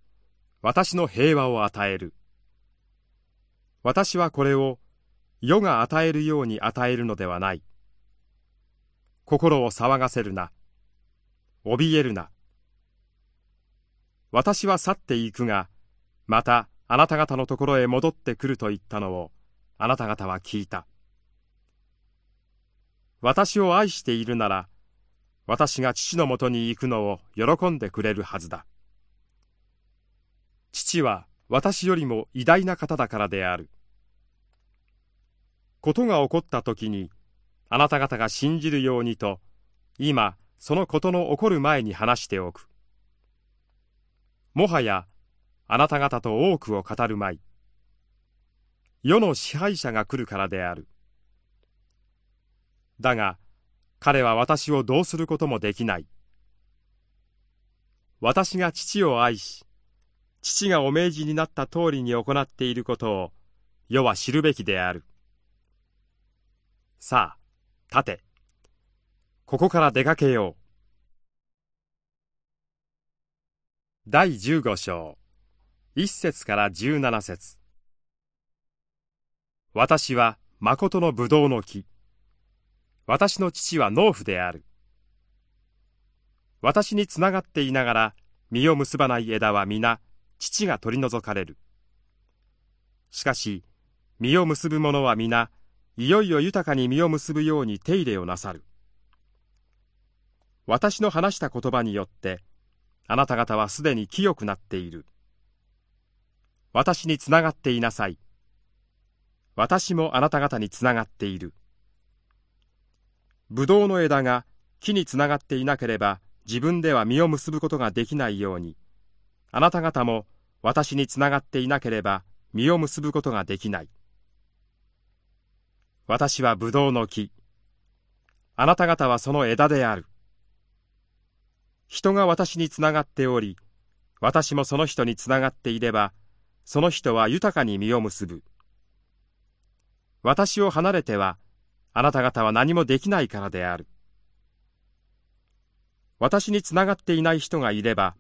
私の平和を与える。私はこれを世が与えるように与えるのではない。心を騒がせるな。怯えるな。私は去っていくが、またあなた方のところへ戻ってくると言ったのをあなた方は聞いた。私を愛しているなら、私が父のもとに行くのを喜んでくれるはずだ。父は私よりも偉大な方だからである。ことが起こった時に、あなた方が信じるようにと、今、そのことの起こる前に話しておく。もはや、あなた方と多くを語るまい。世の支配者が来るからである。だが、彼は私をどうすることもできない。私が父を愛し、父がお命じになった通りに行っていることを世は知るべきである。さあ、立て。ここから出かけよう。第15章。1節から17節。私は誠のブドウの木。私の父は農夫である。私につながっていながら実を結ばない枝は皆父が取り除かれる。しかし実を結ぶ者は皆いよいよ豊かに実を結ぶように手入れをなさる。私の話した言葉によってあなた方はすでに清くなっている。私につながっていなさい。私もあなた方につながっている。ブドウの枝が木につながっていなければ自分では実を結ぶことができないようにあなた方も私につながっていなければ実を結ぶことができない。私はブドウの木。あなた方はその枝である。人が私につながっており私もその人につながっていればその人は豊かに実を結ぶ。私を離れてはあなた方は何もできないからである。私につながっていない人がいれば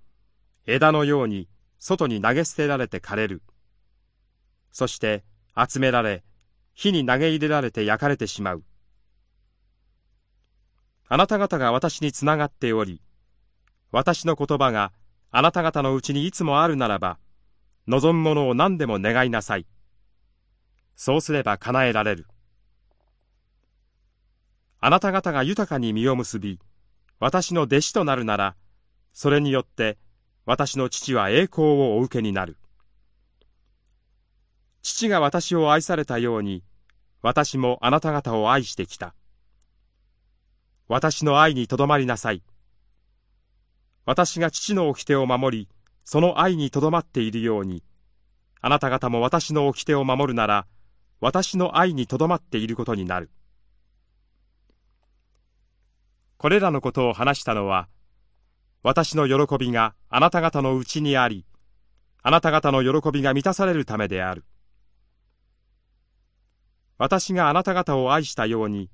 枝のように外に投げ捨てられて枯れる。そして集められ火に投げ入れられて焼かれてしまう。あなた方が私につながっており私の言葉があなた方のうちにいつもあるならば望むものを何でも願いなさい。そうすれば叶えられる。あなた方が豊かに実を結び私の弟子となるならそれによって私の父は栄光をお受けになる。父が私を愛されたように私もあなた方を愛してきた。私の愛にとどまりなさい。私が父の掟を守りその愛にとどまっているように。あなた方も私の掟を守るなら私の愛にとどまっていることになる。これらのことを話したのは私の喜びがあなた方のうちにありあなた方の喜びが満たされるためである。私があなた方を愛したように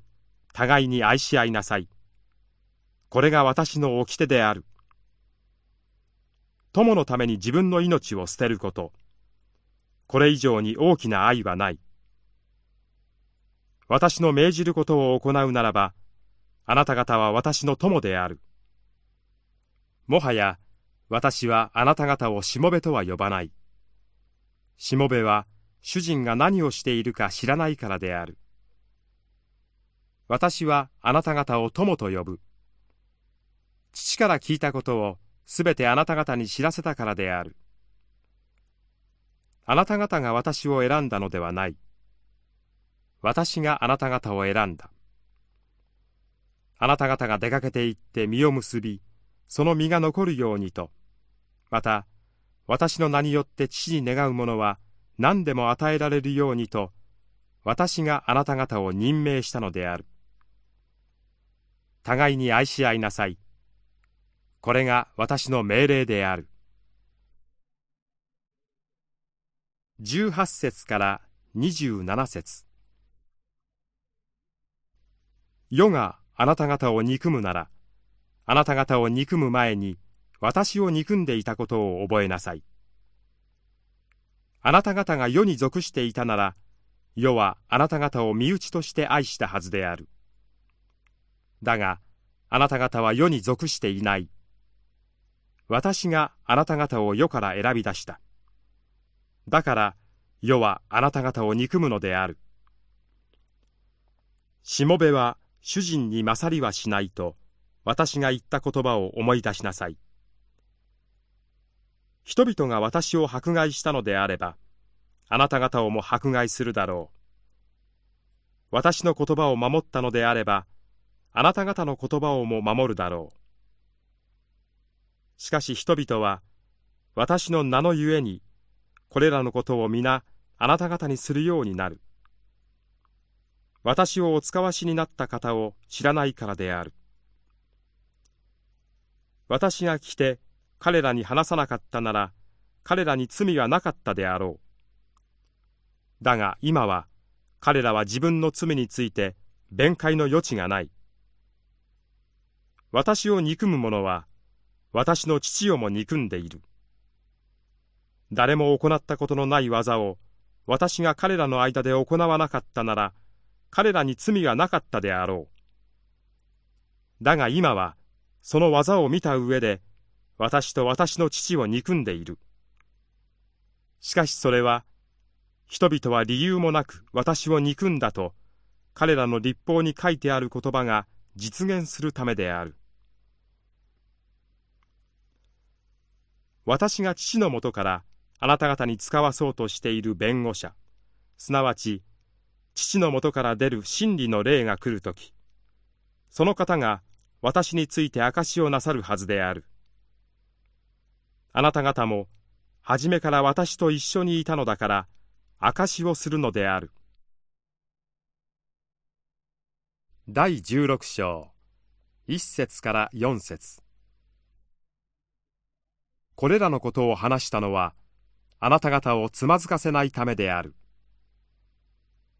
互いに愛し合いなさい。これが私の掟である。友のために自分の命を捨てること。これ以上に大きな愛はない。私の命じることを行うならばあなた方は私の友である。もはや私はあなた方をしもべとは呼ばない。しもべは主人が何をしているか知らないからである。私はあなた方を友と呼ぶ。父から聞いたことをすべてあなた方に知らせたからである。あなた方が私を選んだのではない。私があなた方を選んだ。あなた方が出かけて行って実を結び、その実が残るようにと、また、私の名によって父に願う者は、何でも与えられるようにと私があなた方を任命したのである。互いに愛し合いなさい。これが私の命令である。18節から27節。世があなた方を憎むならあなた方を憎む前に私を憎んでいたことを覚えなさい。あなた方が世に属していたなら、世はあなた方を身内として愛したはずである。だが、あなた方は世に属していない。私があなた方を世から選び出した。だから、世はあなた方を憎むのである。しもべは主人に勝りはしないと、私が言った言葉を思い出しなさい。人々が私を迫害したのであれば、あなた方をも迫害するだろう。私の言葉を守ったのであれば、あなた方の言葉をも守るだろう。しかし人々は、私の名のゆえに、これらのことを皆、あなた方にするようになる。私をお使わしになった方を知らないからである。私が来て、彼らに話さなかったなら彼らに罪はなかったであろう。だが今は彼らは自分の罪について弁解の余地がない。私を憎む者は私の父をも憎んでいる。誰も行ったことのない技を私が彼らの間で行わなかったなら彼らに罪はなかったであろう。だが今はその技を見た上で私と私の父を憎んでいる。しかしそれは人々は理由もなく私を憎んだと彼らの立法に書いてある言葉が実現するためである。私が父のもとからあなた方に使わそうとしている弁護者、すなわち父のもとから出る真理の霊が来るとき、その方が私について証しをなさるはずである。あなた方も初めから私と一緒にいたのだから証しをするのである。第16章1節から4節。これらのことを話したのはあなた方をつまずかせないためである。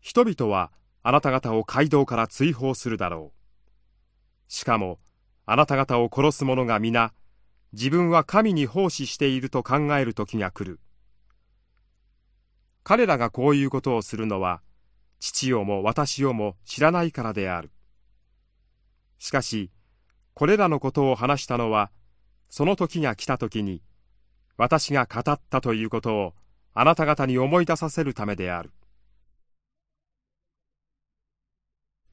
人々はあなた方を街道から追放するだろう。しかもあなた方を殺す者が皆自分は神に奉仕していると考える時が来る。彼らがこういうことをするのは父をも私をも知らないからである。しかしこれらのことを話したのはその時が来た時に私が語ったということをあなた方に思い出させるためである。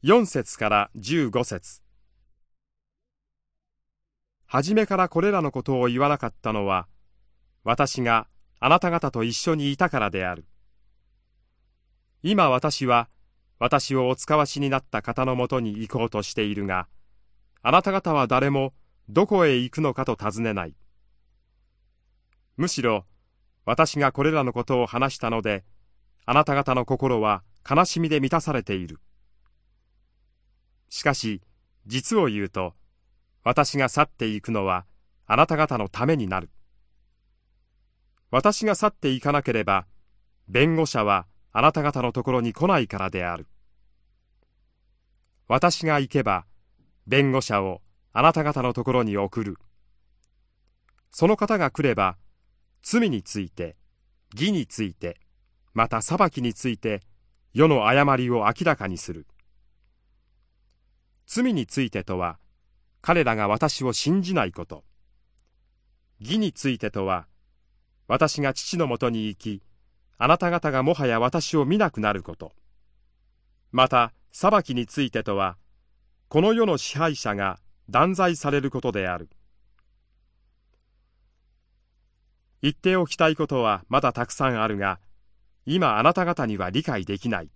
4節から15節。初めからこれらのことを言わなかったのは私があなた方と一緒にいたからである。今私は私をお使わしになった方のもとに行こうとしているがあなた方は誰もどこへ行くのかと尋ねない。むしろ私がこれらのことを話したので、あなた方の心は悲しみで満たされている。しかし、実を言うと、私が去っていくのはあなた方のためになる。私が去っていかなければ、弁護者はあなた方のところに来ないからである。私が行けば、弁護者をあなた方のところに送る。その方が来れば、罪について、義について、また裁きについて、世の誤りを明らかにする。罪についてとは、彼らが私を信じないこと。義についてとは、私が父のもとに行き、あなた方がもはや私を見なくなること。また、裁きについてとは、この世の支配者が断罪されることである言っておきたいことはまだたくさんあるが今あなた方には理解できない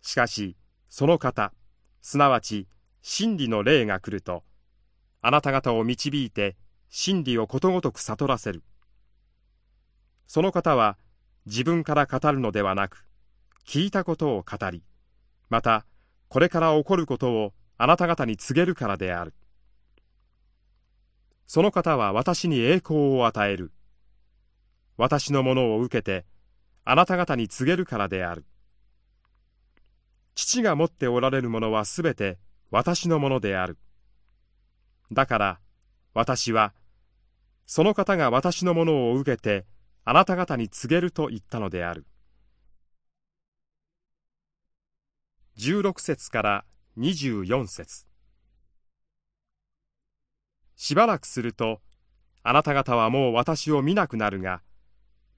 しかしその方すなわち真理の霊が来るとあなた方を導いて真理をことごとく悟らせるその方は自分から語るのではなく聞いたことを語りまたこれから起こることをあなた方に告げるからである。その方は私に栄光を与える。私のものを受けて、あなた方に告げるからである。父が持っておられるものはすべて私のものである。だから、私は、その方が私のものを受けて、あなた方に告げると言ったのである。16節から24節しばらくすると、あなた方はもう私を見なくなるが、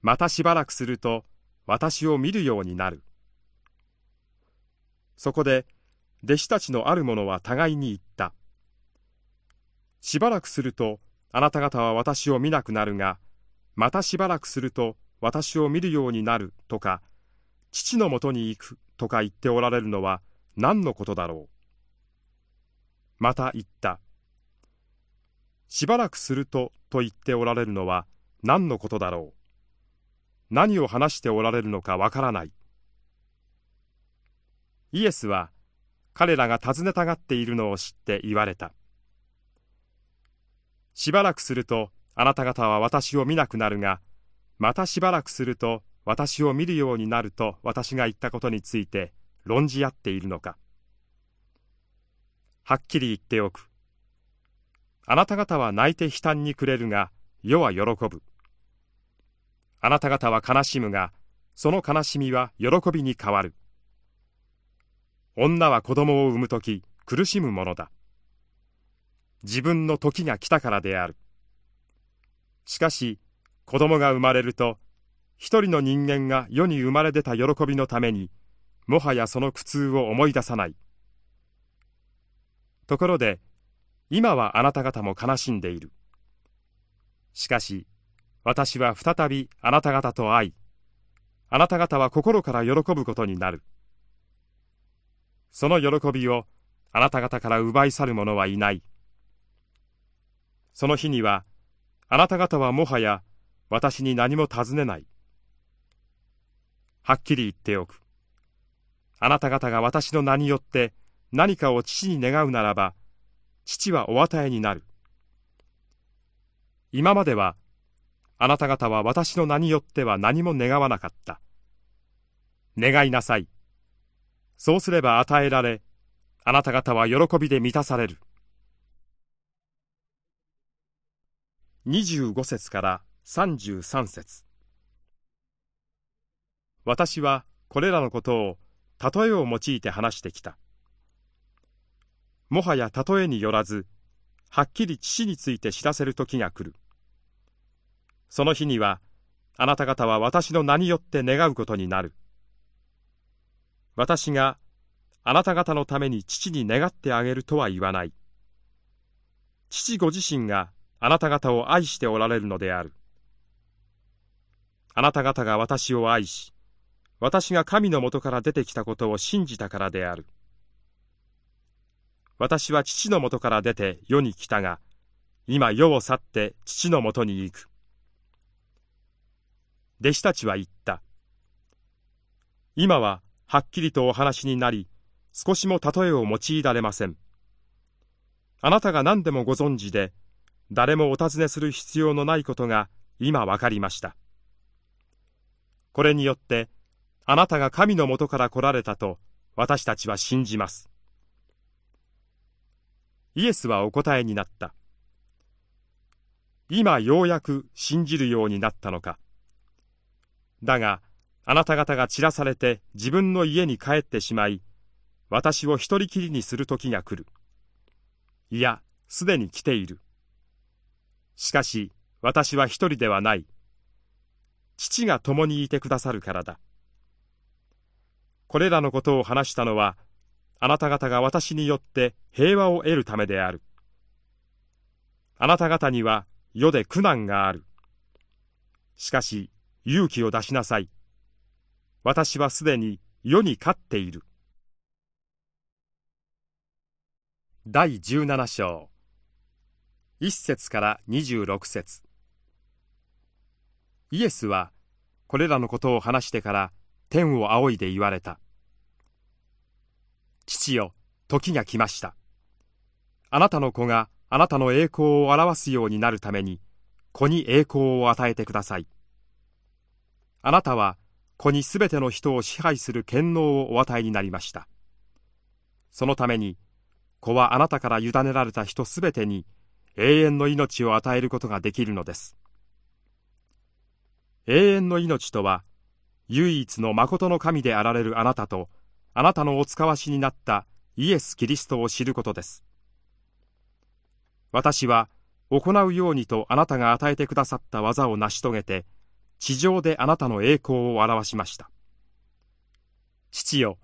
またしばらくすると私を見るようになる。そこで、弟子たちのある者は互いに言った。しばらくすると、あなた方は私を見なくなるが、またしばらくすると私を見るようになるとか、父のもとに行くとか言っておられるのは何のことだろう。また言った。しばらくするとと言っておられるのは何のことだろう。何を話しておられるのかわからない。イエスは彼らが尋ねたがっているのを知って言われた。しばらくするとあなた方は私を見なくなるが、またしばらくすると私を見るようになると私が言ったことについて論じ合っているのか。はっきり言っておく。あなた方は泣いて悲嘆にくれるが、世は喜ぶ。あなた方は悲しむが、その悲しみは喜びに変わる。女は子供を産むとき苦しむものだ。自分の時が来たからである。しかし、子供が生まれると、一人の人間が世に生まれ出た喜びのために、もはやその苦痛を思い出さない。ところで、今はあなた方も悲しんでいる。しかし、私は再びあなた方と会い、あなた方は心から喜ぶことになる。その喜びをあなた方から奪い去る者はいない。その日には、あなた方はもはや私に何も尋ねない。はっきり言っておく。あなた方が私の名によって何かを父に願うならば、父はお与えになる。今までは、あなた方は私の名によっては何も願わなかった。願いなさい。そうすれば与えられ、あなた方は喜びで満たされる。25節から33節私はこれらのことを例えを用いて話してきた。もはや例えによらず、はっきり父について知らせる時が来る。その日には、あなた方は私の名によって願うことになる。私があなた方のために父に願ってあげるとは言わない。父ご自身があなた方を愛しておられるのである。あなた方が私を愛し、私が神のもとから出てきたことを信じたからである。私は父のもとから出て世に来たが、今世を去って父のもとに行く。弟子たちは言った。今ははっきりとお話になり、少しも例えを用いられません。あなたが何でもご存知で、誰もお尋ねする必要のないことが今わかりました。これによって、あなたが神のもとから来られたと私たちは信じます。イエスはお答えになった。今ようやく信じるようになったのか。だが、あなた方が散らされて自分の家に帰ってしまい、私を一人きりにする時が来る。いや、すでに来ている。しかし私は一人ではない。父が共にいてくださるからだ。これらのことを話したのは、あなた方が私によって平和を得るためである。あなた方には世で苦難がある。しかし勇気を出しなさい。私はすでに世に勝っている。第17章1節から26節イエスはこれらのことを話してから天を仰いで言われた。父よ、時が来ました。あなたの子があなたの栄光を表すようになるために、子に栄光を与えてください。あなたは子にすべての人を支配する権能をお与えになりました。そのために、子はあなたから委ねられた人すべてに永遠の命を与えることができるのです。永遠の命とは、唯一の誠の神であられるあなたと、あなたのお使わしになったイエス・キリストを知ることです。私は、行うようにとあなたが与えてくださった技を成し遂げて、地上であなたの栄光を表しました。父よ、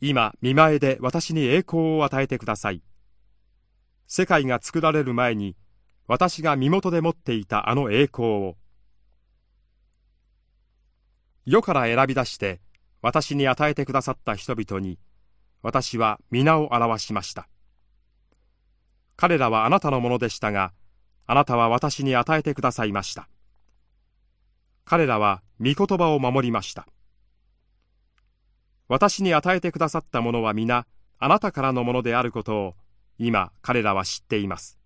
今、見前で私に栄光を与えてください。世界が作られる前に私が身元で持っていたあの栄光を世から選び出して私に与えてくださった人々に私は皆を表しました彼らはあなたのものでしたがあなたは私に与えてくださいました彼らは御言葉を守りました私に与えてくださったものは皆あなたからのものであることを今彼らは知っています。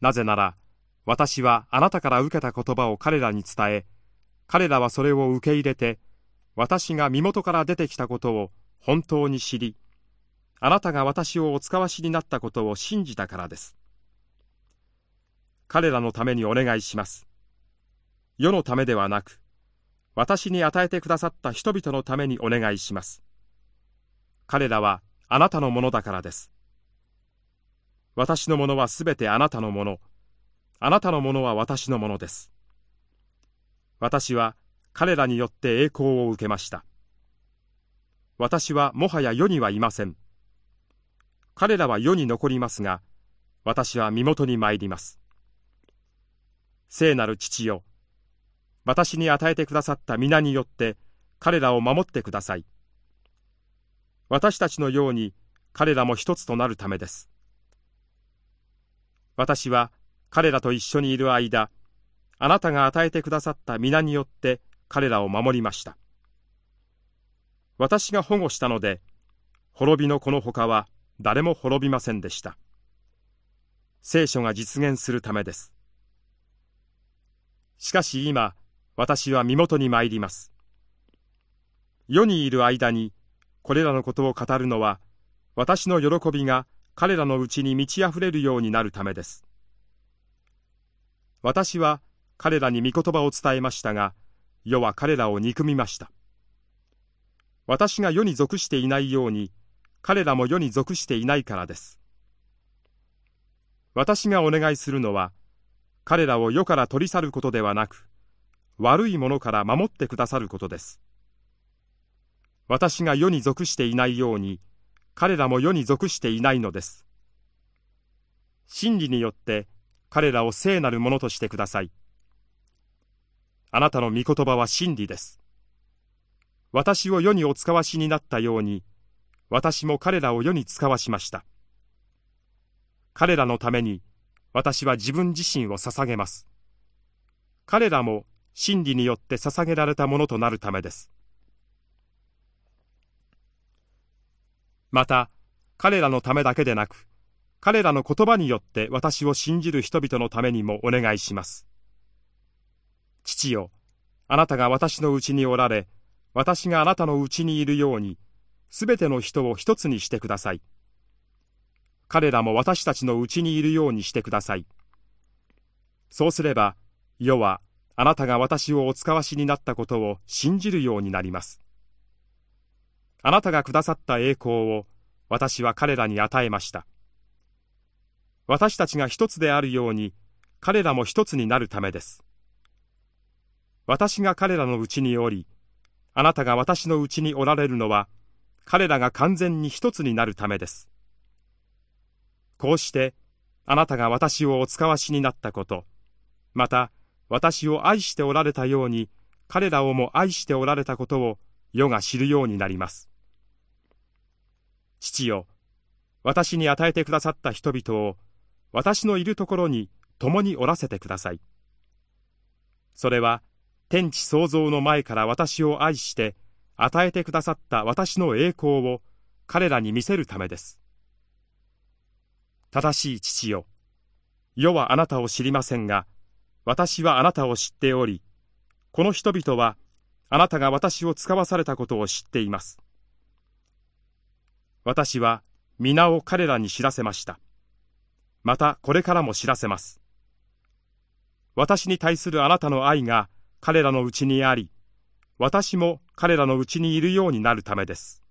なぜなら、私はあなたから受けた言葉を彼らに伝え、彼らはそれを受け入れて、私が身元から出てきたことを本当に知り、あなたが私をお使わしになったことを信じたからです。彼らのためにお願いします。世のためではなく、私に与えてくださった人々のためにお願いします。彼らはあなたのものだからです。私のものはすべてあなたのもの、あなたのものは私のものです。私は彼らによって栄光を受けました。私はもはや世にはいません。彼らは世に残りますが、私は身元に参ります。聖なる父よ、私に与えてくださった皆によって彼らを守ってください。私たちのように彼らも一つとなるためです。私は彼らと一緒にいる間、あなたが与えてくださった皆によって彼らを守りました。私が保護したので、滅びのこの他は誰も滅びませんでした。聖書が実現するためです。しかし今、私は身元に参ります。世にいる間に、これらのことを語るのは、私の喜びが彼らのうちに満ち溢れるようになるためです。私は彼らに御言葉を伝えましたが、世は彼らを憎みました。私が世に属していないように、彼らも世に属していないからです。私がお願いするのは、彼らを世から取り去ることではなく、悪いものから守ってくださることです。私が世に属していないように、彼らも世に属していないのです。真理によって彼らを聖なるものとしてください。あなたの御言葉は真理です。私を世にお使わしになったように、私も彼らを世に使わしました。彼らのために私は自分自身を捧げます。彼らも真理によって捧げられたものとなるためです。また、彼らのためだけでなく、彼らの言葉によって私を信じる人々のためにもお願いします。父よ、あなたが私のうちにおられ、私があなたのうちにいるように、すべての人を一つにしてください。彼らも私たちのうちにいるようにしてください。そうすれば、世はあなたが私をお使わしになったことを信じるようになります。あなたがくださった栄光を私は彼らに与えました。私たちが一つであるように彼らも一つになるためです。私が彼らのうちにおり、あなたが私のうちにおられるのは、彼らが完全に一つになるためです。こうして、あなたが私をお使わしになったこと、また、私を愛しておられたように、彼らをも愛しておられたことを世が知るようになります。父よ、私に与えてくださった人々を、私のいるところに共におらせてください。それは、天地創造の前から私を愛して与えてくださった私の栄光を彼らに見せるためです。正しい父よ、世はあなたを知りませんが、私はあなたを知っており、この人々はあなたが私を使わされたことを知っています。私は皆を彼らに知らせました。またこれからも知らせます。私に対するあなたの愛が彼らのうちにあり、私も彼らのうちにいるようになるためです。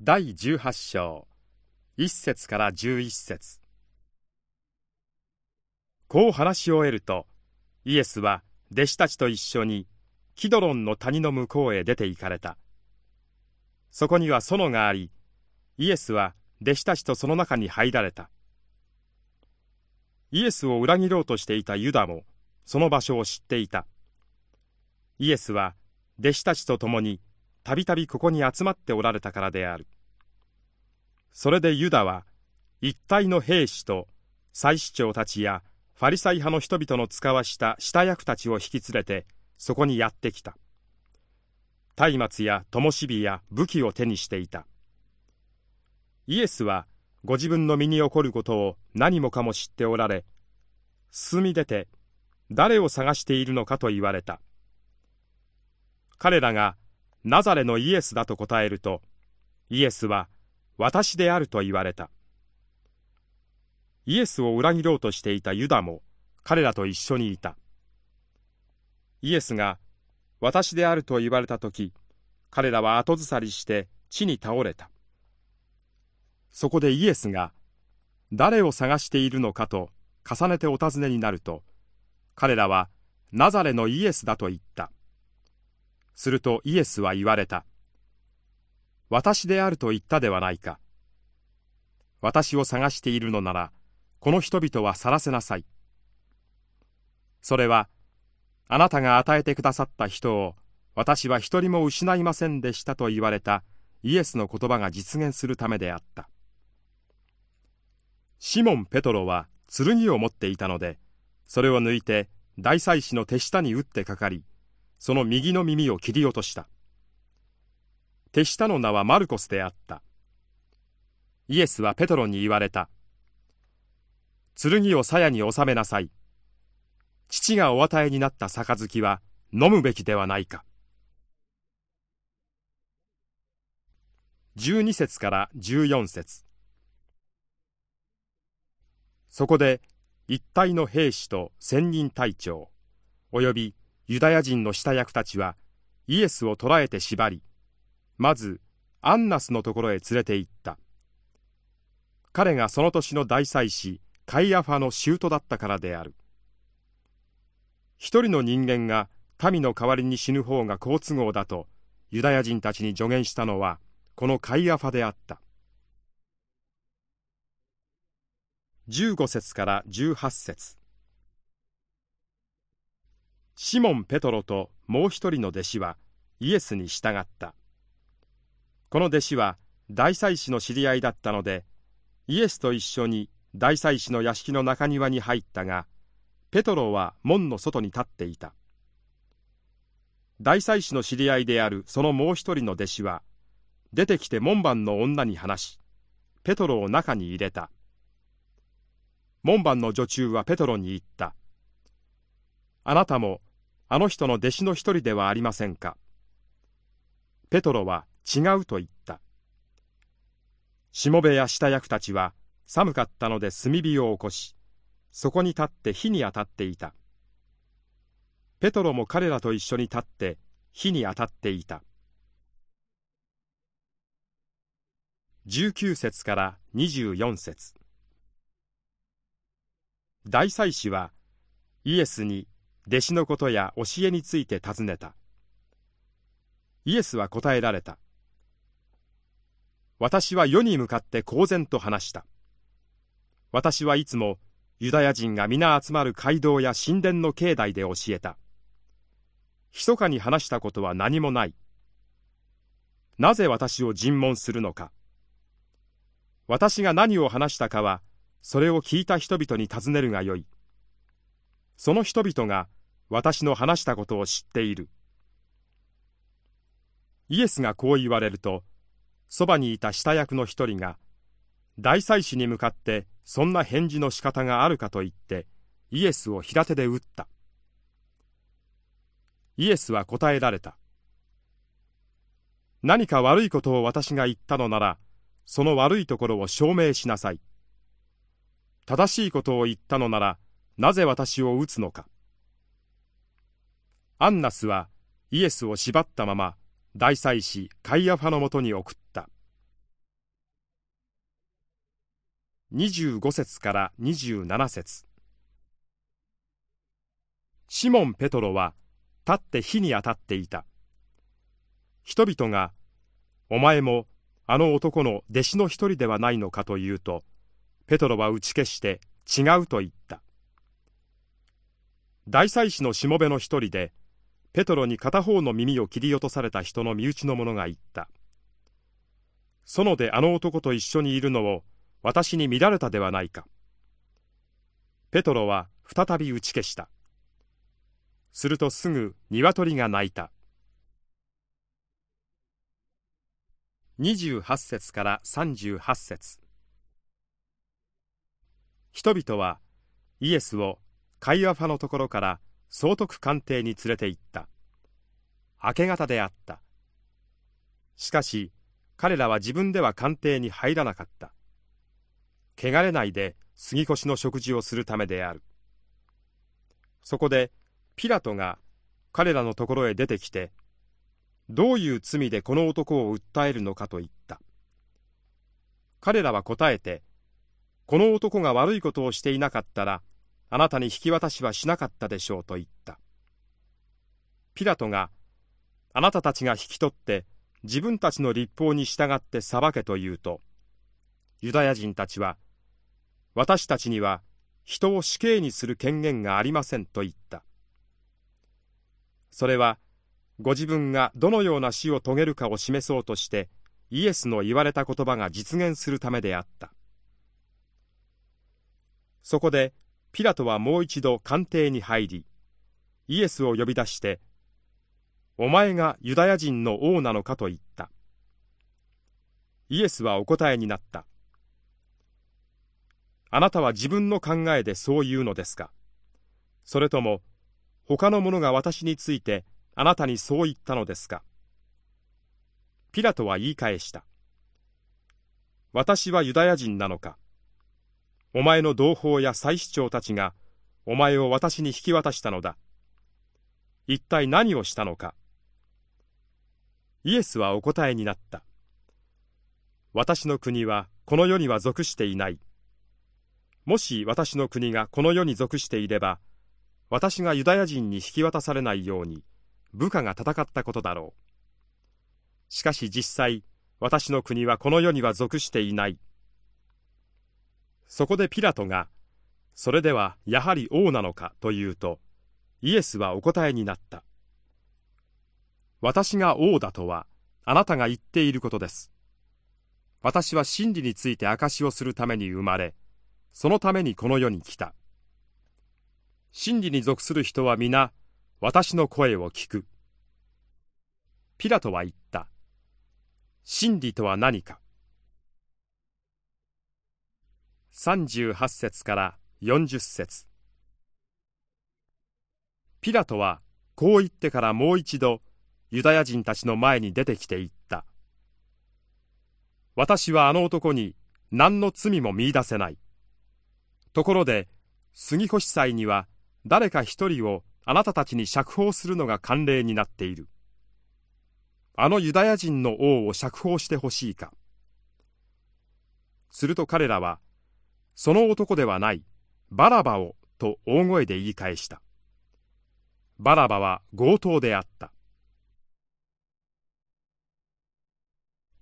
第18章1節から11節こう話し終えると、イエスは弟子たちと一緒にキドロンの谷の向こうへ出て行かれた。そこには園があり、イエスは弟子たちとその中に入られた。イエスを裏切ろうとしていたユダもその場所を知っていた。イエスは弟子たちと共にたびたびここに集まっておられたからである。それでユダは一体の兵士と祭司長たちやファリサイ派の人々の使わした下役たちを引き連れてそこにやってきた。松明や灯火や武器を手にしていた。イエスはご自分の身に起こることを何もかも知っておられ、進み出て、誰を探しているのかと言われた。彼らが、ナザレのイエスだと答えると、イエスは、私であると言われた。イエスを裏切ろうとしていたユダも、彼らと一緒にいた。イエスが私であると言われた時彼らは後ずさりして地に倒れた。そこでイエスが誰を探しているのかと重ねてお尋ねになると彼らはナザレのイエスだと言った。するとイエスは言われた。私であると言ったではないか。私を探しているのならこの人々は去らせなさい。それはあなたが与えてくださった人を私は一人も失いませんでしたと言われたイエスの言葉が実現するためであった。シモン・ペトロは剣を持っていたのでそれを抜いて大祭司の手下に打ってかかりその右の耳を切り落とした。手下の名はマルコスであった。イエスはペトロに言われた。剣を鞘に収めなさい。父がお与えになった杯は飲むべきではないか。12節から14節。そこで一体の兵士と千人隊長およびユダヤ人の下役たちはイエスを捕らえて縛りまずアンナスのところへ連れて行った。彼がその年の大祭司カイアファの舅だったからである。一人の人間が民の代わりに死ぬ方が好都合だとユダヤ人たちに助言したのはこのカイアファであった。15節から18節。シモン・ペトロともう一人の弟子はイエスに従った。この弟子は大祭司の知り合いだったのでイエスと一緒に大祭司の屋敷の中庭に入ったがペトロは門の外に立っていた。大祭司の知り合いであるそのもう一人の弟子は出てきて門番の女に話しペトロを中に入れた。門番の女中はペトロに言った。あなたもあの人の弟子の一人ではありませんか？ペトロは違うと言った。しもべや下役たちは寒かったので炭火を起こしそこに立って火に当たっていた。ペトロも彼らと一緒に立って火に当たっていた。19節から24節大祭司はイエスに弟子のことや教えについて尋ねた。イエスは答えられた。私は世に向かって公然と話した。私はいつもユダヤ人が皆集まる街道や神殿の境内で教えた。密かに話したことは何もない。なぜ私を尋問するのか。私が何を話したかは、それを聞いた人々に尋ねるがよい。その人々が私の話したことを知っている。イエスがこう言われると、そばにいた下役の一人が、大祭司に向かってそんな返事の仕方があるかと言ってイエスを平手で打った。イエスは答えられた。何か悪いことを私が言ったのならその悪いところを証明しなさい。正しいことを言ったのならなぜ私を打つのか。アンナスはイエスを縛ったまま大祭司カイアファのもとに送った。25節から27節。シモン・ペトロは立って火に当たっていた。人々がお前もあの男の弟子の一人ではないのかと言うとペトロは打ち消して違うと言った。大祭司のしもべの一人でペトロに片方の耳を切り落とされた人の身内の者が言った。園であの男と一緒にいるのを私に見られたではないか。ペトロは再び打ち消した。するとすぐ鶏が鳴いた。28節から38節人々はイエスをカイアファのところから総督官邸に連れて行った。明け方であった。しかし彼らは自分では官邸に入らなかった。汚れないで杉越の食事をするためである。そこでピラトが彼らのところへ出てきてどういう罪でこの男を訴えるのかと言った。彼らは答えてこの男が悪いことをしていなかったらあなたに引き渡しはしなかったでしょうと言った。ピラトがあなたたちが引き取って自分たちの立法に従って裁けと言うとユダヤ人たちは私たちには人を死刑にする権限がありませんと言った。それはご自分がどのような死を遂げるかを示そうとしてイエスの言われた言葉が実現するためであった。そこでピラトはもう一度官邸に入りイエスを呼び出してお前がユダヤ人の王なのかと言った。イエスはお答えになった。あなたは自分の考えでそう言うのですか？それとも他の者が私についてあなたにそう言ったのですか？ピラトは言い返した。私はユダヤ人なのか？お前の同胞や祭司長たちがお前を私に引き渡したのだ。一体何をしたのか？イエスはお答えになった。私の国はこの世には属していない。もし私の国がこの世に属していれば私がユダヤ人に引き渡されないように部下が戦ったことだろう。しかし実際私の国はこの世には属していない。そこでピラトがそれではやはり王なのかと言うとイエスはお答えになった。私が王だとはあなたが言っていることです。私は真理について証しをするために生まれそのためにこの世に来た。真理に属する人は皆私の声を聞く。ピラトは言った。真理とは何か。38節から40節。ピラトはこう言ってからもう一度ユダヤ人たちの前に出てきて言った。私はあの男に何の罪も見出せない。ところで杉越祭には誰か一人をあなたたちに釈放するのが慣例になっている。あのユダヤ人の王を釈放してほしいか。すると彼らはその男ではないバラバをと大声で言い返した。バラバは強盗であった。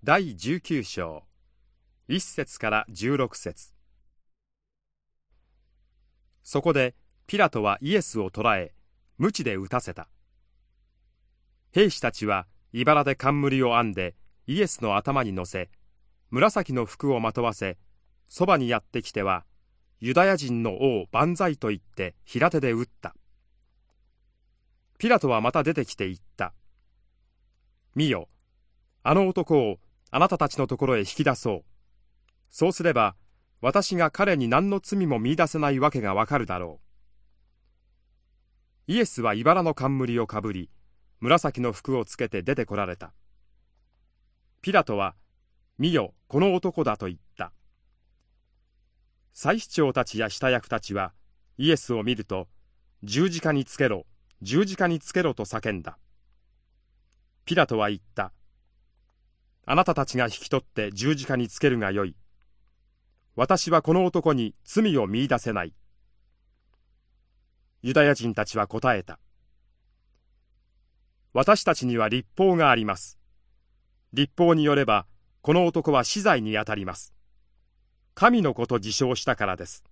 第19章1節から16節。そこでピラトはイエスを捕らえ鞭で打たせた。兵士たちは茨で冠を編んでイエスの頭に乗せ紫の服をまとわせそばにやってきてはユダヤ人の王万歳と言って平手で打った。ピラトはまた出てきて言った。見よあの男をあなたたちのところへ引き出そう。そうすれば私が彼に何の罪も見出せないわけがわかるだろう。イエスは茨の冠をかぶり紫の服をつけて出てこられた。ピラトは見よこの男だと言った。祭司長たちや下役たちはイエスを見ると十字架につけろ十字架につけろと叫んだ。ピラトは言った。あなたたちが引き取って十字架につけるがよい。私はこの男に罪を見いだせないユダヤ人たちは答えた私たちには立法があります立法によればこの男は死罪にあたります神の子と自称したからです。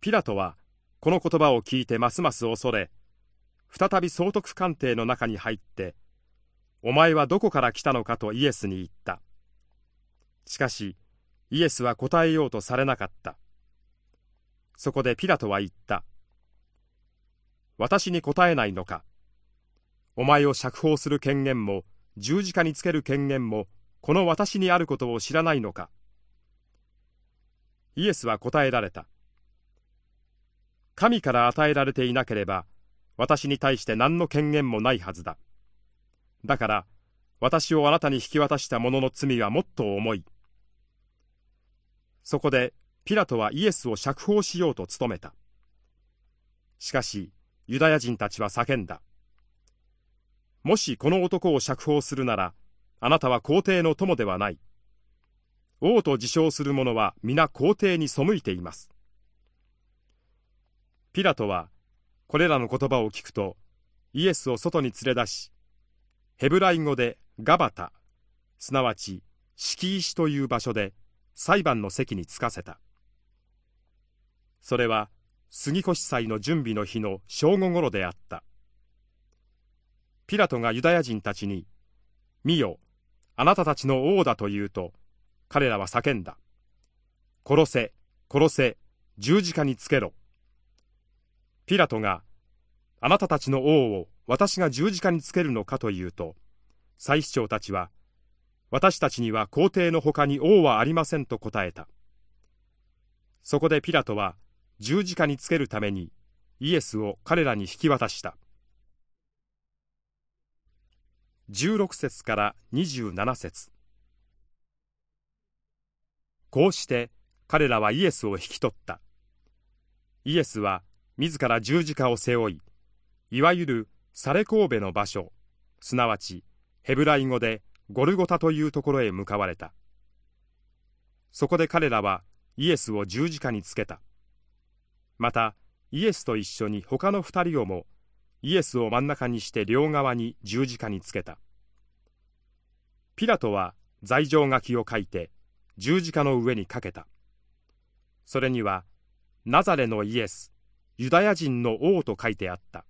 ピラトはこの言葉を聞いてますます恐れ、再び総督官邸の中に入って、お前はどこから来たのかとイエスに言った。しかし、イエスは答えようとされなかった。そこでピラトは言った。私に答えないのか。お前を釈放する権限も、十字架につける権限もこの私にあることを知らないのかイエスは答えられた神から与えられていなければ私に対して何の権限もないはずだだから私をあなたに引き渡した者の罪はもっと重いそこでピラトはイエスを釈放しようと努めたしかしユダヤ人たちは叫んだ。もしこの男を釈放するなら、あなたは皇帝の友ではない。王と自称する者は皆皇帝に背いています。ピラトはこれらの言葉を聞くとイエスを外に連れ出しヘブライ語でガバタすなわち敷石という場所で裁判の席に着かせた。それは杉越祭の準備の日の正午ごろであった。ピラトがユダヤ人たちに「見よあなたたちの王だ」と言うと彼らは叫んだ「殺せ殺せ十字架につけろ」ピラトが「あなたたちの王を私が十字架につけるのか」と言うと祭司長たちは「私たちには皇帝のほかに王はありません」と答えた。そこでピラトは十字架につけるためにイエスを彼らに引き渡した。16節から27節。こうして彼らはイエスを引き取った。イエスは自ら十字架を背負いいわゆるサレ神戸の場所すなわちヘブライ語でゴルゴタというところへ向かわれた。そこで彼らはイエスを十字架につけた。またイエスと一緒に他の二人をもイエスを真ん中にして両側に十字架につけた。ピラトは罪状書きを書いて十字架の上にかけた。それにはナザレのイエスユダヤ人の王と書いてあった。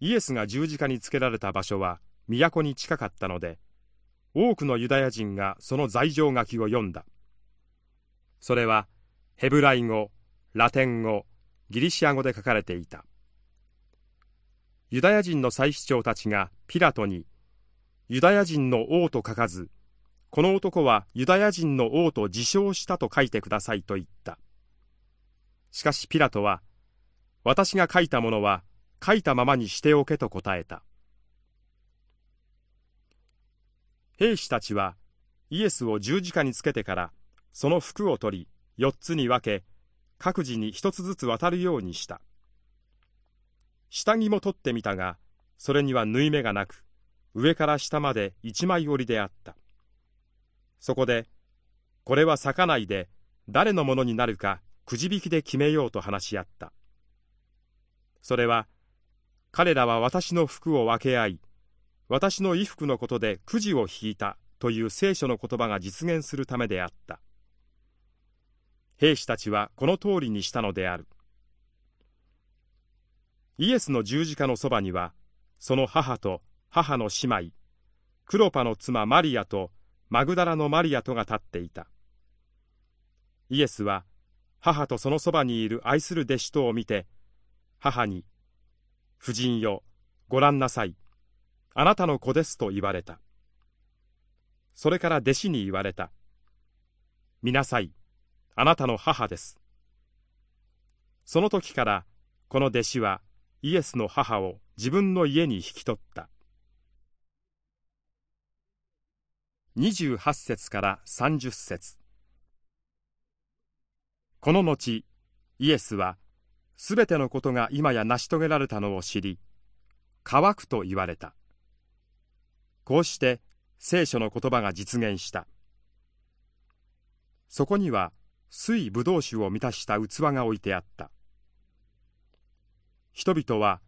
イエスが十字架につけられた場所は都に近かったので多くのユダヤ人がその罪状書きを読んだ。それはヘブライ語ラテン語ギリシア語で書かれていた。ユダヤ人の祭司長たちがピラトにユダヤ人の王と書かずこの男はユダヤ人の王と自称したと書いてくださいと言った。しかしピラトは私が書いたものは書いたままにしておけと答えた。兵士たちはイエスを十字架につけてからその服を取り四つに分け各自に一つずつ渡るようにした。下着も取ってみたがそれには縫い目がなく上から下まで一枚折りであった。そこでこれは咲かないで誰のものになるかくじ引きで決めようと話し合った。それは彼らは私の服を分け合い私の衣服のことでくじを引いたという聖書の言葉が実現するためであった。兵士たちはこの通りにしたのである。イエスの十字架のそばにはその母と母の姉妹クロパの妻マリアとマグダラのマリアとが立っていた。イエスは母とそのそばにいる愛する弟子とを見て母に「夫人よご覧なさい。あなたの子です」と言われた。それから弟子に言われた「見なさい。あなたの母です」その時からこの弟子はイエスの母を自分の家に引き取った。28節から30節。この後イエスはすべてのことが今や成し遂げられたのを知り乾くと言われた。こうして聖書の言葉が実現した。そこには水ぶどう酒を満たした器が置いてあった。人々は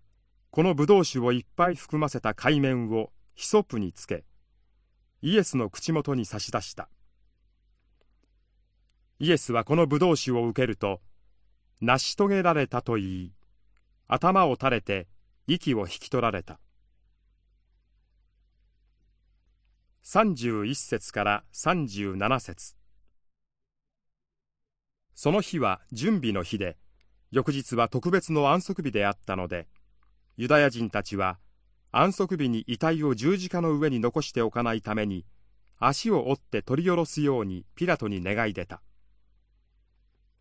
このぶどう酒をいっぱい含ませた海面をヒソプにつけイエスの口元に差し出した。イエスはこの葡萄酒を受けると成し遂げられたと言い頭を垂れて息を引き取られた。31節から37節。その日は準備の日で翌日は特別の安息日であったのでユダヤ人たちは安息日に遺体を十字架の上に残しておかないために足を折って取り下ろすようにピラトに願い出た。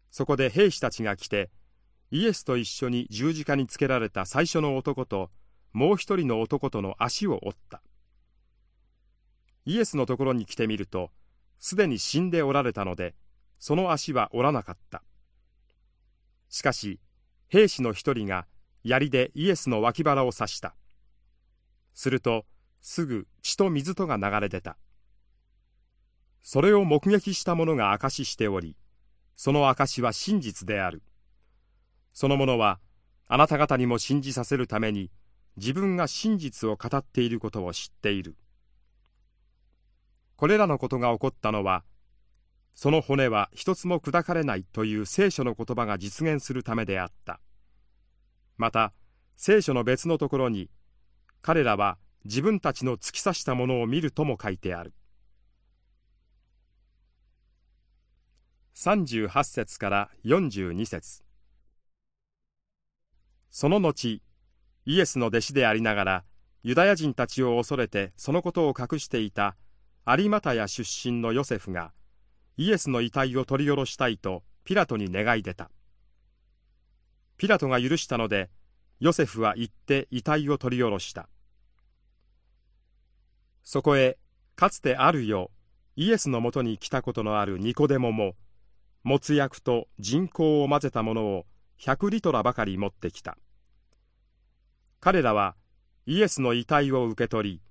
そこで兵士たちが来てイエスと一緒に十字架につけられた最初の男ともう一人の男との足を折った。イエスのところに来てみるとすでに死んでおられたのでその足は折らなかった。しかし兵士の一人が槍でイエスの脇腹を刺した。するとすぐ血と水とが流れ出た。それを目撃した者が証ししておりその証しは真実である。その者はあなた方にも信じさせるために自分が真実を語っていることを知っている。これらのことが起こったのはその骨は一つも砕かれないという聖書の言葉が実現するためであった。また聖書の別のところに彼らは自分たちの突き刺したものを見るとも書いてある。38節から42節。その後イエスの弟子でありながらユダヤ人たちを恐れてそのことを隠していた有股屋出身のヨセフがイエスの遺体を取り下ろしたいとピラトに願い出た。ピラトが許したのでヨセフは行って遺体を取り下ろした。そこへかつてあるよイエスのもとに来たことのあるニコデモももつ薬と人工を混ぜたものを100リトラばかり持ってきた。彼らはイエスの遺体を受け取り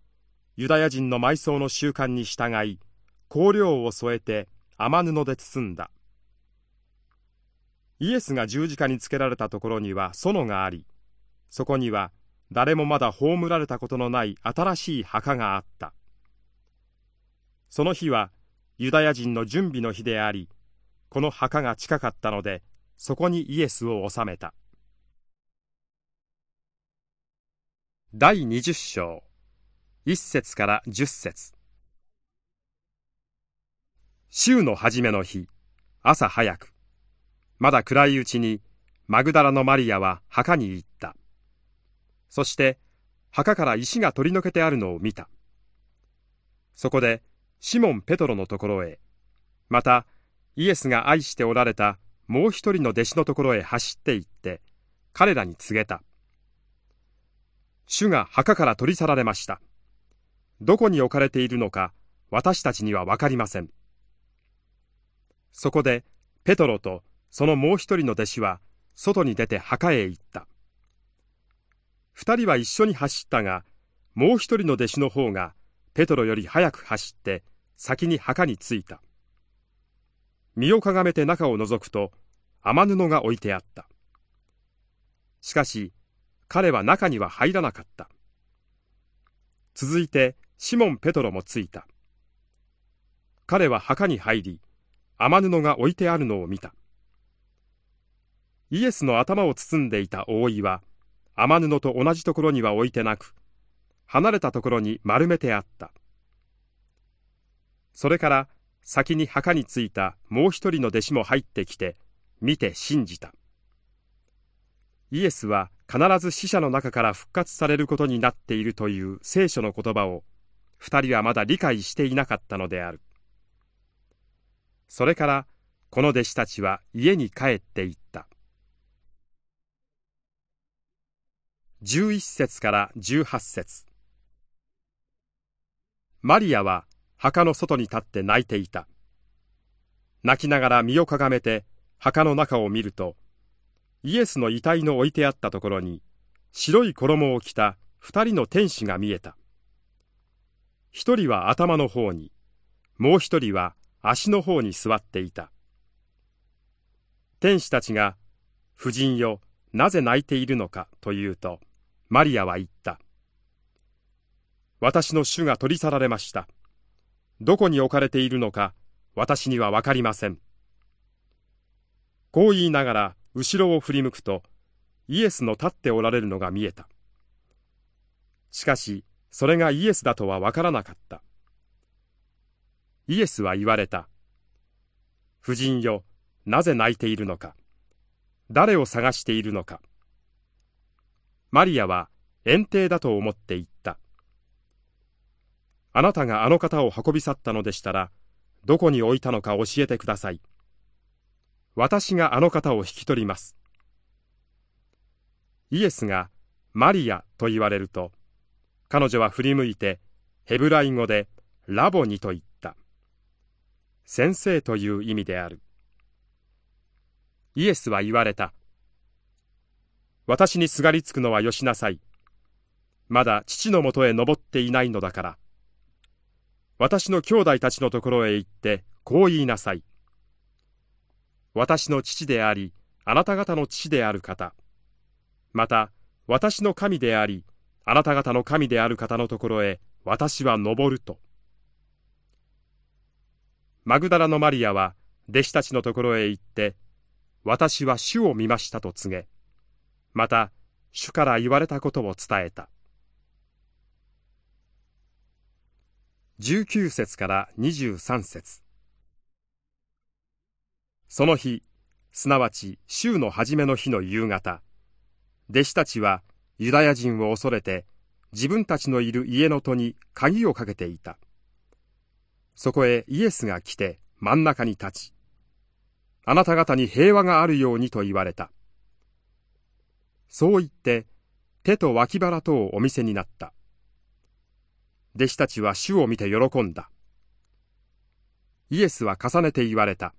ユダヤ人の埋葬の習慣に従い香料を添えて雨布で包んだ。イエスが十字架につけられたところには園がありそこには誰もまだ葬られたことのない新しい墓があった。その日はユダヤ人の準備の日でありこの墓が近かったのでそこにイエスを納めた。第20章。1節から10節。週の初めの日朝早く。まだ暗いうちにマグダラのマリアは墓に行った。そして墓から石が取り除けてあるのを見た。そこでシモン・ペトロのところへまたイエスが愛しておられたもう一人の弟子のところへ走って行って彼らに告げた。主が墓から取り去られました。どこに置かれているのか私たちには分かりません。そこでペトロとそのもう一人の弟子は外に出て墓へ行った。二人は一緒に走ったがもう一人の弟子の方がペトロより早く走って先に墓に着いた。身をかがめて中を覗くと雨布が置いてあった。しかし彼は中には入らなかった。続いてシモン・ペトロも着いた。彼は墓に入り雨布が置いてあるのを見た。イエスの頭を包んでいた覆いは雨布と同じところには置いてなく離れたところに丸めてあった。それから先に墓に着いたもう一人の弟子も入ってきて見て信じた。イエスは必ず死者の中から復活されることになっているという聖書の言葉を二人はまだ理解していなかったのである。それからこの弟子たちは家に帰っていった。11節から18節。マリアは墓の外に立って泣いていた。泣きながら身をかがめて墓の中を見るとイエスの遺体の置いてあったところに白い衣を着た二人の天使が見えた。一人は頭の方にもう一人は足の方に座っていた。天使たちが「夫人よなぜ泣いているのか」と言うとマリアは言った。私の主が取り去られました。どこに置かれているのか私には分かりません。こう言いながら後ろを振り向くとイエスの立っておられるのが見えた。しかしそれがイエスだとは分からなかった。イエスは言われた。夫人よなぜ泣いているのか。誰を探しているのか。マリアは園庭だと思って言った。あなたがあの方を運び去ったのでしたらどこに置いたのか教えてください。私があの方を引き取ります。イエスがマリアと言われると、彼女は振り向いてヘブライ語でラボニと言った。先生という意味である。イエスは言われた。私にすがりつくのはよしなさい。まだ父のもとへ登っていないのだから。私の兄弟たちのところへ行って、こう言いなさい。私の父であり、あなた方の父である方。また、私の神であり、あなた方の神である方のところへ、私は登ると。マグダラのマリアは、弟子たちのところへ行って、私は主を見ましたと告げ、また、主から言われたことを伝えた。19節から23節その日、すなわち週の初めの日の夕方、弟子たちはユダヤ人を恐れて自分たちのいる家の戸に鍵をかけていた。そこへイエスが来て真ん中に立ち、あなた方に平和があるようにと言われた。そう言って手と脇腹とをお見せになった。弟子たちは主を見て喜んだ。イエスは重ねて言われた。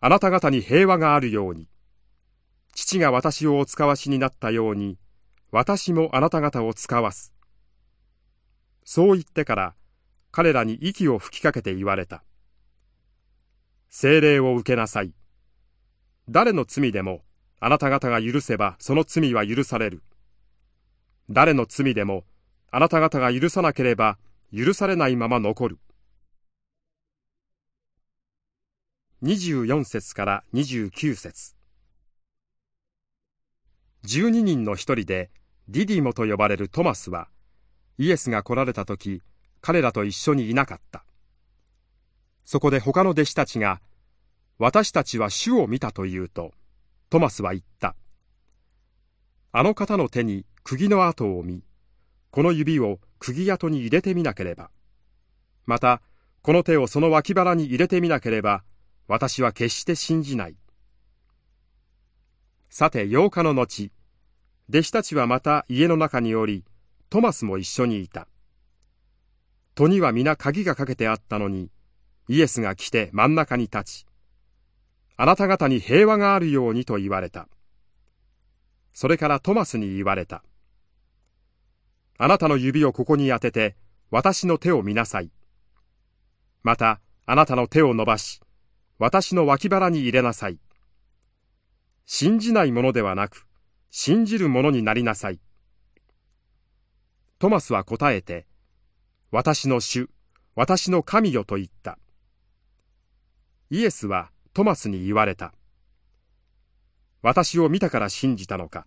あなた方に平和があるように、父が私をお使わしになったように、私もあなた方を使わす。そう言ってから、彼らに息を吹きかけて言われた。精霊を受けなさい。誰の罪でも、あなた方が許せばその罪は許される。誰の罪でも、あなた方が許さなければ許されないまま残る。24節から29節12人の一人でディディモと呼ばれるトマスはイエスが来られた時彼らと一緒にいなかった。そこで他の弟子たちが私たちは主を見たと言うとトマスは言った。あの方の手に釘の跡を見この指を釘跡に入れてみなければ、また、この手をその脇腹に入れてみなければ、私は決して信じない。さて、8日の後、弟子たちはまた家の中におり、トマスも一緒にいた。戸には皆鍵がかけてあったのに、イエスが来て真ん中に立ち、あなた方に平和があるようにと言われた。それからトマスに言われた。あなたの指をここに当てて、私の手を見なさい。また、あなたの手を伸ばし、私の脇腹に入れなさい。信じないものではなく、信じるものになりなさい。トマスは答えて、私の主、私の神よと言った。イエスはトマスに言われた。私を見たから信じたのか。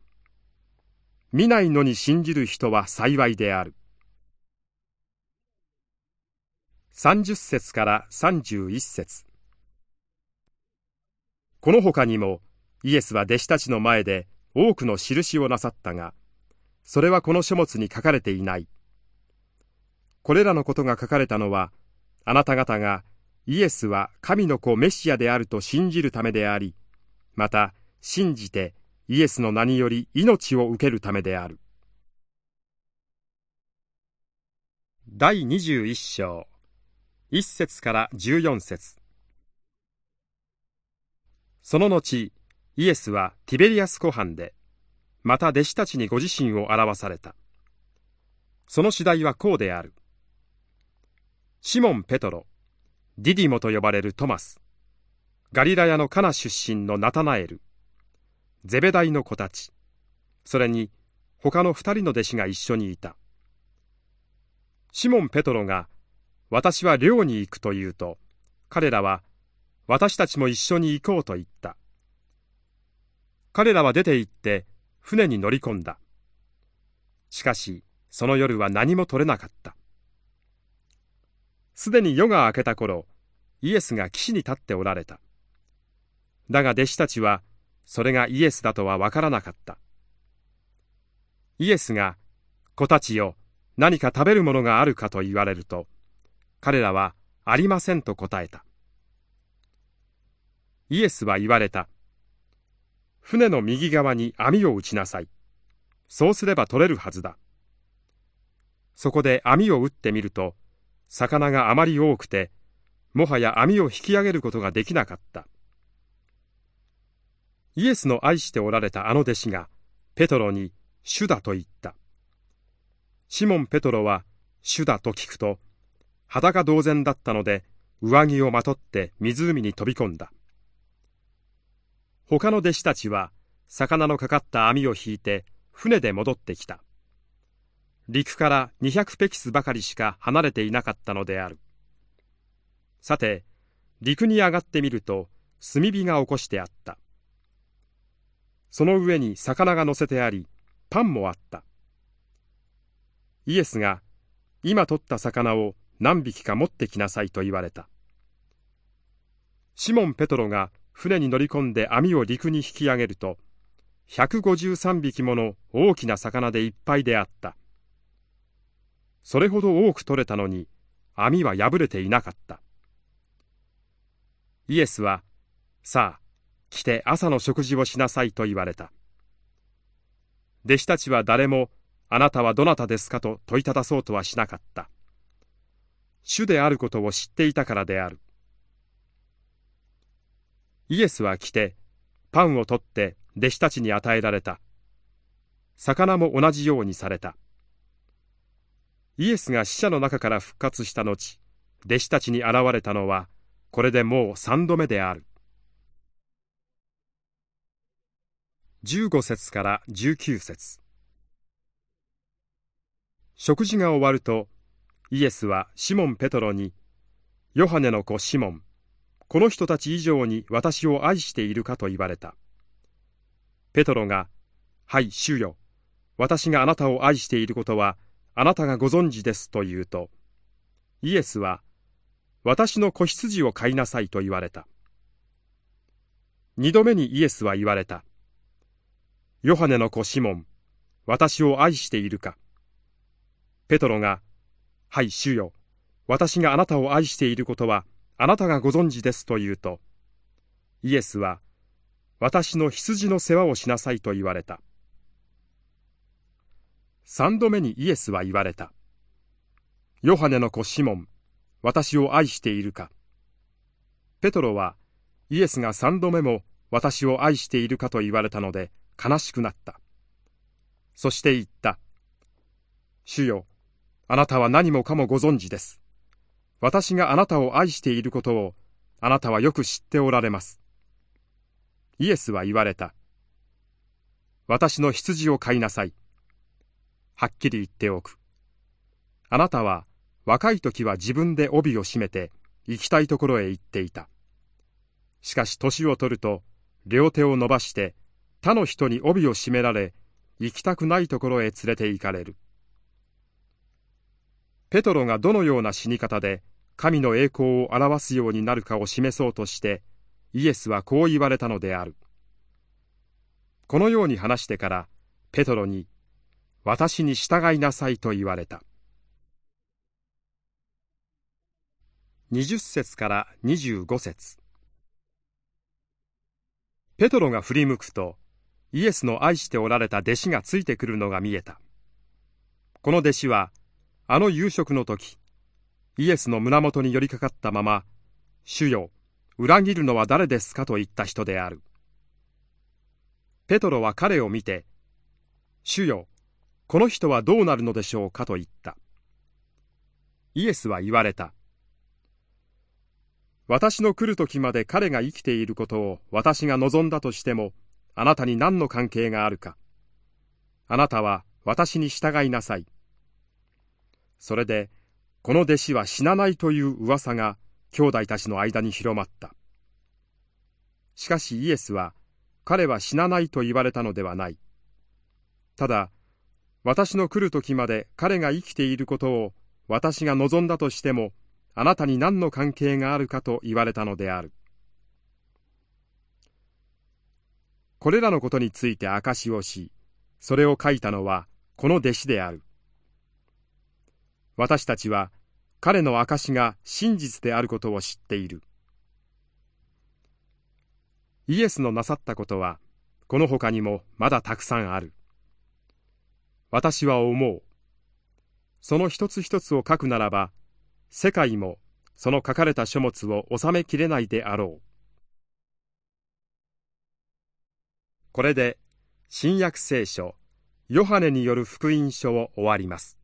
見ないのに信じる人は幸いである。30節から31節この他にもイエスは弟子たちの前で多くの印をなさったが、それはこの書物に書かれていない。これらのことが書かれたのは、あなた方がイエスは神の子メシアであると信じるためであり、また信じてイエスの名により命を受けるためである。第21章1節から14節その後、イエスはティベリアス湖畔で、また弟子たちにご自身を表された。その次第はこうである。シモン・ペトロ、ディディモと呼ばれるトマス、ガリラヤのカナ出身のナタナエル、ゼベダイの子たち、それに他の二人の弟子が一緒にいた。シモン・ペトロが、私は漁に行くと言うと、彼らは、私たちも一緒に行こうと言った。彼らは出て行って、船に乗り込んだ。しかし、その夜は何も取れなかった。すでに夜が明けた頃、イエスが岸に立っておられた。だが弟子たちは、それがイエスだとはわからなかった。イエスが、子たちよ、何か食べるものがあるかと言われると、彼らは、ありませんと答えた。イエスは言われた。船の右側に網を打ちなさい。そうすれば取れるはずだ。そこで網を打ってみると、魚があまり多くて、もはや網を引き上げることができなかった。イエスの愛しておられたあの弟子がペトロに主だと言った。シモン・ペトロは主だと聞くと裸同然だったので上着をまとって湖に飛び込んだ。他の弟子たちは魚のかかった網を引いて船で戻ってきた。陸から200ペキスばかりしか離れていなかったのである。さて、陸に上がってみると炭火が起こしてあった。その上に魚が乗せてあり、パンもあった。イエスが、今取った魚を何匹か持ってきなさいと言われた。シモン・ペトロが船に乗り込んで網を陸に引き上げると、153匹もの大きな魚でいっぱいであった。それほど多く取れたのに網は破れていなかった。イエスは、さあ、来て朝の食事をしなさいと言われた。弟子たちは誰も、あなたはどなたですかと問いただそうとはしなかった。主であることを知っていたからである。イエスは来て、パンを取って弟子たちに与えられた。魚も同じようにされた。イエスが死者の中から復活した後、弟子たちに現れたのは、これでもう三度目である。15節から19節食事が終わると、イエスはシモン・ペトロに、ヨハネの子シモン、この人たち以上に私を愛しているかと言われた。ペトロが、はい、主よ、私があなたを愛していることは、あなたがご存知ですと言うと、イエスは、私の子羊を飼いなさいと言われた。二度目にイエスは言われた。ヨハネの子シモン、私を愛しているか。ペトロが、はい、主よ、私があなたを愛していることは、あなたがご存知ですと言うと、イエスは、私の羊の世話をしなさいと言われた。三度目にイエスは言われた。ヨハネの子シモン、私を愛しているか。ペトロは、イエスが三度目も私を愛しているかと言われたので悲しくなった。そして言った。主よ、あなたは何もかもご存知です。私があなたを愛していることをあなたはよく知っておられます。イエスは言われた。私の羊を飼いなさい。はっきり言っておく。あなたは若い時は自分で帯を締めて行きたいところへ行っていた。しかし年を取ると両手を伸ばして他の人に帯を締められ行きたくないところへ連れて行かれる。ペトロがどのような死に方で神の栄光を表すようになるかを示そうとしてイエスはこう言われたのである。このように話してからペトロに私に従いなさいと言われた。20節から25節ペトロが振り向くと、イエスの愛しておられた弟子がついてくるのが見えた。この弟子は、あの夕食の時、イエスの胸元に寄りかかったまま、主よ、裏切るのは誰ですかと言った人である。ペトロは彼を見て、主よ、この人はどうなるのでしょうかと言った。イエスは言われた。私の来る時まで彼が生きていることを私が望んだとしても、あなたに何の関係があるか。あなたは私に従いなさい。それで、この弟子は死なないという噂が兄弟たちの間に広まった。しかしイエスは、彼は死なないと言われたのではない。ただ、私の来る時まで彼が生きていることを私が望んだとしても、あなたに何の関係があるかと言われたのである。これらのことについて証しをし、それを書いたのはこの弟子である。私たちは彼の証が真実であることを知っている。イエスのなさったことは、この他にもまだたくさんある。私は思う。その一つ一つを書くならば、世界もその書かれた書物を収めきれないであろう。これで新約聖書ヨハネによる福音書を終わります